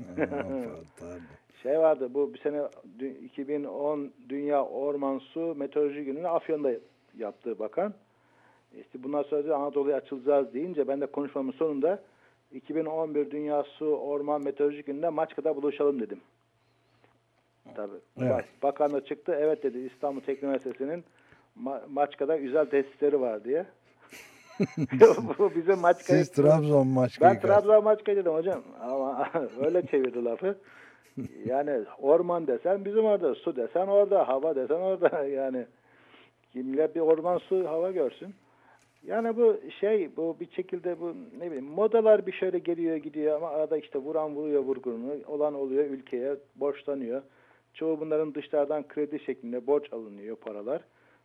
şey vardı bu bir sene dü- 2010 Dünya Orman Su Meteoroloji Günü'nü Afyon'da yaptı bakan. İşte bundan sonra Anadolu'ya açılacağız deyince ben de konuşmamın sonunda 2011 Dünya Su Orman Meteoroloji Günü'nde Maçka'da buluşalım dedim. Tabii. Evet. Bak, bakan da çıktı. Evet dedi İstanbul Teknik Üniversitesi'nin Ma- Maçka'da güzel tesisleri var diye. bu bizim Maçka'yı... Siz Trabzon Maçka'yı Ben Trabzon Maçka dedim hocam. Ama öyle çevirdi lafı. Yani orman desen bizim orada, su desen orada, hava desen orada. Yani kimler bir orman, su, hava görsün. Yani bu şey, bu bir şekilde bu ne bileyim modalar bir şöyle geliyor gidiyor ama arada işte vuran vuruyor vurgununu, olan oluyor ülkeye, borçlanıyor. Çoğu bunların dışlardan kredi şeklinde borç alınıyor paralar.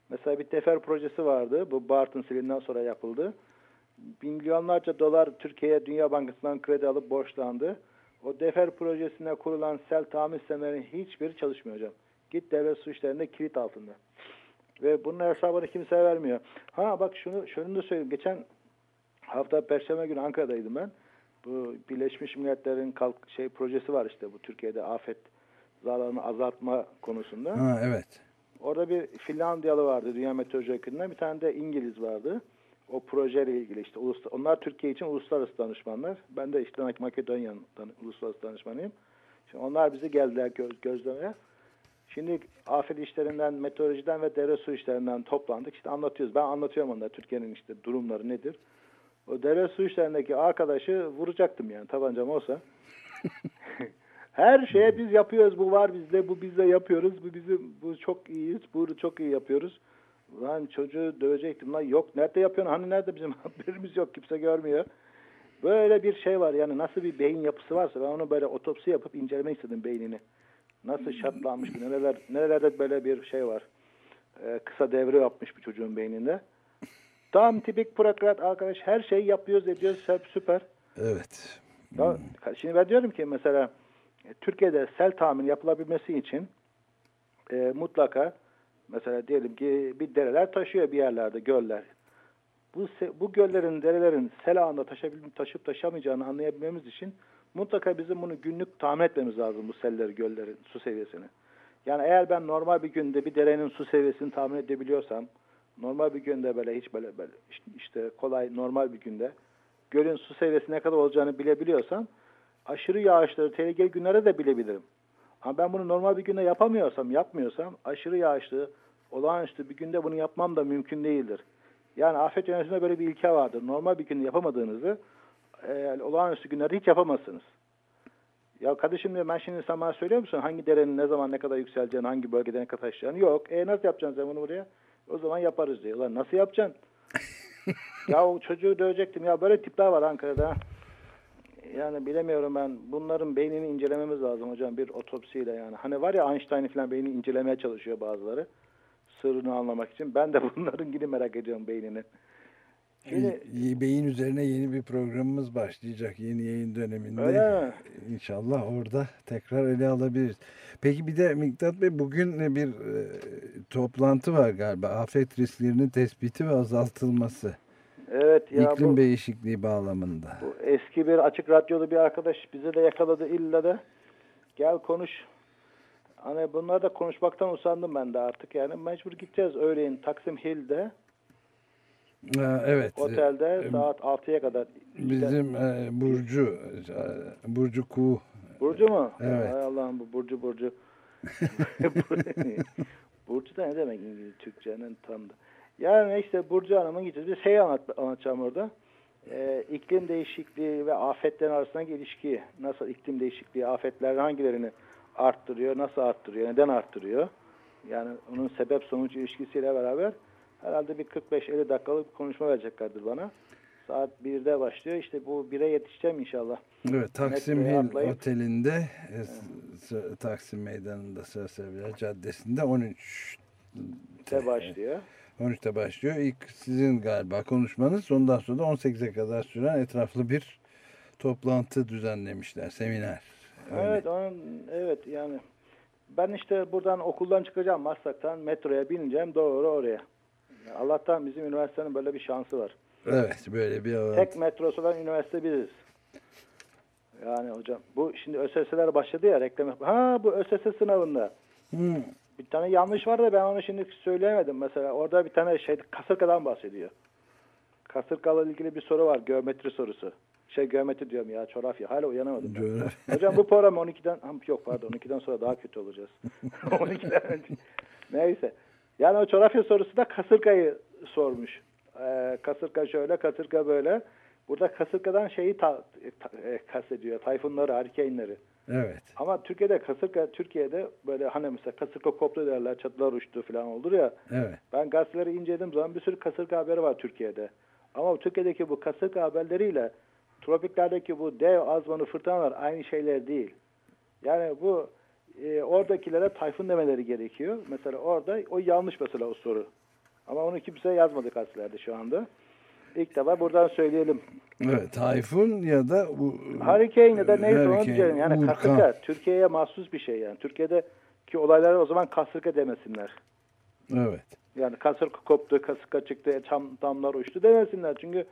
Mesela bir tefer projesi vardı. Bu Bartın silinden sonra yapıldı. Milyonlarca dolar Türkiye'ye Dünya Bankası'ndan kredi alıp borçlandı. O defer projesine kurulan sel tahmin sistemlerinin hiçbiri çalışmıyor hocam. Git devlet su işlerinde kilit altında. Ve bunun hesabını kimse vermiyor. Ha bak şunu şunu da söyleyeyim. Geçen hafta Perşembe günü Ankara'daydım ben. Bu Birleşmiş Milletler'in kalk şey projesi var işte bu Türkiye'de afet zararını azaltma konusunda. Ha, evet. Orada bir Finlandiyalı vardı Dünya Meteoroloji Okulu'nda. Bir tane de İngiliz vardı. O projeyle ilgili işte. Ulusla- onlar Türkiye için uluslararası danışmanlar. Ben de işte Makedonya'nın uluslararası danışmanıyım. Şimdi onlar bizi geldiler gö- gözlemeye. Şimdi afet işlerinden, meteorolojiden ve dere su işlerinden toplandık. İşte anlatıyoruz. Ben anlatıyorum onlara Türkiye'nin işte durumları nedir. O dere su işlerindeki arkadaşı vuracaktım yani tabancam olsa. Her şeye biz yapıyoruz. Bu var bizde, bu bizde yapıyoruz. Bu bizim, bu çok iyiyiz, bu çok iyi yapıyoruz. Lan çocuğu dövecektim lan. Yok nerede yapıyorsun? Hani nerede bizim haberimiz yok. Kimse görmüyor. Böyle bir şey var yani nasıl bir beyin yapısı varsa ben onu böyle otopsi yapıp incelemek istedim beynini. Nasıl şartlanmış, nereler, nerelerde böyle bir şey var. Ee, kısa devre yapmış bir çocuğun beyninde. Tam tipik prokrat arkadaş her şeyi yapıyoruz ediyoruz hep süper. Evet. Ya, şimdi ben diyorum ki mesela Türkiye'de sel tahmini yapılabilmesi için e, mutlaka mesela diyelim ki bir dereler taşıyor bir yerlerde göller. Bu bu göllerin, derelerin sel anında taşıp taşımayacağını anlayabilmemiz için mutlaka bizim bunu günlük tahmin etmemiz lazım bu selleri, göllerin su seviyesini. Yani eğer ben normal bir günde bir derenin su seviyesini tahmin edebiliyorsam, normal bir günde böyle hiç böyle, böyle işte kolay normal bir günde gölün su seviyesi ne kadar olacağını bilebiliyorsam aşırı yağışları tehlikeli günlere de bilebilirim. Ama ben bunu normal bir günde yapamıyorsam, yapmıyorsam aşırı yağışlı, olağanüstü bir günde bunu yapmam da mümkün değildir. Yani afet yönetiminde böyle bir ilke vardır. Normal bir günde yapamadığınızı e, olağanüstü günlerde hiç yapamazsınız. Ya kardeşim diyor ben şimdi sen bana söylüyor musun hangi derenin ne zaman ne kadar yükseleceğini, hangi bölgede ne kadar taşıyacağını? Yok. E nasıl yapacaksın sen bunu buraya? O zaman yaparız diyor. Ulan nasıl yapacaksın? ya o çocuğu dövecektim. Ya böyle tipler var Ankara'da. Yani bilemiyorum ben. Bunların beynini incelememiz lazım hocam bir otopsiyle yani. Hani var ya Einstein falan beynini incelemeye çalışıyor bazıları. Sırrını anlamak için. Ben de bunların gibi merak ediyorum beynini. Şimdi Beyin üzerine yeni bir programımız başlayacak yeni yayın döneminde. Öyle? İnşallah orada tekrar ele alabiliriz. Peki bir de Miktat Bey bugün bir e, toplantı var galiba. Afet risklerinin tespiti ve azaltılması. Evet ya İklim bu, değişikliği bağlamında. bu eski bir açık radyolu bir arkadaş bize de yakaladı illa da. Gel konuş. Hani bunları da konuşmaktan usandım ben de artık yani. Mecbur gideceğiz öğleyin Taksim Hill'de. Ha, evet. Otelde e, saat 6'ya kadar. Bizim e, Burcu e, Burcu Kuğu Burcu mu? Evet. Hay Allah'ım bu Burcu Burcu. Burcu da ne demek İngiliz Türkçenin tam da. Yani işte Burcu Hanım'ın gideceğiz. Bir şey anlat, anlatacağım orada. Ee, iklim değişikliği ve afetlerin arasındaki ilişkiyi, nasıl iklim değişikliği, afetlerin hangilerini arttırıyor, nasıl arttırıyor, neden arttırıyor? Yani onun sebep sonuç ilişkisiyle beraber herhalde bir 45-50 dakikalık bir konuşma vereceklerdir bana. Saat 1'de başlıyor. İşte bu 1'e yetişeceğim inşallah. Evet Taksim Metroya Hill atlayıp- Oteli'nde e, Taksim Meydanı'nda Sıra Sevgiler Caddesi'nde 13 De başlıyor. 13'te başlıyor. İlk sizin galiba konuşmanız ondan sonra da 18'e kadar süren etraflı bir toplantı düzenlemişler. Seminer. Öyle. Evet, onun, evet yani ben işte buradan okuldan çıkacağım Maslak'tan metroya bineceğim doğru oraya. Allah'tan bizim üniversitenin böyle bir şansı var. Evet böyle bir alan. Tek metrosu olan üniversite biziz. Yani hocam bu şimdi ÖSS'ler başladı ya reklam Ha bu ÖSS sınavında Hmm. Bir tane yanlış var da ben onu şimdi söyleyemedim. Mesela orada bir tane şey kasırgadan bahsediyor. Kasırgalı ilgili bir soru var geometri sorusu. Şey geometri diyorum ya coğrafya hala uyanamadım. ben. Hocam bu program 12'den ha, yok pardon 12'den sonra daha kötü olacağız. 12'den önce. Neyse. Yani o coğrafya sorusu da kasırgayı sormuş. Ee, kasırga şöyle, kasırga böyle. Burada kasırgadan şeyi ta, ta- e, kastediyor. Tayfunları, harikenleri. Evet. Ama Türkiye'de kasırga, Türkiye'de böyle hani mesela kasırga koptu derler, çatılar uçtu falan olur ya. Evet. Ben gazeteleri incelediğim zaman bir sürü kasırga haberi var Türkiye'de. Ama Türkiye'deki bu kasırga haberleriyle tropiklerdeki bu dev azmanı fırtınalar aynı şeyler değil. Yani bu e, oradakilere tayfun demeleri gerekiyor. Mesela orada o yanlış mesela o soru. Ama onu kimse yazmadı gazetelerde şu anda. İlk defa buradan söyleyelim. Evet. Tayfun ya da bu Hurricane ya da neyse onu diyeceğim. Yani Urkan. kasırga Türkiye'ye mahsus bir şey yani. Türkiye'deki olaylara o zaman kasırga demesinler. Evet. Yani kasırga koptu, kasırga çıktı, çam, damlar uçtu demesinler. Çünkü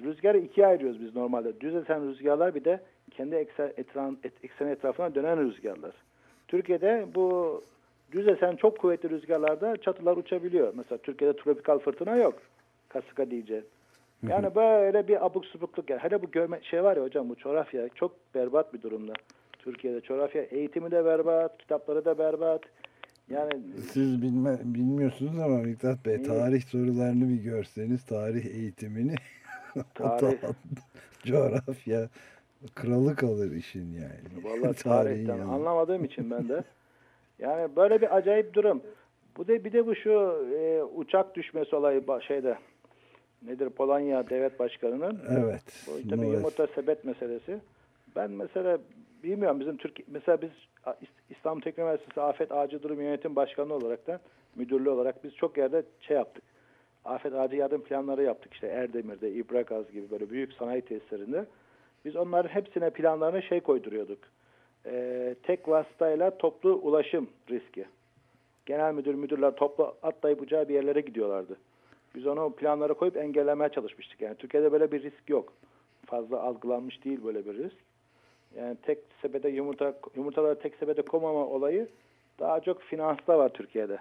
rüzgarı ikiye ayırıyoruz biz normalde. Düz esen rüzgarlar bir de kendi eksen, etran, et, eksen etrafına dönen rüzgarlar. Türkiye'de bu düz esen çok kuvvetli rüzgarlarda çatılar uçabiliyor. Mesela Türkiye'de tropikal fırtına yok. Kasırga diyeceğiz. Yani böyle bir abuk subukluk. Yani. Hele bu görme şey var ya hocam bu coğrafya çok berbat bir durumda. Türkiye'de coğrafya eğitimi de berbat, kitapları da berbat. Yani Siz bilme, bilmiyorsunuz ama Miktat Bey İyi. tarih sorularını bir görseniz tarih eğitimini Tarih. coğrafya kralı kalır işin yani. Vallahi tarihten yanında. anlamadığım için ben de. Yani böyle bir acayip durum. Bu da bir de bu şu e, uçak düşmesi olayı şeyde nedir Polonya devlet başkanının. Evet. Bu tabii Noel. yumurta sebet meselesi. Ben mesela bilmiyorum bizim Türkiye mesela biz A- İs- İstanbul Teknik Üniversitesi Afet Acil Durum Yönetim Başkanı olarak da müdürlüğü olarak biz çok yerde şey yaptık. Afet acil yardım planları yaptık işte Erdemir'de, İbragaz gibi böyle büyük sanayi tesislerinde. Biz onların hepsine planlarına şey koyduruyorduk. Ee, tek vasıtayla toplu ulaşım riski. Genel müdür müdürler toplu atlayıp uçağa bir yerlere gidiyorlardı. Biz onu planlara koyup engellemeye çalışmıştık. Yani Türkiye'de böyle bir risk yok. Fazla algılanmış değil böyle bir risk. Yani tek sepete yumurta yumurtaları tek sepete koymama olayı daha çok finansta var Türkiye'de.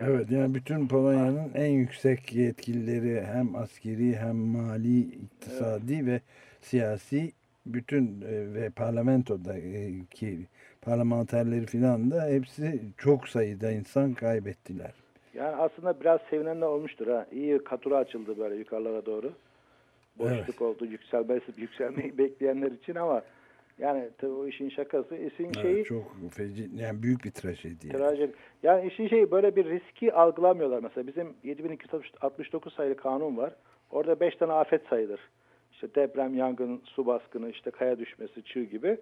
Evet yani bütün Polonya'nın en yüksek yetkilileri hem askeri hem mali, iktisadi ve siyasi bütün e, ve parlamentodaki parlamenterleri filan da hepsi çok sayıda insan kaybettiler. Yani aslında biraz sevinenler olmuştur ha. İyi katura açıldı böyle yukarılara doğru. Boşluk Evet. oldu yükselmesi yükselmeyi bekleyenler için ama yani tabii o işin şakası. İşin Evet, şeyi çok feci yani büyük bir trajedi. yani. Trajedi. Yani işin şeyi böyle bir riski algılamıyorlar. Mesela bizim 7269 sayılı kanun var. Orada 5 tane afet sayılır. İşte deprem, yangın, su baskını, işte kaya düşmesi, çığ gibi.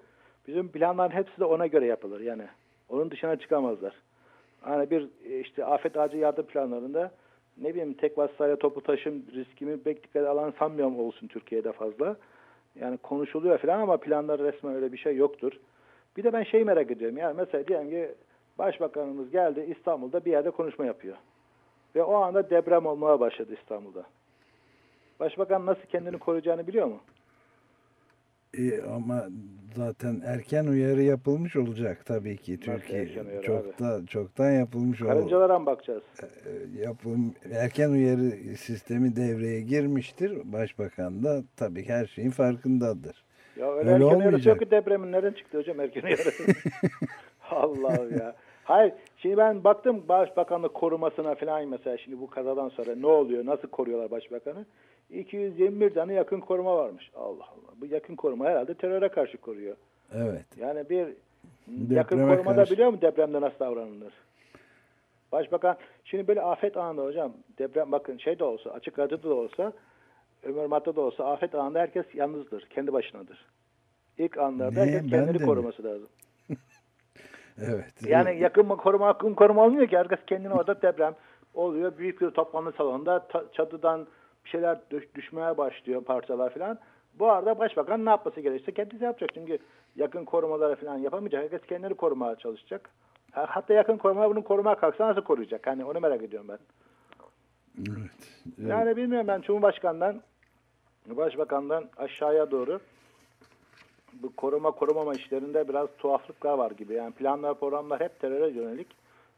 Bizim planların hepsi de ona göre yapılır. Yani onun dışına çıkamazlar. Hani bir e, işte afet acil yardım planlarında ne bileyim tek vasıtayla toplu taşım riskimi pek dikkate alan sanmıyorum olsun Türkiye'de fazla. Yani konuşuluyor falan ama planlar resmen öyle bir şey yoktur. Bir de ben şey merak ediyorum. Yani mesela diyelim ki başbakanımız geldi İstanbul'da bir yerde konuşma yapıyor. Ve o anda deprem olmaya başladı İstanbul'da. Başbakan nasıl kendini koruyacağını biliyor mu? E, ama zaten erken uyarı yapılmış olacak tabii ki Türkiye erken uyarı çokta çoktan yapılmış olacak. Karıncalara bakacağız? yapım erken uyarı sistemi devreye girmiştir. Başbakan da tabii her şeyin farkındadır. Ya öyle, Öyle erken uyarı ki depremin nereden çıktı hocam erken uyarı? Allah ya. Hayır. Şimdi ben baktım Başbakanlık korumasına falan mesela şimdi bu kazadan sonra ne oluyor? Nasıl koruyorlar Başbakanı? 221 tane yakın koruma varmış. Allah Allah. Yakın koruma herhalde teröre karşı koruyor. Evet. Yani bir yakın Depreme korumada karşı- biliyor mu depremde nasıl davranılır? Başbakan şimdi böyle afet anında hocam deprem bakın şey de olsa açık radyoda da olsa Ömer Madde da olsa afet anında herkes yalnızdır. Kendi başınadır. İlk anlarda Niye? herkes kendini de mi? koruması lazım. Evet. Yani yakın mı koruma yakın koruma olmuyor ki. Herkes kendini orada deprem oluyor. Büyük bir toplantı salonunda ta- çatıdan bir şeyler düş- düşmeye başlıyor parçalar falan. Bu arada başbakan ne yapması gerekirse kendisi yapacak. Çünkü yakın korumaları falan yapamayacak. Herkes kendini korumaya çalışacak. Ha- Hatta yakın koruma bunu korumaya kalksa nasıl koruyacak? Hani onu merak ediyorum ben. Yani bilmiyorum ben Cumhurbaşkanı'ndan Başbakan'dan aşağıya doğru bu koruma korumama işlerinde biraz tuhaflıklar var gibi. Yani planlar programlar hep teröre yönelik.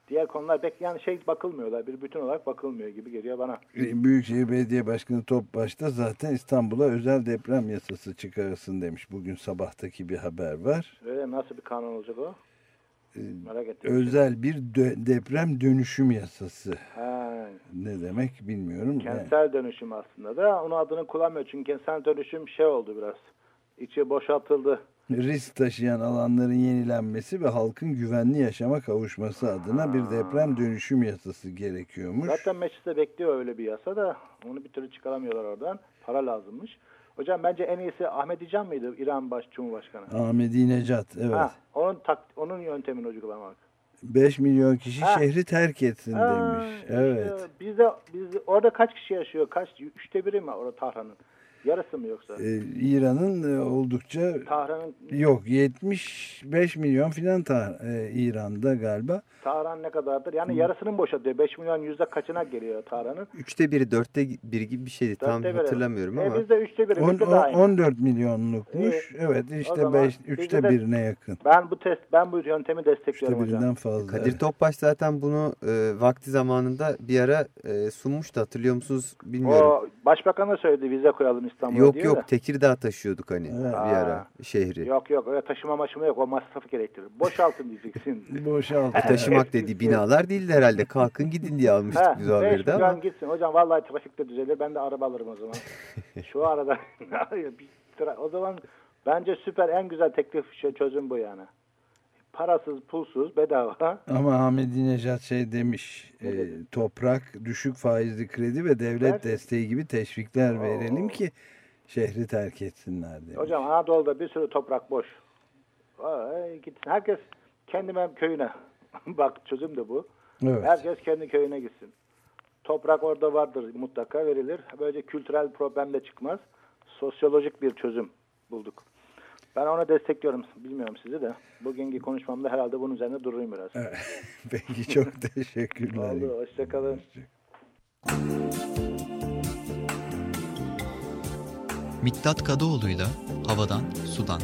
Diğer konular pek yani şey bakılmıyorlar. Bir bütün olarak bakılmıyor gibi geliyor bana. Büyükşehir Belediye Başkanı Topbaş da zaten İstanbul'a özel deprem yasası çıkarılsın demiş. Bugün sabahtaki bir haber var. Öyle nasıl bir kanun olacak o? Ee, Merak ettim. Özel bir dö- deprem dönüşüm yasası. Ha, Ne demek bilmiyorum. Yani kentsel dönüşüm aslında da onun adını kullanmıyor. Çünkü kentsel dönüşüm şey oldu biraz. İçi boşaltıldı. Risk taşıyan alanların yenilenmesi ve halkın güvenli yaşama kavuşması adına bir deprem dönüşüm yasası gerekiyormuş. Zaten mecliste bekliyor öyle bir yasa da onu bir türlü çıkaramıyorlar oradan. Para lazımmış. Hocam bence en iyisi Ahmet İcan mıydı İran baş Cumhurbaşkanı? Ahmedi Necat evet. Ha, onun tak, onun yöntemini uygulamak. 5 milyon kişi Ha. şehri terk etsin Ha, demiş. işte Evet. Bizde biz orada kaç kişi yaşıyor? Kaç üçte biri mi orada Tahran'ın? Yarısı mı yoksa? Ee, İran'ın e, oldukça Tahran'ın yok 75 milyon filan e, İran'da galiba. Tahran ne kadardır? Yani yarısının boşaltıyor. 5 milyon yüzde kaçına geliyor Tahran'ın? Üçte biri, dörtte biri gibi bir şeydi. Tam biri. hatırlamıyorum E ama. bizde üçte biri. On- bizde de on- aynı. 14 milyonlukmuş. Ee, evet işte zaman 5 bizde üçte de- birine yakın. Ben bu test ben bu yöntemi Üçte destekliyorum hocam. birinden fazla. Kadir Topbaş zaten bunu e, vakti zamanında bir ara e, sunmuştu hatırlıyor musunuz bilmiyorum. O başbakan da söyledi vize koyalım İstanbul'a yok yok de. Tekirdağ taşıyorduk hani bir Ha. ara şehri. Yok yok öyle taşıma maşıma yok o masrafı gerektirir. Boşaltın diyeceksin. Boşalt. Bu taşımak dediği binalar değildi herhalde. Kalkın gidin diye almıştık Ha, biz o 5 haberi de ama. gitsin. Hocam vallahi trafikte düzelir. Ben de araba alırım o zaman. Şu arada bir o zaman bence süper en güzel teklif şey, çözüm bu yani. Parasız, pulsuz, bedava. Ama Ahmedi Necat şey demiş. e, toprak, düşük faizli kredi ve devlet Gerçekten. desteği gibi teşvikler verelim ki şehri terk etsinler demiş. Hocam Anadolu'da bir sürü toprak boş. Vay, gitsin. Herkes kendi mem- köyüne. Bak çözüm de bu. Evet. Herkes kendi köyüne gitsin. Toprak orada vardır mutlaka verilir. Böylece kültürel problem de çıkmaz. Sosyolojik bir çözüm bulduk. Ben ona destekliyorum. Bilmiyorum sizi de. Bugünkü konuşmamda herhalde bunun üzerine durayım biraz. Peki çok teşekkürler. Oldu. Hoşçakalın. Miktat Kadıoğlu'yla Havadan Sudan.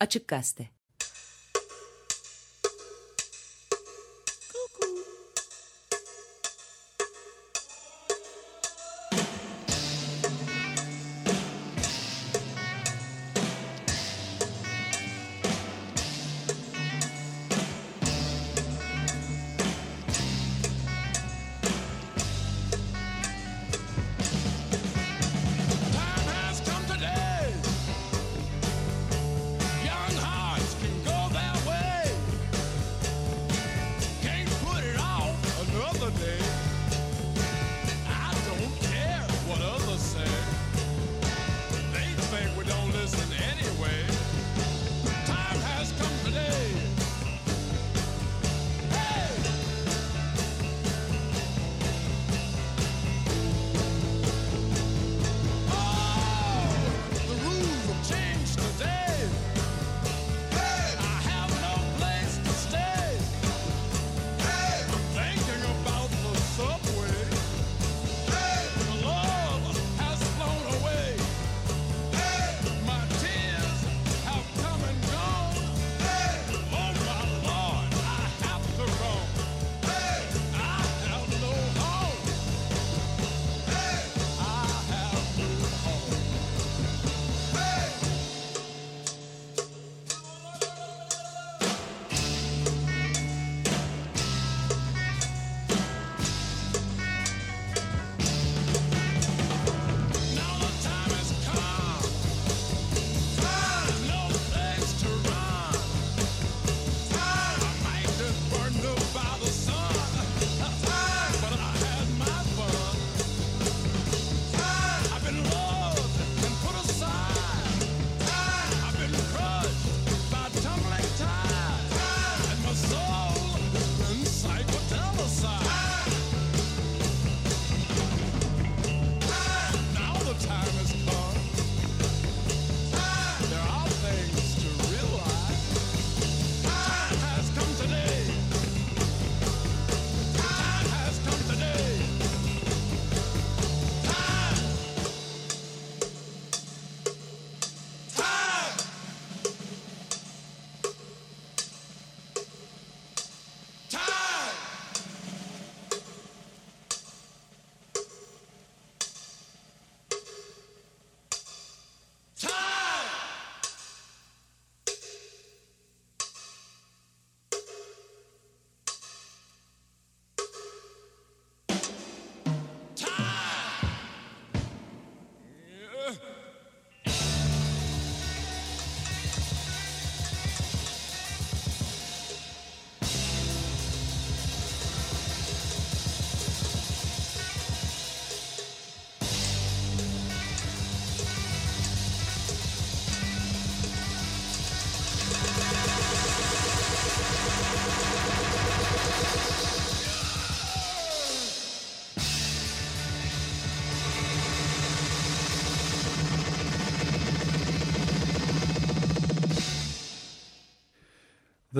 Açık Gazete.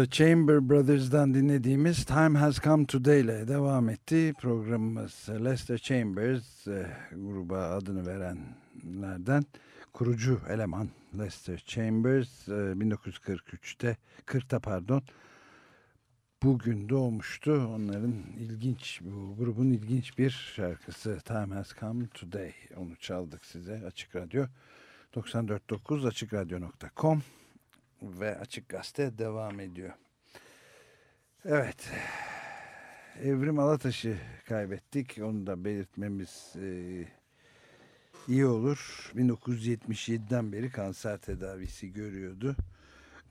The Chamber Brothers'dan dinlediğimiz Time Has Come Today ile devam etti. Programımız Lester Chambers e, gruba adını verenlerden kurucu eleman Lester Chambers e, 1943'te 40'ta pardon bugün doğmuştu. Onların ilginç bu grubun ilginç bir şarkısı Time Has Come Today. Onu çaldık size Açık Radyo 94.9 AçıkRadyo.com ve Açık Gazete devam ediyor. Evet. Evrim Alataş'ı kaybettik. Onu da belirtmemiz e, iyi olur. 1977'den beri kanser tedavisi görüyordu.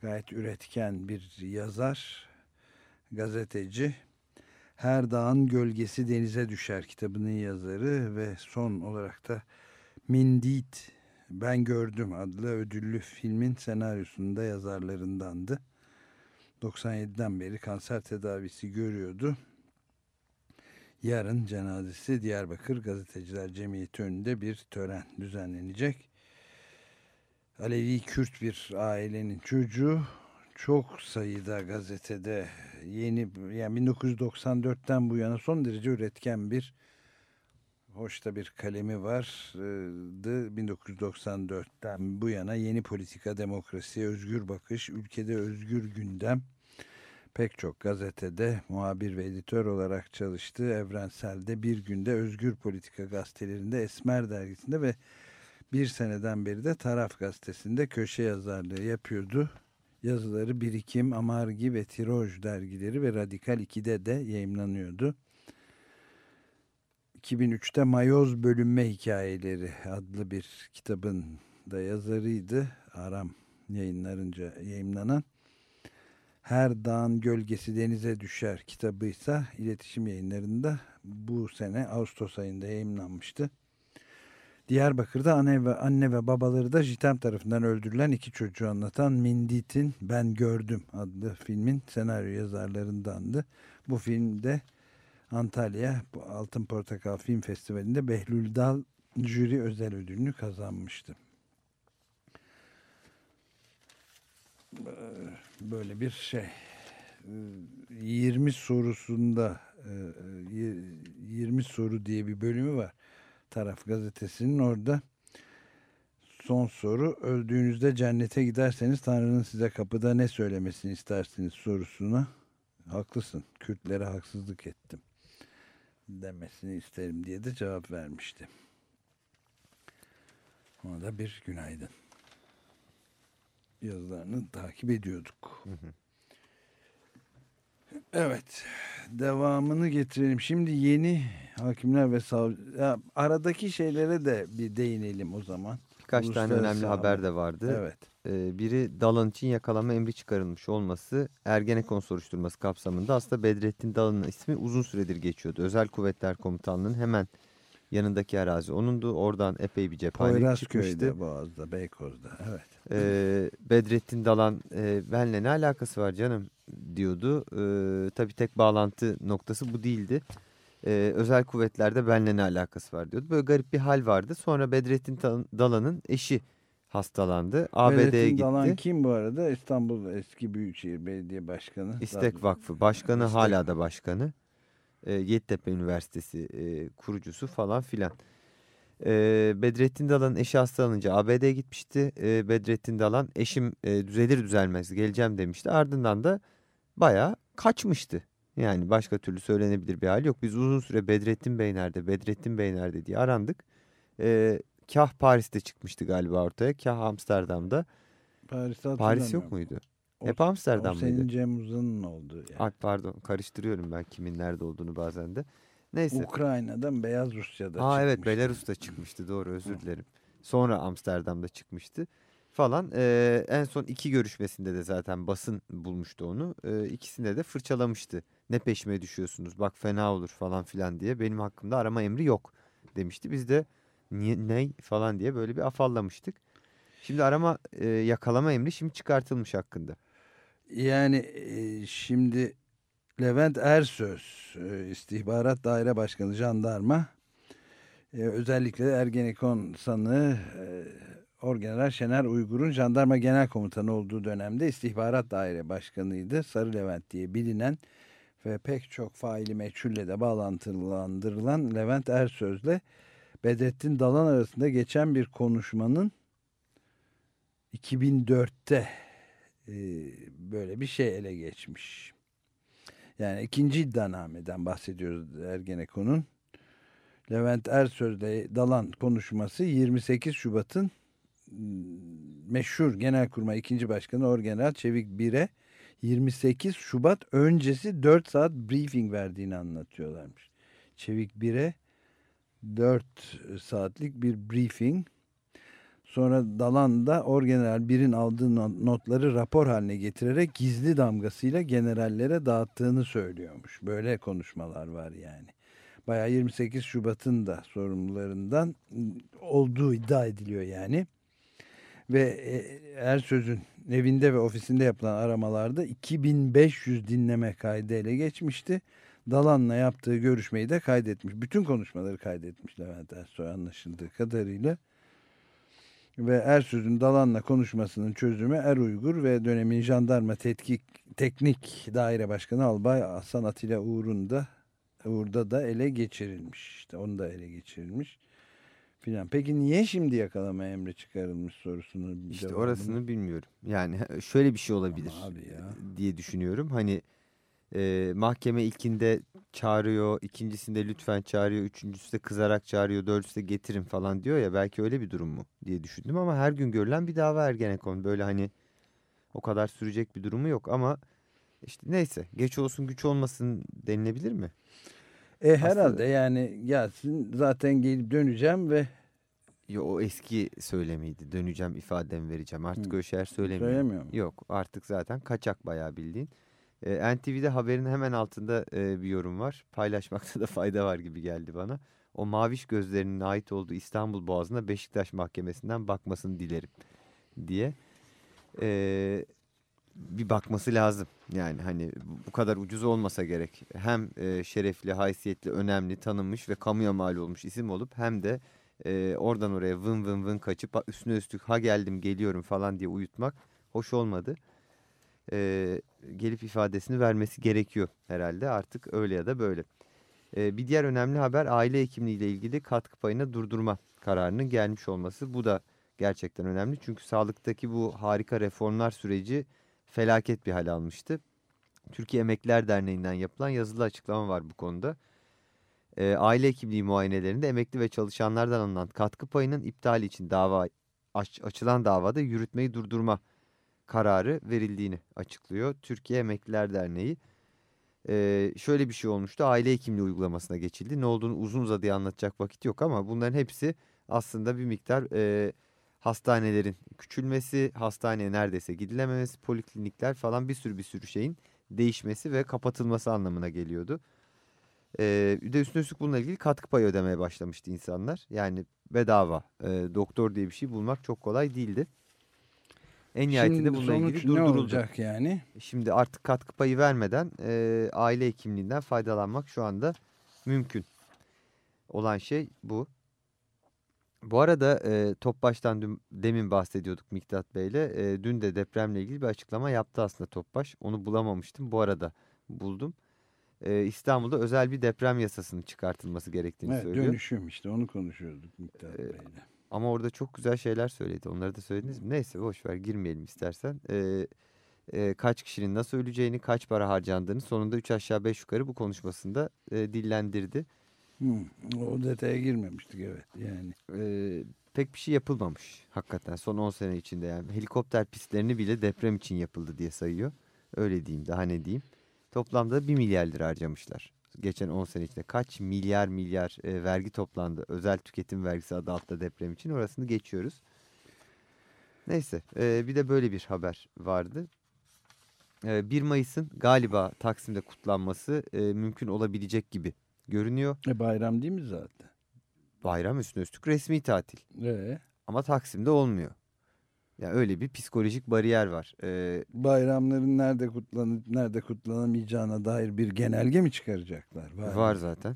Gayet üretken bir yazar, gazeteci. Her Dağın Gölgesi Denize Düşer kitabının yazarı ve son olarak da Mindit Ben Gördüm adlı ödüllü filmin senaryosunda yazarlarındandı. 97'den beri kanser tedavisi görüyordu. Yarın cenazesi Diyarbakır Gazeteciler Cemiyeti önünde bir tören düzenlenecek. Alevi Kürt bir ailenin çocuğu çok sayıda gazetede yeni yani 1994'ten bu yana son derece üretken bir hoş da bir kalemi vardı 1994'ten bu yana yeni politika, demokrasi, özgür bakış, ülkede özgür gündem pek çok gazetede muhabir ve editör olarak çalıştı. Evrensel'de bir günde Özgür Politika gazetelerinde Esmer dergisinde ve bir seneden beri de Taraf gazetesinde köşe yazarlığı yapıyordu. Yazıları Birikim, Amargi ve Tiroj dergileri ve Radikal 2'de de yayımlanıyordu. 2003'te Mayoz Bölünme Hikayeleri adlı bir kitabın da yazarıydı. Aram yayınlarınca yayımlanan. Her Dağın Gölgesi Denize Düşer kitabıysa iletişim yayınlarında bu sene Ağustos ayında yayımlanmıştı. Diyarbakır'da anne ve anne ve babaları da JITEM tarafından öldürülen iki çocuğu anlatan Mindit'in Ben Gördüm adlı filmin senaryo yazarlarındandı. Bu filmde Antalya Altın Portakal Film Festivali'nde Behlül Dal jüri özel ödülünü kazanmıştı. Böyle bir şey. 20 sorusunda 20 soru diye bir bölümü var. Taraf gazetesinin orada son soru öldüğünüzde cennete giderseniz Tanrı'nın size kapıda ne söylemesini istersiniz sorusuna haklısın Kürtlere haksızlık ettim demesini isterim diye de cevap vermişti. Ona da bir günaydın. Yazılarını takip ediyorduk. Evet. Devamını getirelim. Şimdi yeni hakimler ve savcı... Ya, aradaki şeylere de bir değinelim o zaman. Birkaç tane önemli haber de vardı. Evet. Biri Dalan için yakalama emri çıkarılmış olması Ergenekon soruşturması kapsamında aslında Bedrettin Dalan'ın ismi uzun süredir geçiyordu. Özel Kuvvetler Komutanlığı'nın hemen yanındaki arazi onundu. Oradan epey bir Poyrazköy'de, çıkmıştı. Boğaz'da, Beykoz'da. Evet. Ee, Bedrettin Dalan e, benle ne alakası var canım diyordu. Ee, tabii tek bağlantı noktası bu değildi. Ee, özel kuvvetlerde benle ne alakası var diyordu. Böyle garip bir hal vardı. Sonra Bedrettin Dalan'ın eşi hastalandı. ABD'ye gitti. Dalan kim bu arada? İstanbul eski Büyükşehir Belediye Başkanı. İstek Vakfı başkanı İstek. hala da başkanı. E, Yeditepe Üniversitesi e, kurucusu falan filan. E, Bedrettin Dalan'ın eşi hastalanınca ABD'ye gitmişti. E, Bedrettin Dalan eşim e, düzelir düzelmez geleceğim demişti. Ardından da bayağı kaçmıştı. Yani başka türlü söylenebilir bir hal yok. Biz uzun süre Bedrettin Bey nerede, Bedrettin Bey nerede diye arandık. E, kah Paris'te çıkmıştı galiba ortaya, kah Amsterdam'da. Paris'te Paris yok muydu? Hep Amsterdam o senin mıydı? Cem Uzan'ın olduğu yer. Ay pardon karıştırıyorum ben kimin nerede olduğunu bazen de. Neyse. Ukrayna'dan Beyaz Rusya'da Aa evet çıkmıştı. Belarus'ta çıkmıştı doğru özür dilerim. Sonra Amsterdam'da çıkmıştı falan. Ee, en son iki görüşmesinde de zaten basın bulmuştu onu. Ee, ikisinde de fırçalamıştı. Ne peşime düşüyorsunuz bak fena olur falan filan diye. Benim hakkımda arama emri yok demişti. Biz de niye ney falan diye böyle bir afallamıştık. Şimdi arama e, yakalama emri şimdi çıkartılmış hakkında. Yani e, şimdi Levent Ersöz e, istihbarat daire başkanı jandarma e, özellikle Ergenekon sanığı e, Orgeneral Şener Uygur'un jandarma genel komutanı olduğu dönemde istihbarat daire başkanıydı. Sarı Levent diye bilinen ve pek çok faili meçhulle de bağlantılandırılan Levent Ersöz'le Bedrettin Dalan arasında geçen bir konuşmanın 2004'te e, böyle bir şey ele geçmiş. Yani ikinci iddianameden bahsediyoruz Ergenekon'un. Levent Ersöz'le Dalan konuşması 28 Şubat'ın meşhur Genelkurmay 2. Başkanı Orgeneral Çevik Bir'e 28 Şubat öncesi 4 saat briefing verdiğini anlatıyorlarmış. Çevik Bir'e 4 saatlik bir briefing. Sonra Dalan da Orgeneral Bir'in aldığı notları rapor haline getirerek gizli damgasıyla generallere dağıttığını söylüyormuş. Böyle konuşmalar var yani. Bayağı 28 Şubat'ın da sorumlularından olduğu iddia ediliyor yani. Ve Ersöz'ün evinde ve ofisinde yapılan aramalarda 2500 dinleme kaydı ele geçmişti. Dalan'la yaptığı görüşmeyi de kaydetmiş. Bütün konuşmaları kaydetmiş Levent Ersoy anlaşıldığı kadarıyla. Ve Ersöz'ün Dalan'la konuşmasının çözümü Er Uygur ve dönemin jandarma tetkik, teknik daire başkanı Albay Hasan Atilla Uğur'un da Uğur'da da ele geçirilmiş. İşte onu da ele geçirilmiş. Filan. Peki niye şimdi yakalama emri çıkarılmış sorusunu İşte orasını bilmiyorum. Yani şöyle bir şey olabilir Ama abi ya. diye düşünüyorum. Hani e, mahkeme ilkinde çağırıyor, ikincisinde lütfen çağırıyor, üçüncüsü de kızarak çağırıyor, dördüncüsü de getirin falan diyor ya belki öyle bir durum mu diye düşündüm ama her gün görülen bir dava Ergenekon. Böyle hani o kadar sürecek bir durumu yok ama işte neyse geç olsun güç olmasın denilebilir mi? E herhalde yani gelsin zaten gelip döneceğim ve Yo, o eski söylemiydi. Döneceğim ifademi vereceğim. Artık Hı. şeyler söylemiyor. Söylemiyor mu? Yok artık zaten kaçak bayağı bildiğin. Ee, NTV'de haberin hemen altında e, bir yorum var. Paylaşmakta da fayda var gibi geldi bana. O maviş gözlerinin ait olduğu İstanbul Boğazı'na Beşiktaş Mahkemesi'nden bakmasını dilerim diye. Ee, bir bakması lazım. Yani hani bu kadar ucuz olmasa gerek. Hem e, şerefli, haysiyetli, önemli, tanınmış ve kamuya mal olmuş isim olup hem de e, oradan oraya vın vın vın kaçıp "Ha, üstüne üstlük ha geldim geliyorum falan diye uyutmak hoş olmadı. E, gelip ifadesini vermesi gerekiyor herhalde artık öyle ya da böyle. E, bir diğer önemli haber aile hekimliği ile ilgili katkı payına durdurma kararının gelmiş olması. Bu da gerçekten önemli çünkü sağlıktaki bu harika reformlar süreci felaket bir hal almıştı. Türkiye Emekliler Derneği'nden yapılan yazılı açıklama var bu konuda. E, aile hekimliği muayenelerinde emekli ve çalışanlardan alınan katkı payının iptali için dava aç- açılan davada yürütmeyi durdurma kararı verildiğini açıklıyor. Türkiye Emekliler Derneği e, şöyle bir şey olmuştu. Aile hekimliği uygulamasına geçildi. Ne olduğunu uzun uzadıya anlatacak vakit yok ama bunların hepsi aslında bir miktar e, hastanelerin küçülmesi, hastaneye neredeyse gidilememesi, poliklinikler falan bir sürü bir sürü şeyin değişmesi ve kapatılması anlamına geliyordu. Ee, de üstüne üstlük bununla ilgili katkı payı ödemeye başlamıştı insanlar. Yani bedava e, doktor diye bir şey bulmak çok kolay değildi. En nihayetinde bununla ilgili sonuç ne durduruldu. olacak yani? Şimdi artık katkı payı vermeden e, aile hekimliğinden faydalanmak şu anda mümkün. Olan şey bu. Bu arada e, Topbaş'tan dün, demin bahsediyorduk Miktat Bey'le. E, dün de depremle ilgili bir açıklama yaptı aslında Topbaş. Onu bulamamıştım. Bu arada buldum. E, İstanbul'da özel bir deprem yasasının çıkartılması gerektiğini Evet, söylüyor. dönüşüm işte onu konuşuyorduk Miktat Bey'le. Ama orada çok güzel şeyler söyledi. Onları da söylediniz mi? Neyse boş ver girmeyelim istersen. Ee, e, kaç kişinin nasıl öleceğini, kaç para harcandığını sonunda 3 aşağı 5 yukarı bu konuşmasında e, dillendirdi. Hı, o detaya girmemiştik evet yani. Ee, pek bir şey yapılmamış hakikaten son 10 sene içinde. Yani helikopter pistlerini bile deprem için yapıldı diye sayıyor. Öyle diyeyim daha ne diyeyim. Toplamda 1 milyar lira harcamışlar. Geçen 10 sene içinde kaç milyar milyar e, vergi toplandı. Özel tüketim vergisi adı altında deprem için orasını geçiyoruz. Neyse e, bir de böyle bir haber vardı. E, 1 Mayıs'ın galiba Taksim'de kutlanması e, mümkün olabilecek gibi görünüyor. E, bayram değil mi zaten? Bayram üstüne üstlük resmi tatil. Ee, Ama Taksim'de olmuyor. Yani öyle bir psikolojik bariyer var. Ee, bayramların nerede kutlanıp nerede kutlanamayacağına dair bir genelge mi çıkaracaklar? var zaten.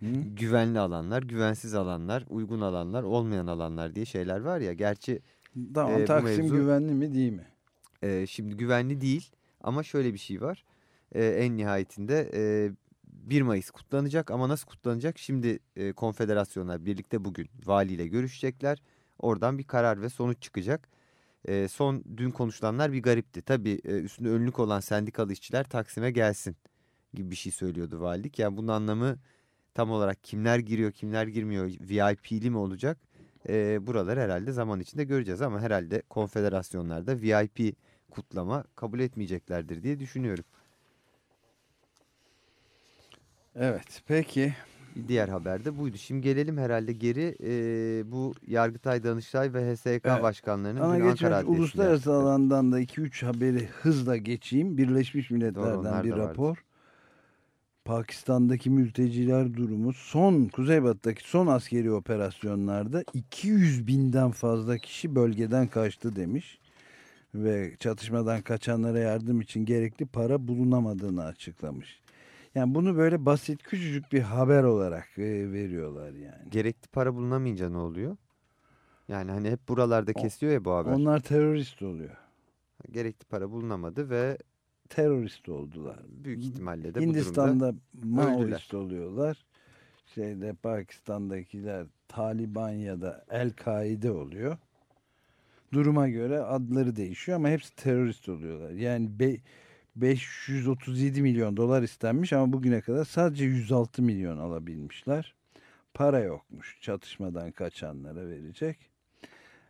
güvenli alanlar, güvensiz alanlar, uygun alanlar, olmayan alanlar diye şeyler var ya. Gerçi Tamam e, Taksim mevzu- güvenli mi değil mi? e, şimdi güvenli değil ama şöyle bir şey var. E, en nihayetinde e, 1 Mayıs kutlanacak ama nasıl kutlanacak? Şimdi e, konfederasyonlar birlikte bugün valiyle görüşecekler. Oradan bir karar ve sonuç çıkacak. E, son dün konuşulanlar bir garipti. Tabii e, üstünde önlük olan sendikalı işçiler Taksim'e gelsin gibi bir şey söylüyordu valilik. Yani bunun anlamı tam olarak kimler giriyor kimler girmiyor VIP'li mi olacak? E, buraları herhalde zaman içinde göreceğiz ama herhalde konfederasyonlarda VIP kutlama kabul etmeyeceklerdir diye düşünüyorum. Evet peki. Diğer haber de buydu. Şimdi gelelim herhalde geri e, bu Yargıtay, Danıştay ve HSK Evet. başkanlarının Ama dün Ankara Adliyesi'nde uluslararası yaptıkları. alandan da 2-3 haberi hızla geçeyim. Birleşmiş Milletler'den onlar bir da vardı. rapor. Pakistan'daki mülteciler durumu son Kuzeybatı'daki son askeri operasyonlarda 200 binden fazla kişi bölgeden kaçtı demiş. Ve çatışmadan kaçanlara yardım için gerekli para bulunamadığını açıklamış. Yani bunu böyle basit küçücük bir haber olarak e, veriyorlar yani. Gerekli para bulunamayınca ne oluyor? Yani hani hep buralarda kesiyor ya bu haber. Onlar terörist oluyor. Gerekli para bulunamadı ve terörist oldular. Büyük ihtimalle de bu Hindistan'da durumda Maoist oluyorlar. Şeyde Pakistan'dakiler Taliban ya da El-Kaide oluyor. Duruma göre adları değişiyor ama hepsi terörist oluyorlar. Yani be- 537 milyon dolar istenmiş ama bugüne kadar sadece 106 milyon alabilmişler. Para yokmuş çatışmadan kaçanlara verecek.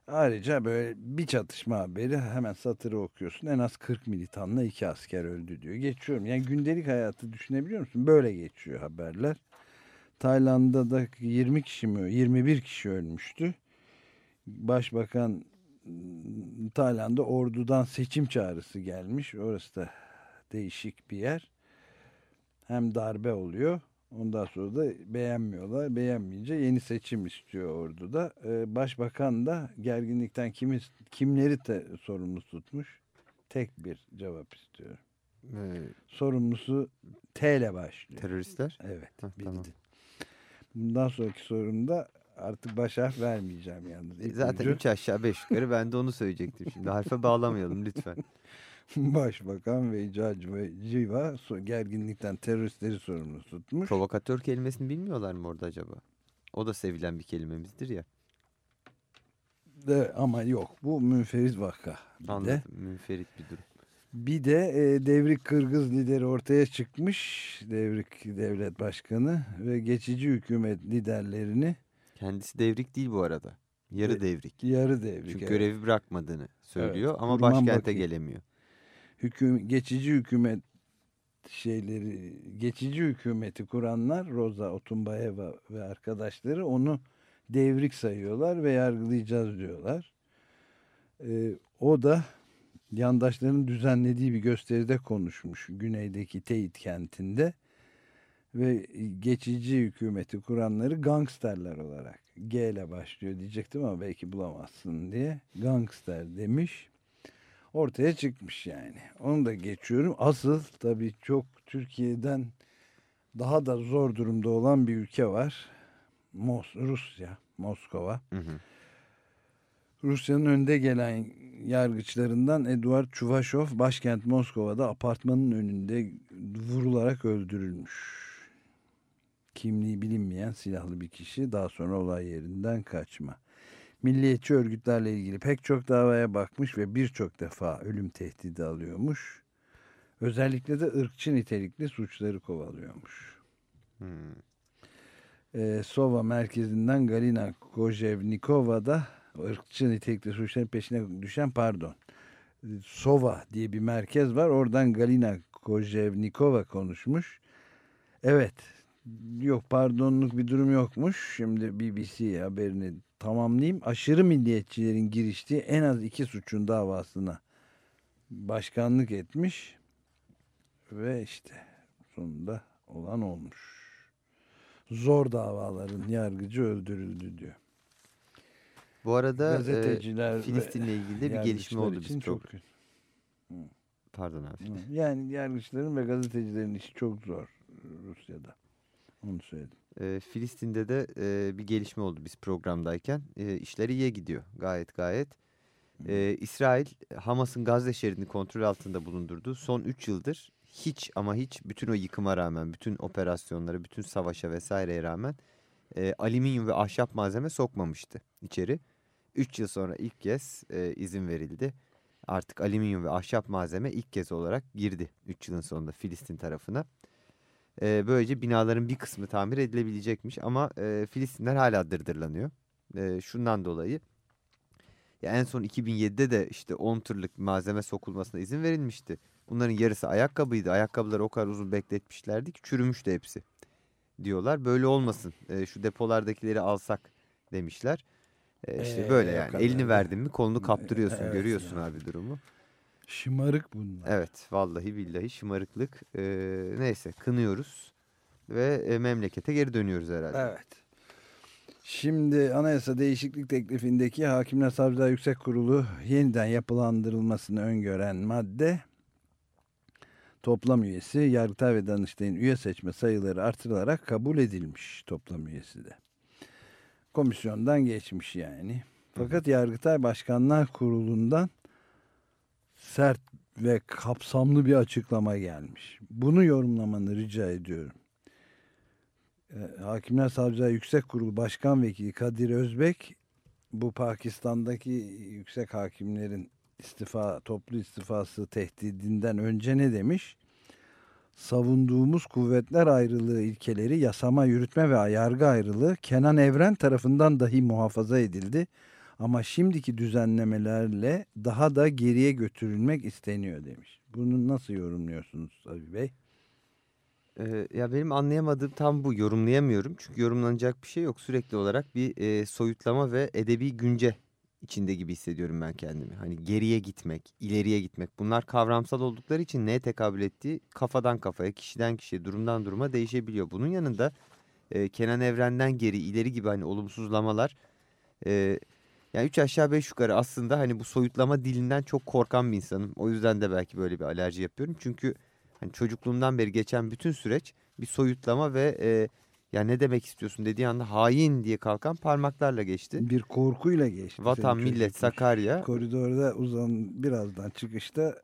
Ayrıca böyle bir çatışma haberi hemen satırı okuyorsun. En az 40 militanla iki asker öldü diyor. Geçiyorum. Yani gündelik hayatı düşünebiliyor musun? Böyle geçiyor haberler. Tayland'da da 20 kişi mi 21 kişi ölmüştü. Başbakan ıı, Tayland'da ordudan seçim çağrısı gelmiş. Orası da değişik bir yer. Hem darbe oluyor. Ondan sonra da beğenmiyorlar. Beğenmeyince yeni seçim istiyor orduda. Ee, başbakan da gerginlikten kimi, kimleri de sorumlu tutmuş? Tek bir cevap istiyorum. Ee, Sorumlusu T ile başlıyor. teröristler. Evet. Heh, bildi. tamam. Bundan sonraki sorumda artık baş harf vermeyeceğim yalnız. E, Zaten İpucu, 3 aşağı 5 yukarı ben de onu söyleyecektim şimdi. Harfe bağlamayalım lütfen. Başbakan ve Civa gerginlikten teröristleri sorumlu tutmuş. Provokatör kelimesini bilmiyorlar mı orada acaba? O da sevilen bir kelimemizdir ya. De, ama yok bu münferit vaka. Bir de, Anladım. Münferit bir durum. bir de e, devrik Kırgız lideri ortaya çıkmış. Devrik devlet başkanı ve geçici hükümet liderlerini Kendisi devrik değil bu arada. Yarı devrik. yarı devrik. Çünkü evet. görevi bırakmadığını söylüyor Evet, ama Kurman başkente Bakı. gelemiyor. Hüküm, geçici hükümet şeyleri geçici hükümeti kuranlar Roza Otunbayeva ve arkadaşları onu devrik sayıyorlar ve yargılayacağız diyorlar. Ee, o da yandaşların düzenlediği bir gösteride konuşmuş güneydeki Teyit kentinde ve geçici hükümeti kuranları gangsterler olarak G ile başlıyor diyecektim ama belki bulamazsın diye gangster demiş ortaya çıkmış yani. Onu da geçiyorum. Asıl tabii çok Türkiye'den daha da zor durumda olan bir ülke var. Mos Rusya, Moskova. Hı hı. Rusya'nın önde gelen yargıçlarından Eduard Çuvaşov başkent Moskova'da apartmanın önünde vurularak öldürülmüş. Kimliği bilinmeyen silahlı bir kişi daha sonra olay yerinden kaçma. Milliyetçi örgütlerle ilgili pek çok davaya bakmış ve birçok defa ölüm tehdidi alıyormuş. Özellikle de ırkçı nitelikli suçları kovalıyormuş. Hmm. Ee, Sova merkezinden Galina Kojevnikova'da ırkçı nitelikli suçların peşine düşen pardon. Sova diye bir merkez var. Oradan Galina Kojevnikova konuşmuş. Evet. Yok pardonluk bir durum yokmuş. Şimdi BBC haberini tamamlayayım. Aşırı milliyetçilerin giriştiği en az iki suçun davasına başkanlık etmiş. Ve işte sonunda olan olmuş. Zor davaların yargıcı öldürüldü diyor. Bu arada Gazeteciler e, Filistin'le ilgili de bir gelişme oldu için biz çok kötü. Pardon abi. Yani yargıçların ve gazetecilerin işi çok zor Rusya'da. Onu söyledim. E, Filistin'de de e, bir gelişme oldu biz programdayken. E, işler iyiye gidiyor gayet gayet. E, İsrail Hamas'ın Gazze şeridini kontrol altında bulundurduğu son 3 yıldır hiç ama hiç bütün o yıkıma rağmen, bütün operasyonlara, bütün savaşa vesaireye rağmen e, alüminyum ve ahşap malzeme sokmamıştı içeri. 3 yıl sonra ilk kez e, izin verildi. Artık alüminyum ve ahşap malzeme ilk kez olarak girdi 3 yılın sonunda Filistin tarafına. E, böylece binaların bir kısmı tamir edilebilecekmiş ama e, Filistinler hala dırdırlanıyor. E, şundan dolayı ya en son 2007'de de işte 10 tırlık malzeme sokulmasına izin verilmişti. Bunların yarısı ayakkabıydı. Ayakkabıları o kadar uzun bekletmişlerdi ki çürümüştü hepsi diyorlar. Böyle olmasın e, şu depolardakileri alsak demişler. E, işte Ee, böyle yani elini verdin mi kolunu kaptırıyorsun Evet görüyorsun ya. abi durumu. Şımarık bunlar. Evet vallahi billahi şımarıklık E, neyse kınıyoruz ve e, memlekete geri dönüyoruz herhalde. Evet. Şimdi anayasa değişiklik teklifindeki Hakimler Savcılar Yüksek Kurulu yeniden yapılandırılmasını öngören madde toplam üyesi Yargıtay ve Danıştay'ın üye seçme sayıları artırılarak kabul edilmiş toplam üyesi de. Komisyondan geçmiş yani. Fakat Yargıtay Başkanlar Kurulu'ndan sert ve kapsamlı bir açıklama gelmiş. Bunu yorumlamanı rica ediyorum. E, Hakimler Savcılar Yüksek Kurulu Başkan Vekili Kadir Özbek bu Pakistan'daki yüksek hakimlerin istifa toplu istifası tehdidinden önce ne demiş? Savunduğumuz kuvvetler ayrılığı ilkeleri yasama, yürütme ve yargı ayrılığı Kenan Evren tarafından dahi muhafaza edildi. Ama şimdiki düzenlemelerle daha da geriye götürülmek isteniyor demiş. Bunu nasıl yorumluyorsunuz Abi Bey? Ee, ya benim anlayamadığım tam bu yorumlayamıyorum. Çünkü yorumlanacak bir şey yok. Sürekli olarak bir e, soyutlama ve edebi günce içinde gibi hissediyorum ben kendimi. Hani geriye gitmek, ileriye gitmek bunlar kavramsal oldukları için neye tekabül ettiği kafadan kafaya, kişiden kişiye, durumdan duruma değişebiliyor. Bunun yanında e, Kenan Evren'den geri, ileri gibi hani olumsuzlamalar... E, yani üç aşağı beş yukarı aslında hani bu soyutlama dilinden çok korkan bir insanım. O yüzden de belki böyle bir alerji yapıyorum. Çünkü hani çocukluğumdan beri geçen bütün süreç bir soyutlama ve e, ya ne demek istiyorsun dediği anda hain diye kalkan parmaklarla geçti. Bir korkuyla geçti. Vatan, millet. Sakarya. Koridorda uzan birazdan çıkışta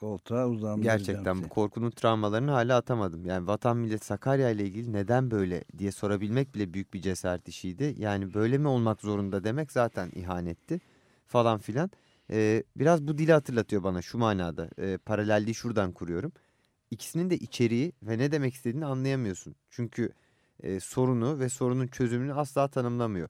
koltuğa uzandıracağım Gerçekten bu seni. korkunun travmalarını hala atamadım. Yani vatan millet Sakarya ile ilgili neden böyle diye sorabilmek bile büyük bir cesaret işiydi. Yani böyle mi olmak zorunda demek zaten ihanetti falan filan. Ee, biraz bu dili hatırlatıyor bana şu manada. Ee, paralelliği şuradan kuruyorum. İkisinin de içeriği ve ne demek istediğini anlayamıyorsun. Çünkü e, sorunu ve sorunun çözümünü asla tanımlamıyor.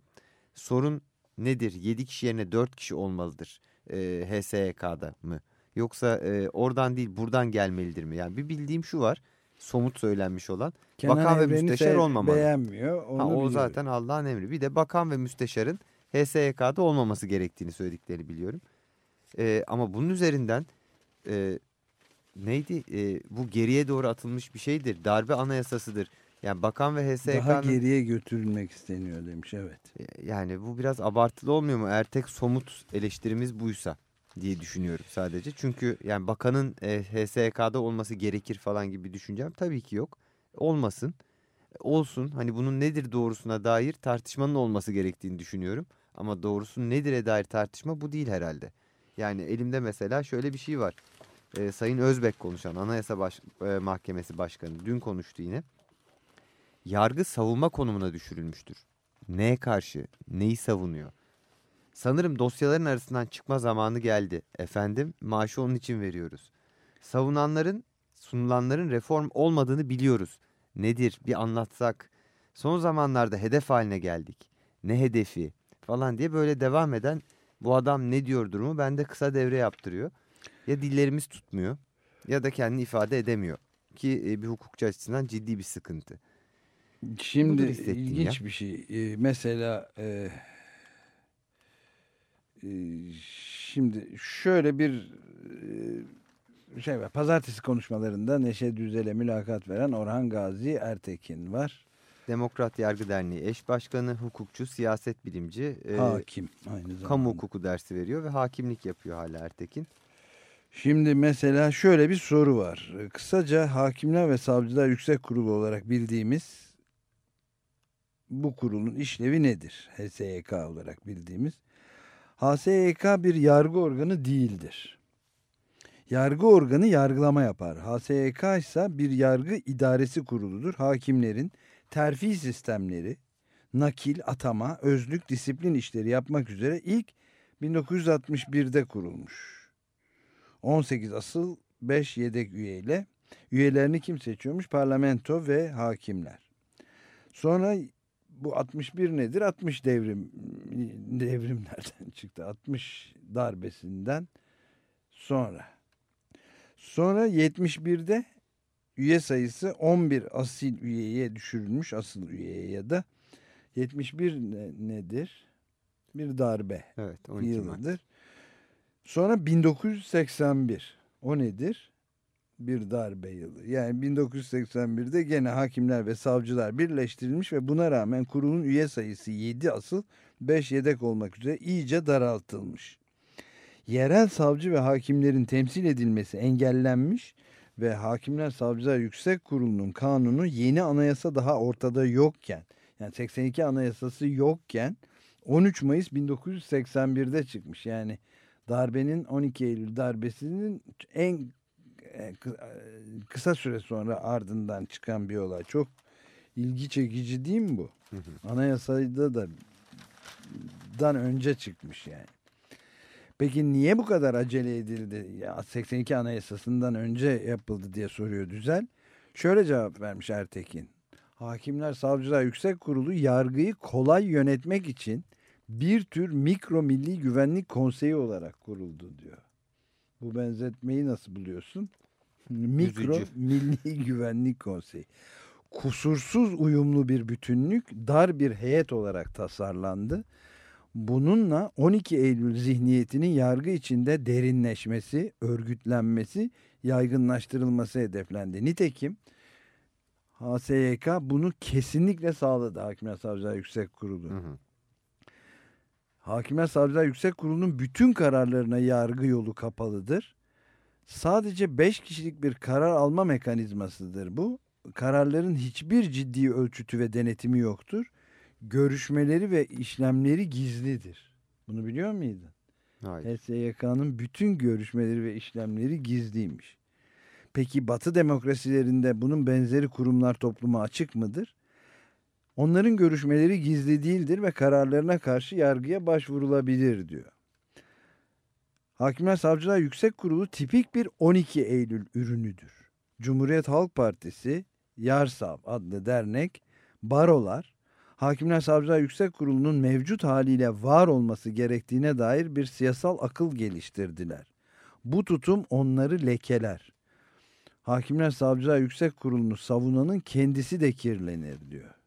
Sorun nedir? 7 kişi yerine 4 kişi olmalıdır e, HSYK'da mı? Yoksa e, oradan değil buradan gelmelidir mi? Yani bir bildiğim şu var. Somut söylenmiş olan. Kenan bakan ve müsteşar olmamalı. beğenmiyor, onu ha, o biliyorum. zaten Allah'ın emri. Bir de bakan ve müsteşarın HSYK'da olmaması gerektiğini söylediklerini biliyorum. E, ama bunun üzerinden e, neydi? E, bu geriye doğru atılmış bir şeydir. Darbe anayasasıdır. Yani bakan ve Daha HSYK'nın... geriye götürülmek isteniyor demiş evet. Yani bu biraz abartılı olmuyor mu? Eğer tek somut eleştirimiz buysa diye düşünüyorum sadece. Çünkü yani bakanın e, HSYK'da olması gerekir falan gibi bir düşüncem tabii ki yok. Olmasın. Olsun. Hani bunun nedir doğrusuna dair tartışmanın olması gerektiğini düşünüyorum. Ama doğrusu nedir'e dair tartışma bu değil herhalde. Yani elimde mesela şöyle bir şey var. E, Sayın Özbek konuşan Anayasa Baş, e, Mahkemesi Başkanı dün konuştu yine. Yargı savunma konumuna düşürülmüştür. Neye karşı? Neyi savunuyor? Sanırım dosyaların arasından çıkma zamanı geldi. Efendim maaşı onun için veriyoruz. Savunanların, sunulanların reform olmadığını biliyoruz. Nedir bir anlatsak. Son zamanlarda hedef haline geldik. Ne hedefi falan diye böyle devam eden bu adam ne diyor durumu bende kısa devre yaptırıyor. Ya dillerimiz tutmuyor ya da kendini ifade edemiyor. Ki e, bir hukukçu açısından ciddi bir sıkıntı. Şimdi ilginç ya. bir şey. Ee, mesela e, e, şimdi şöyle bir e, şey var. Pazartesi konuşmalarında Neşe Düzel'e mülakat veren Orhan Gazi Ertekin var. Demokrat Yargı Derneği eş başkanı, hukukçu, siyaset bilimci, e, Hakim aynı zamanda. kamu hukuku dersi veriyor ve hakimlik yapıyor hala Ertekin. Şimdi mesela şöyle bir soru var. Kısaca Hakimler ve Savcılar Yüksek Kurulu olarak bildiğimiz bu kurulun işlevi nedir? HSYK olarak bildiğimiz. HSYK bir yargı organı değildir. Yargı organı yargılama yapar. HSYK ise bir yargı idaresi kuruludur. Hakimlerin terfi sistemleri, nakil, atama, özlük, disiplin işleri yapmak üzere ilk 1961'de kurulmuş. 18 asıl 5 yedek üyeyle üyelerini kim seçiyormuş? Parlamento ve hakimler. Sonra bu 61 nedir? 60 devrim devrimlerden çıktı. 60 darbesinden sonra. Sonra 71'de üye sayısı 11 asil üyeye düşürülmüş. Asıl üyeye ya da 71 ne- nedir? Bir darbe Evet 12 Mart. yılıdır. Sonra 1981. O nedir? Bir darbe yılı. Yani 1981'de gene hakimler ve savcılar birleştirilmiş ve buna rağmen kurulun üye sayısı 7 asıl 5 yedek olmak üzere iyice daraltılmış. Yerel savcı ve hakimlerin temsil edilmesi engellenmiş ve Hakimler Savcılar Yüksek Kurulu'nun kanunu yeni anayasa daha ortada yokken yani 82 anayasası yokken 13 Mayıs 1981'de çıkmış. Yani darbenin 12 Eylül darbesinin en kısa süre sonra ardından çıkan bir olay. Çok ilgi çekici değil mi bu? Anayasada da dan önce çıkmış yani. Peki niye bu kadar acele edildi? Ya 82 anayasasından önce yapıldı diye soruyor Düzel. Şöyle cevap vermiş Ertekin. Hakimler Savcılar Yüksek Kurulu yargıyı kolay yönetmek için bir tür mikro milli güvenlik konseyi olarak kuruldu diyor. Bu benzetmeyi nasıl buluyorsun? Mikro Üzücü. milli güvenlik konseyi. Kusursuz uyumlu bir bütünlük dar bir heyet olarak tasarlandı. Bununla 12 Eylül zihniyetinin yargı içinde derinleşmesi, örgütlenmesi, yaygınlaştırılması hedeflendi. Nitekim HSYK bunu kesinlikle sağladı Hakimler Savcılar Yüksek Kurulu. Hakimler Savcılar Yüksek Kurulu'nun bütün kararlarına yargı yolu kapalıdır. Sadece 5 kişilik bir karar alma mekanizmasıdır bu. Kararların hiçbir ciddi ölçütü ve denetimi yoktur. Görüşmeleri ve işlemleri gizlidir. Bunu biliyor muydun? Hayır. HSYK'nın bütün görüşmeleri ve işlemleri gizliymiş. Peki Batı demokrasilerinde bunun benzeri kurumlar topluma açık mıdır? Onların görüşmeleri gizli değildir ve kararlarına karşı yargıya başvurulabilir diyor. Hakimler Savcılar Yüksek Kurulu tipik bir 12 Eylül ürünüdür. Cumhuriyet Halk Partisi, Yarsav adlı dernek, barolar, Hakimler Savcılar Yüksek Kurulu'nun mevcut haliyle var olması gerektiğine dair bir siyasal akıl geliştirdiler. Bu tutum onları lekeler. Hakimler Savcılar Yüksek Kurulu'nu savunanın kendisi de kirlenir diyor.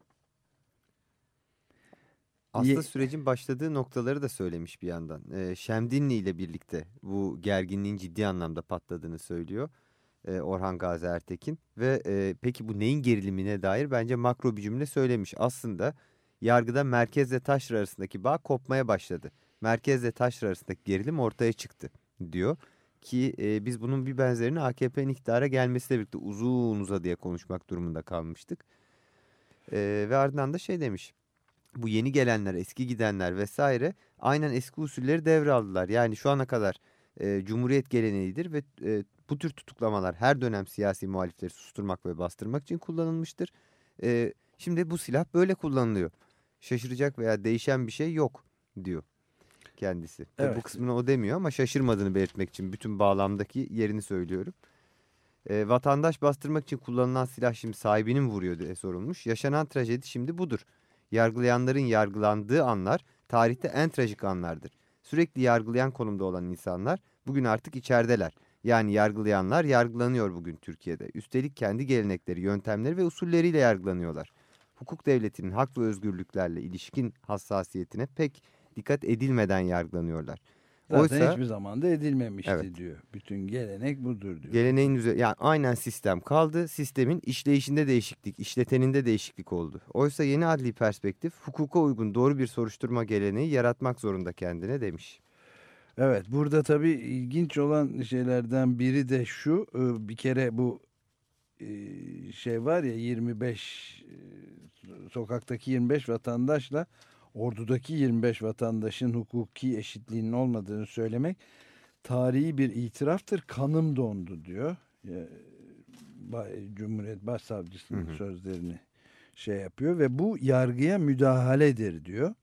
Aslında sürecin başladığı noktaları da söylemiş bir yandan. Ee, Şemdinli ile birlikte bu gerginliğin ciddi anlamda patladığını söylüyor e, Orhan Gazi Ertekin. Ve e, peki bu neyin gerilimine dair bence makro bir cümle söylemiş. Aslında yargıda merkezle taşra arasındaki bağ kopmaya başladı. Merkezle taşra arasındaki gerilim ortaya çıktı diyor. Ki e, biz bunun bir benzerini AKP'nin iktidara gelmesiyle birlikte uzun uzadıya konuşmak durumunda kalmıştık. E, ve ardından da şey demiş bu yeni gelenler, eski gidenler vesaire aynen eski usulleri devraldılar. Yani şu ana kadar e, Cumhuriyet geleneğidir ve e, bu tür tutuklamalar her dönem siyasi muhalifleri susturmak ve bastırmak için kullanılmıştır. E, şimdi bu silah böyle kullanılıyor. Şaşıracak veya değişen bir şey yok diyor kendisi. Tabii Bu Evet. kısmını o demiyor ama şaşırmadığını belirtmek için bütün bağlamdaki yerini söylüyorum. E, vatandaş bastırmak için kullanılan silah şimdi sahibinin vuruyor diye sorulmuş. Yaşanan trajedi şimdi budur. Yargılayanların yargılandığı anlar tarihte en trajik anlardır. Sürekli yargılayan konumda olan insanlar bugün artık içerideler. Yani yargılayanlar yargılanıyor bugün Türkiye'de. Üstelik kendi gelenekleri, yöntemleri ve usulleriyle yargılanıyorlar. Hukuk devletinin hak ve özgürlüklerle ilişkin hassasiyetine pek dikkat edilmeden yargılanıyorlar. Zaten Oysa- hiçbir zaman da edilmemişti Evet. diyor. Bütün gelenek budur diyor. Geleneğin üzerine yani aynen sistem kaldı. Sistemin işleyişinde değişiklik, işleteninde değişiklik oldu. Oysa yeni adli perspektif hukuka uygun doğru bir soruşturma geleneği yaratmak zorunda kendine demiş. Evet burada tabii ilginç olan şeylerden biri de şu e, bir kere bu e, şey var ya 25 e, sokaktaki 25 vatandaşla ordudaki 25 vatandaşın hukuki eşitliğinin olmadığını söylemek tarihi bir itiraftır. Kanım dondu diyor. E, Ba- Cumhuriyet Başsavcısının Hı hı. sözlerini şey yapıyor ve bu yargıya müdahaledir diyor.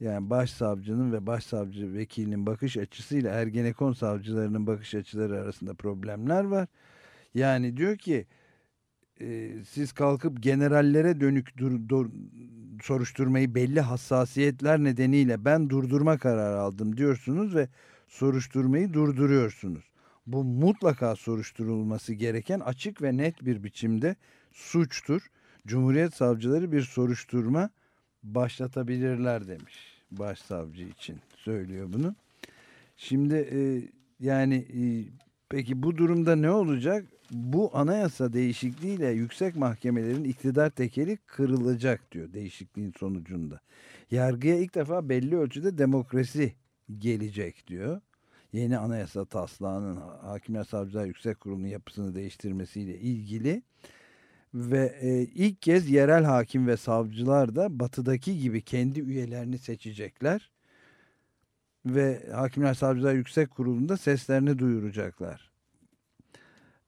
Yani başsavcının ve başsavcı vekilinin bakış açısıyla Ergenekon savcılarının bakış açıları arasında problemler var. Yani diyor ki e, siz kalkıp generallere dönük dur, dur- soruşturmayı belli hassasiyetler nedeniyle ben durdurma kararı aldım diyorsunuz ve soruşturmayı durduruyorsunuz. Bu mutlaka soruşturulması gereken açık ve net bir biçimde suçtur. Cumhuriyet savcıları bir soruşturma başlatabilirler demiş başsavcı için söylüyor bunu. Şimdi e, yani e, peki bu durumda ne olacak? Bu anayasa değişikliğiyle yüksek mahkemelerin iktidar tekeli kırılacak diyor değişikliğin sonucunda. Yargıya ilk defa belli ölçüde demokrasi gelecek diyor. Yeni anayasa taslağının Hakimler Savcılar Yüksek Kurulu'nun yapısını değiştirmesiyle ilgili ve e, ilk kez yerel hakim ve savcılar da batıdaki gibi kendi üyelerini seçecekler ve Hakimler Savcılar Yüksek Kurulu'nda seslerini duyuracaklar.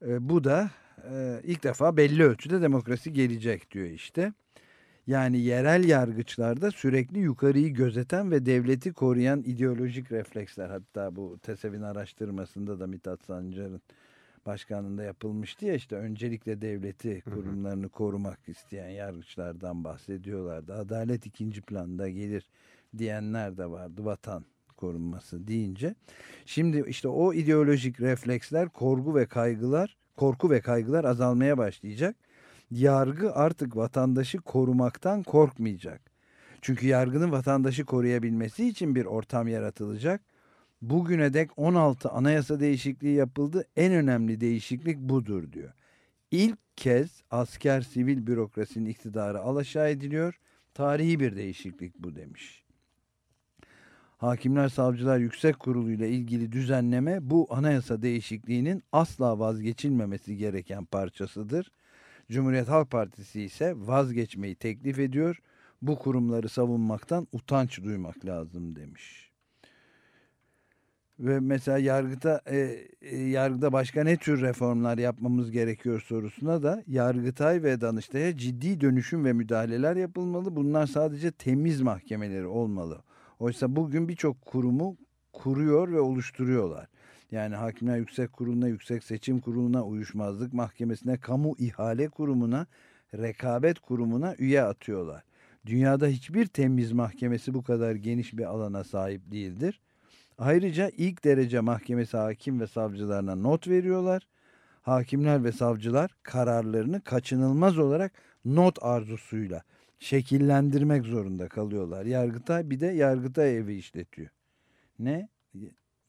E, bu da e, ilk defa belli ölçüde demokrasi gelecek diyor işte. Yani yerel yargıçlarda sürekli yukarıyı gözeten ve devleti koruyan ideolojik refleksler hatta bu TESEV'in araştırmasında da Mithat Sancar'ın başkanlığında yapılmıştı ya işte öncelikle devleti kurumlarını korumak isteyen yargıçlardan bahsediyorlardı. Adalet ikinci planda gelir diyenler de vardı vatan korunması deyince. Şimdi işte o ideolojik refleksler, korku ve kaygılar, korku ve kaygılar azalmaya başlayacak. Yargı artık vatandaşı korumaktan korkmayacak. Çünkü yargının vatandaşı koruyabilmesi için bir ortam yaratılacak. Bugüne dek 16 anayasa değişikliği yapıldı. En önemli değişiklik budur diyor. İlk kez asker sivil bürokrasinin iktidarı alaşağı ediliyor. Tarihi bir değişiklik bu demiş. Hakimler Savcılar Yüksek Kurulu ile ilgili düzenleme bu anayasa değişikliğinin asla vazgeçilmemesi gereken parçasıdır. Cumhuriyet Halk Partisi ise vazgeçmeyi teklif ediyor. Bu kurumları savunmaktan utanç duymak lazım demiş. Ve mesela yargıta e, e, yargıda başka ne tür reformlar yapmamız gerekiyor sorusuna da Yargıtay ve Danıştay'a ciddi dönüşüm ve müdahaleler yapılmalı. Bunlar sadece temiz mahkemeleri olmalı. Oysa bugün birçok kurumu kuruyor ve oluşturuyorlar. Yani Hakimler Yüksek Kurulu'na, Yüksek Seçim Kurulu'na, Uyuşmazlık Mahkemesi'ne, Kamu İhale Kurumu'na, Rekabet Kurumu'na üye atıyorlar. Dünyada hiçbir temiz mahkemesi bu kadar geniş bir alana sahip değildir. Ayrıca ilk derece mahkemesi hakim ve savcılarına not veriyorlar. Hakimler ve savcılar kararlarını kaçınılmaz olarak not arzusuyla şekillendirmek zorunda kalıyorlar. Yargıtay bir de Yargıtay evi işletiyor. Ne?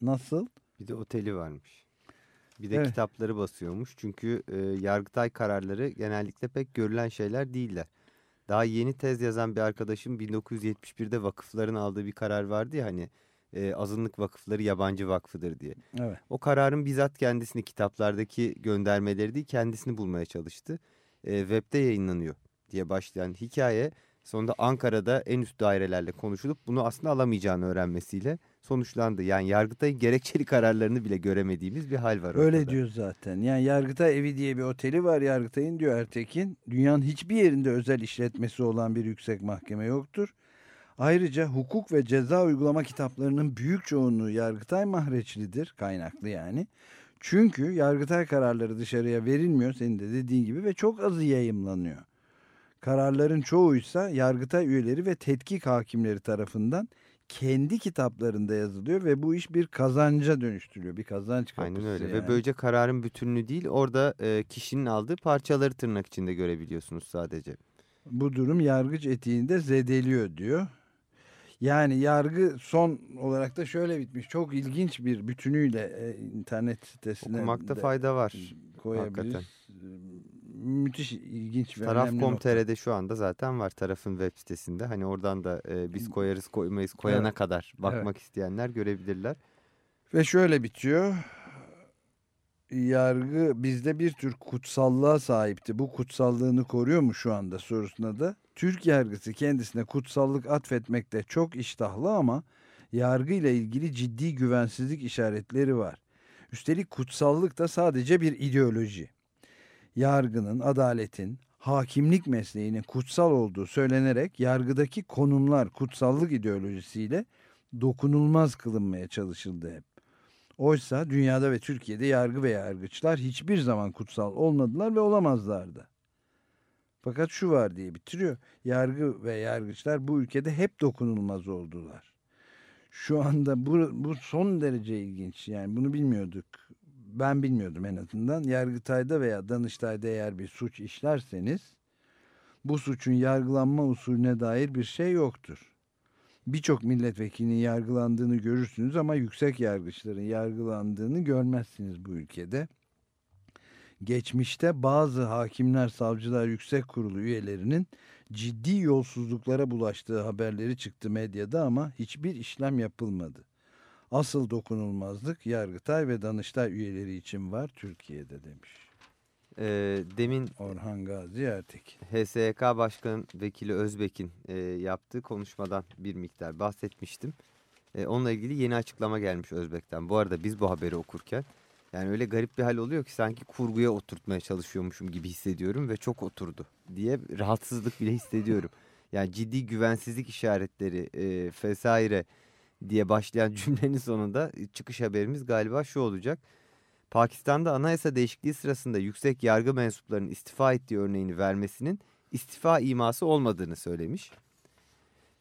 Nasıl? Bir de oteli varmış. Bir de Evet. kitapları basıyormuş. Çünkü e, Yargıtay kararları genellikle pek görülen şeyler değiller. Daha yeni tez yazan bir arkadaşım 1971'de vakıfların aldığı bir karar vardı ya hani e, azınlık vakıfları yabancı vakfıdır diye. Evet. O kararın bizzat kendisini kitaplardaki göndermeleri değil kendisini bulmaya çalıştı. E, webde yayınlanıyor diye başlayan hikaye sonunda Ankara'da en üst dairelerle konuşulup bunu aslında alamayacağını öğrenmesiyle sonuçlandı. Yani Yargıtay'ın gerekçeli kararlarını bile göremediğimiz bir hal var Öyle ortada. diyor zaten. Yani Yargıtay evi diye bir oteli var Yargıtay'ın diyor Ertekin. Dünyanın hiçbir yerinde özel işletmesi olan bir yüksek mahkeme yoktur. Ayrıca hukuk ve ceza uygulama kitaplarının büyük çoğunluğu Yargıtay mahreçlidir, kaynaklı yani. Çünkü Yargıtay kararları dışarıya verilmiyor senin de dediğin gibi ve çok azı yayımlanıyor. Kararların çoğuysa Yargıtay üyeleri ve tetkik hakimleri tarafından kendi kitaplarında yazılıyor ve bu iş bir kazanca dönüştürülüyor. Bir kazanç kapısı Aynen öyle yani. ve böylece kararın bütünlüğü değil orada e, kişinin aldığı parçaları tırnak içinde görebiliyorsunuz sadece. Bu durum yargıç etiğinde zedeliyor diyor. Yani yargı son olarak da şöyle bitmiş. Çok ilginç bir bütünüyle e, internet sitesine Okumakta de fayda var. koyabiliriz. Hakikaten. Müthiş ilginç ve. Taraf.com.tr'de şu anda zaten var tarafın web sitesinde. Hani oradan da e, biz koyarız koymayız koyana Evet. kadar bakmak isteyenler görebilirler. Ve şöyle bitiyor. yargı bizde bir tür kutsallığa sahipti. Bu kutsallığını koruyor mu şu anda sorusuna da Türk yargısı kendisine kutsallık atfetmekte çok iştahlı ama yargıyla ilgili ciddi güvensizlik işaretleri var. Üstelik kutsallık da sadece bir ideoloji. Yargının, adaletin, hakimlik mesleğinin kutsal olduğu söylenerek yargıdaki konumlar kutsallık ideolojisiyle dokunulmaz kılınmaya çalışıldı hep. Oysa dünyada ve Türkiye'de yargı ve yargıçlar hiçbir zaman kutsal olmadılar ve olamazlardı. Fakat şu var diye bitiriyor. Yargı ve yargıçlar bu ülkede hep dokunulmaz oldular. Şu anda bu, bu son derece ilginç. Yani bunu bilmiyorduk. Ben bilmiyordum en azından. Yargıtay'da veya Danıştay'da eğer bir suç işlerseniz bu suçun yargılanma usulüne dair bir şey yoktur. Birçok milletvekilinin yargılandığını görürsünüz ama yüksek yargıçların yargılandığını görmezsiniz bu ülkede. Geçmişte bazı hakimler, savcılar, yüksek kurulu üyelerinin ciddi yolsuzluklara bulaştığı haberleri çıktı medyada ama hiçbir işlem yapılmadı. Asıl dokunulmazlık Yargıtay ve Danıştay üyeleri için var Türkiye'de demiş. E, demin Orhan Gazi Ertek. HSYK Başkan Vekili Özbek'in e, yaptığı konuşmadan bir miktar bahsetmiştim. E, onunla ilgili yeni açıklama gelmiş Özbek'ten. Bu arada biz bu haberi okurken yani öyle garip bir hal oluyor ki sanki kurguya oturtmaya çalışıyormuşum gibi hissediyorum ve çok oturdu diye rahatsızlık bile hissediyorum. Yani ciddi güvensizlik işaretleri e, vesaire diye başlayan cümlenin sonunda çıkış haberimiz galiba şu olacak. Pakistan'da anayasa değişikliği sırasında yüksek yargı mensuplarının istifa ettiği örneğini vermesinin istifa iması olmadığını söylemiş.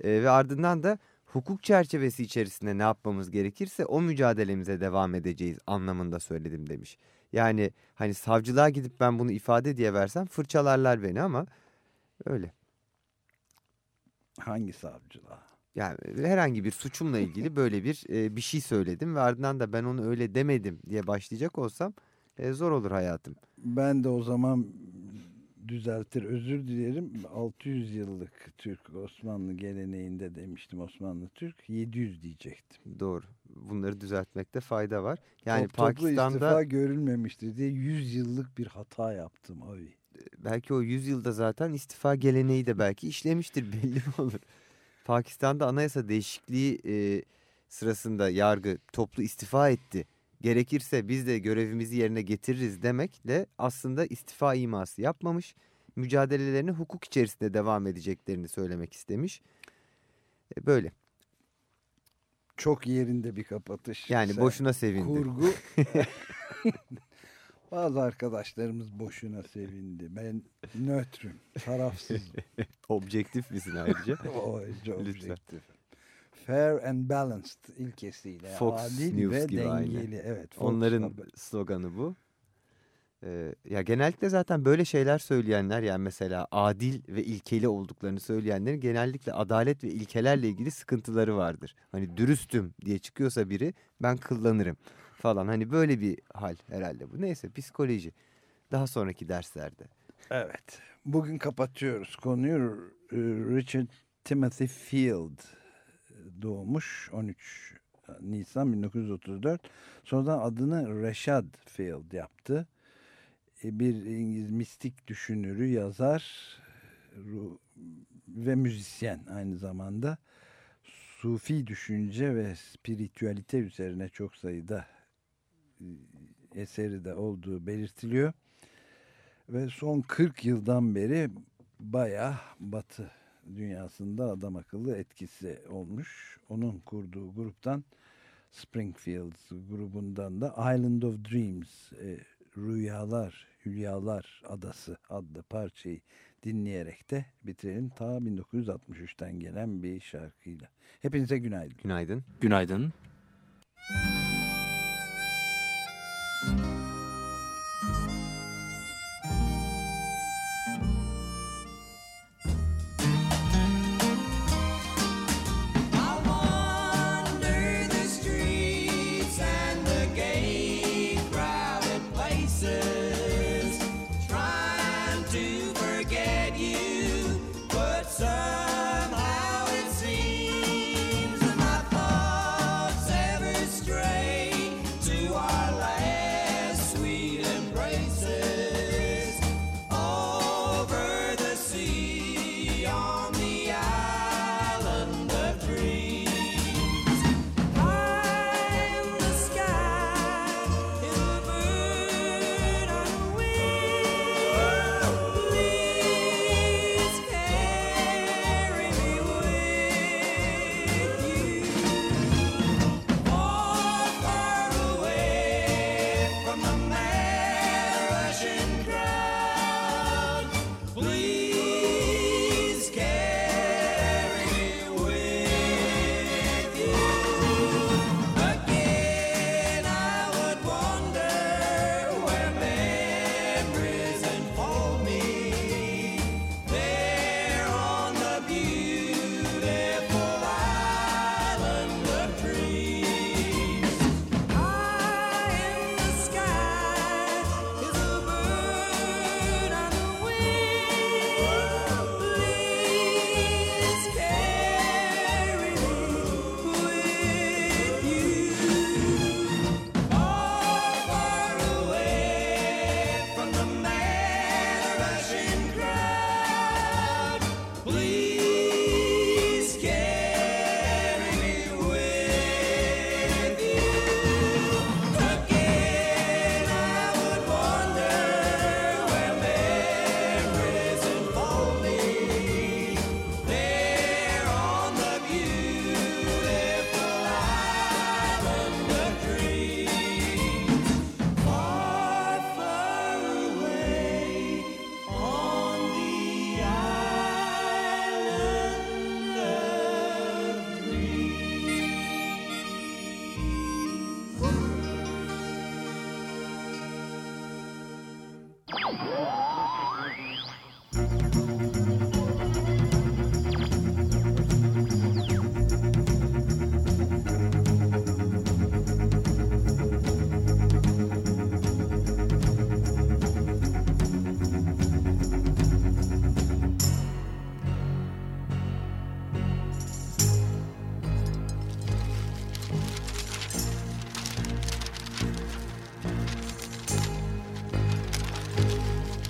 E, ve ardından da hukuk çerçevesi içerisinde ne yapmamız gerekirse o mücadelemize devam edeceğiz anlamında söyledim demiş. Yani hani savcılığa gidip ben bunu ifade diye versem fırçalarlar beni ama öyle. Hangi savcılığa? Yani herhangi bir suçumla ilgili böyle bir e, bir şey söyledim ve ardından da ben onu öyle demedim diye başlayacak olsam e, zor olur hayatım. Ben de o zaman düzeltir özür dilerim 600 yıllık Türk Osmanlı geleneğinde demiştim Osmanlı Türk 700 diyecektim. Doğru bunları düzeltmekte fayda var. Yani Top, Pakistan'da istifa görülmemiştir diye 100 yıllık bir hata yaptım abi. belki o 100 yılda zaten istifa geleneği de belki işlemiştir belli olur. Pakistan'da anayasa değişikliği e, sırasında yargı toplu istifa etti. Gerekirse biz de görevimizi yerine getiririz demekle aslında istifa iması yapmamış. Mücadelelerini hukuk içerisinde devam edeceklerini söylemek istemiş. E, böyle. Çok yerinde bir kapatış. Yani Sen- boşuna sevindi. Kurgu. Bazı arkadaşlarımız boşuna sevindi. Ben nötrüm, tarafsızım. Objektif misin ayrıca? O Lütfen. objektif. Fair and balanced ilkesiyle. Fox adil News ve gibi dengeli. aynı. Evet. Fox Onların haber- sloganı bu. Ee, ya genellikle zaten böyle şeyler söyleyenler yani mesela adil ve ilkeli olduklarını söyleyenlerin genellikle adalet ve ilkelerle ilgili sıkıntıları vardır. Hani dürüstüm diye çıkıyorsa biri ben kullanırım falan. Hani böyle bir hal herhalde bu. Neyse psikoloji daha sonraki derslerde. Evet. Bugün kapatıyoruz konuyu. Ee, Richard Timothy Field doğmuş 13 Nisan 1934. Sonradan adını Rashad Field yaptı. E, Bir İngiliz mistik düşünürü, yazar ve müzisyen aynı zamanda. Sufi düşünce ve spiritüalite üzerine çok sayıda e, eseri de olduğu belirtiliyor. Ve son 40 yıldan beri bayağı batı dünyasında adam akıllı etkisi olmuş. Onun kurduğu gruptan Springfield grubundan da Island of Dreams e, Rüyalar, Hülyalar Adası adlı parçayı dinleyerek de bitirelim. Ta 1963'ten gelen bir şarkıyla. Hepinize günaydın. Günaydın. Günaydın. Wander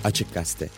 Açık Gazete.